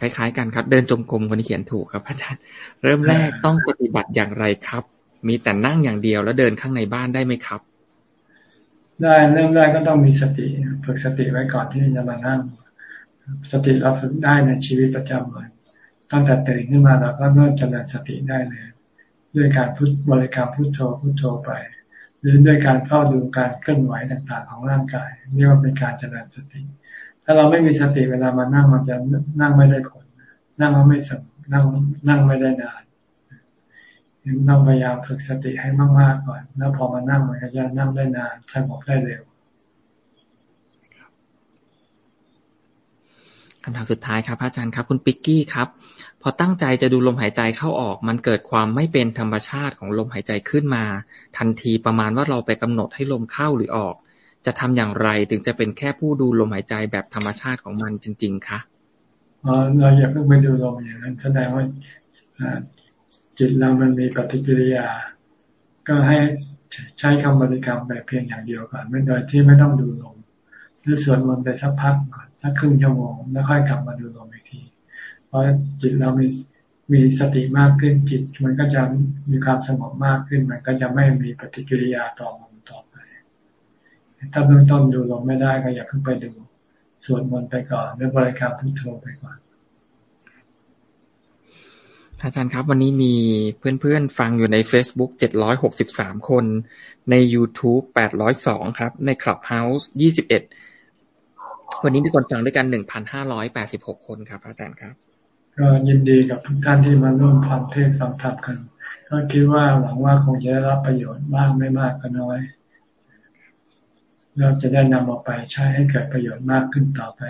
คล้ายๆกันครับ เดินจงกรมคนนี้เขียนถูกครับ อาจารย์ เริ่มแรกต้องปฏิบัติอย่างไรครับ มีแต่นั่งอย่างเดียวแล้วเดินข้างในบ้านได้ไหมครับ ได้เริ่มแรกก็ต้องมีสติฝึกสติไว้ก่อนที่จะมานั่ง สติเราฝึกได้ในชีวิตประจำวันตั้งแต่ตื่นขึ้นมาเราก็เริ่มเจริญสติได้เลย ด้วยการพุทบริกรรมพุทโธพุทโธไป หรือด้วยการเฝ้าดูการเคลื่อนไหวต่างๆ ของร่างกายเรียกว่าเป็นการเจริญสติ ถ้าเราไม่มีสติเวลามานั่งมันจะนั่งไม่ได้ผล นั่งแล้วไม่สงบนั่งนั่งไม่ได้นานต้องพยายามฝึกสติให้มากๆก่อน แล้วพอมานั่งมันก็จะนั่งได้นานสงบได้เร็วคำถามสุดท้ายครับอาจารย์ครับ คุณปิกกี้ครับ พอตั้งใจจะดูลมหายใจเข้าออก มันเกิดความไม่เป็นธรรมชาติของลมหายใจขึ้นมา ทันทีประมาณว่าเราไปกำหนดให้ลมเข้าหรือออก จะทำอย่างไรถึงจะเป็นแค่ผู้ดูลมหายใจแบบธรรมชาติของมันจริง ๆคะเราอย่าเพิ่งไปดูลมอย่างนั้นแสดงว่าจิตเรามันมีปฏิกิริยา ก็ให้ใช้คำบริกรรมแบบเพียงอย่างเดียวก่อนไม่โดยที่ไม่ต้องดูลมหรือสวดมนต์ไปสักพักก่อนสักครึ่งชั่วโมงแล้วค่อยกลับมาดูลม ราะจิตเรามีมีสติมากขึ้นจิต มันก็จะมีความสงบมากขึ้น มันก็จะไม่มีปฏิกิริยาต่อลมต่อไป ถ้าเบื้องต้นดูลมไม่ได้ก็อย่าเพิ่งไปดูสวดมนต์ไปก่อนหรือบริกรรมพุทโธไปก่อนอาจารย์ครับ วันนี้มีเพื่อนๆ ฟังอยู่ใน Facebook 763 คน ใน YouTube 802 ครับ ใน Clubhouse 21 วันนี้มีคนฟังด้วยกันหนึ่งพันห้าร้อยแปดสิบหกคนครับ อาจารย์ครับ ก็ยินดีกับทุกท่านที่มาร่วมฟังเทศฟังธรรมกัน ก็คิดว่าหวังว่าคงจะได้รับประโยชน์บ้างไม่มากก็น้อยเราจะได้นำออกไปใช้ให้เกิดประโยชน์มากขึ้นต่อไป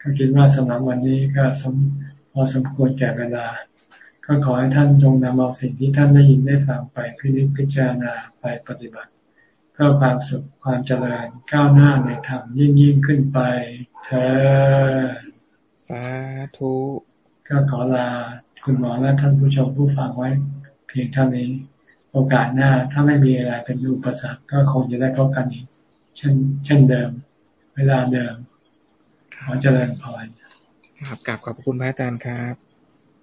ก็คิดว่าสำหรับวันนี้ก็สมพอสมควรแก่เวลา ก็ขอให้ท่านจงนำเอาสิ่งที่ท่านได้ยินได้ฟังไปพิจิตพิจารณาไปปฏิบัติ เพื่อความสุขความเจริญก้าวหน้าในธรรมยิ่งยิ่งขึ้นไปเธอ สาธุก็ขอลาคุณหมอและท่านผู้ชมผู้ฟังไว้ เพียงเท่านี้ โอกาสหน้าถ้าไม่มีอะไรเป็นอุปสรรคก็คงจะได้พบกันอีกเช่น เช่นเดิม เวลาเดิมขอเจริญพรครับกลับขอบคุณพระอาจารย์ครับ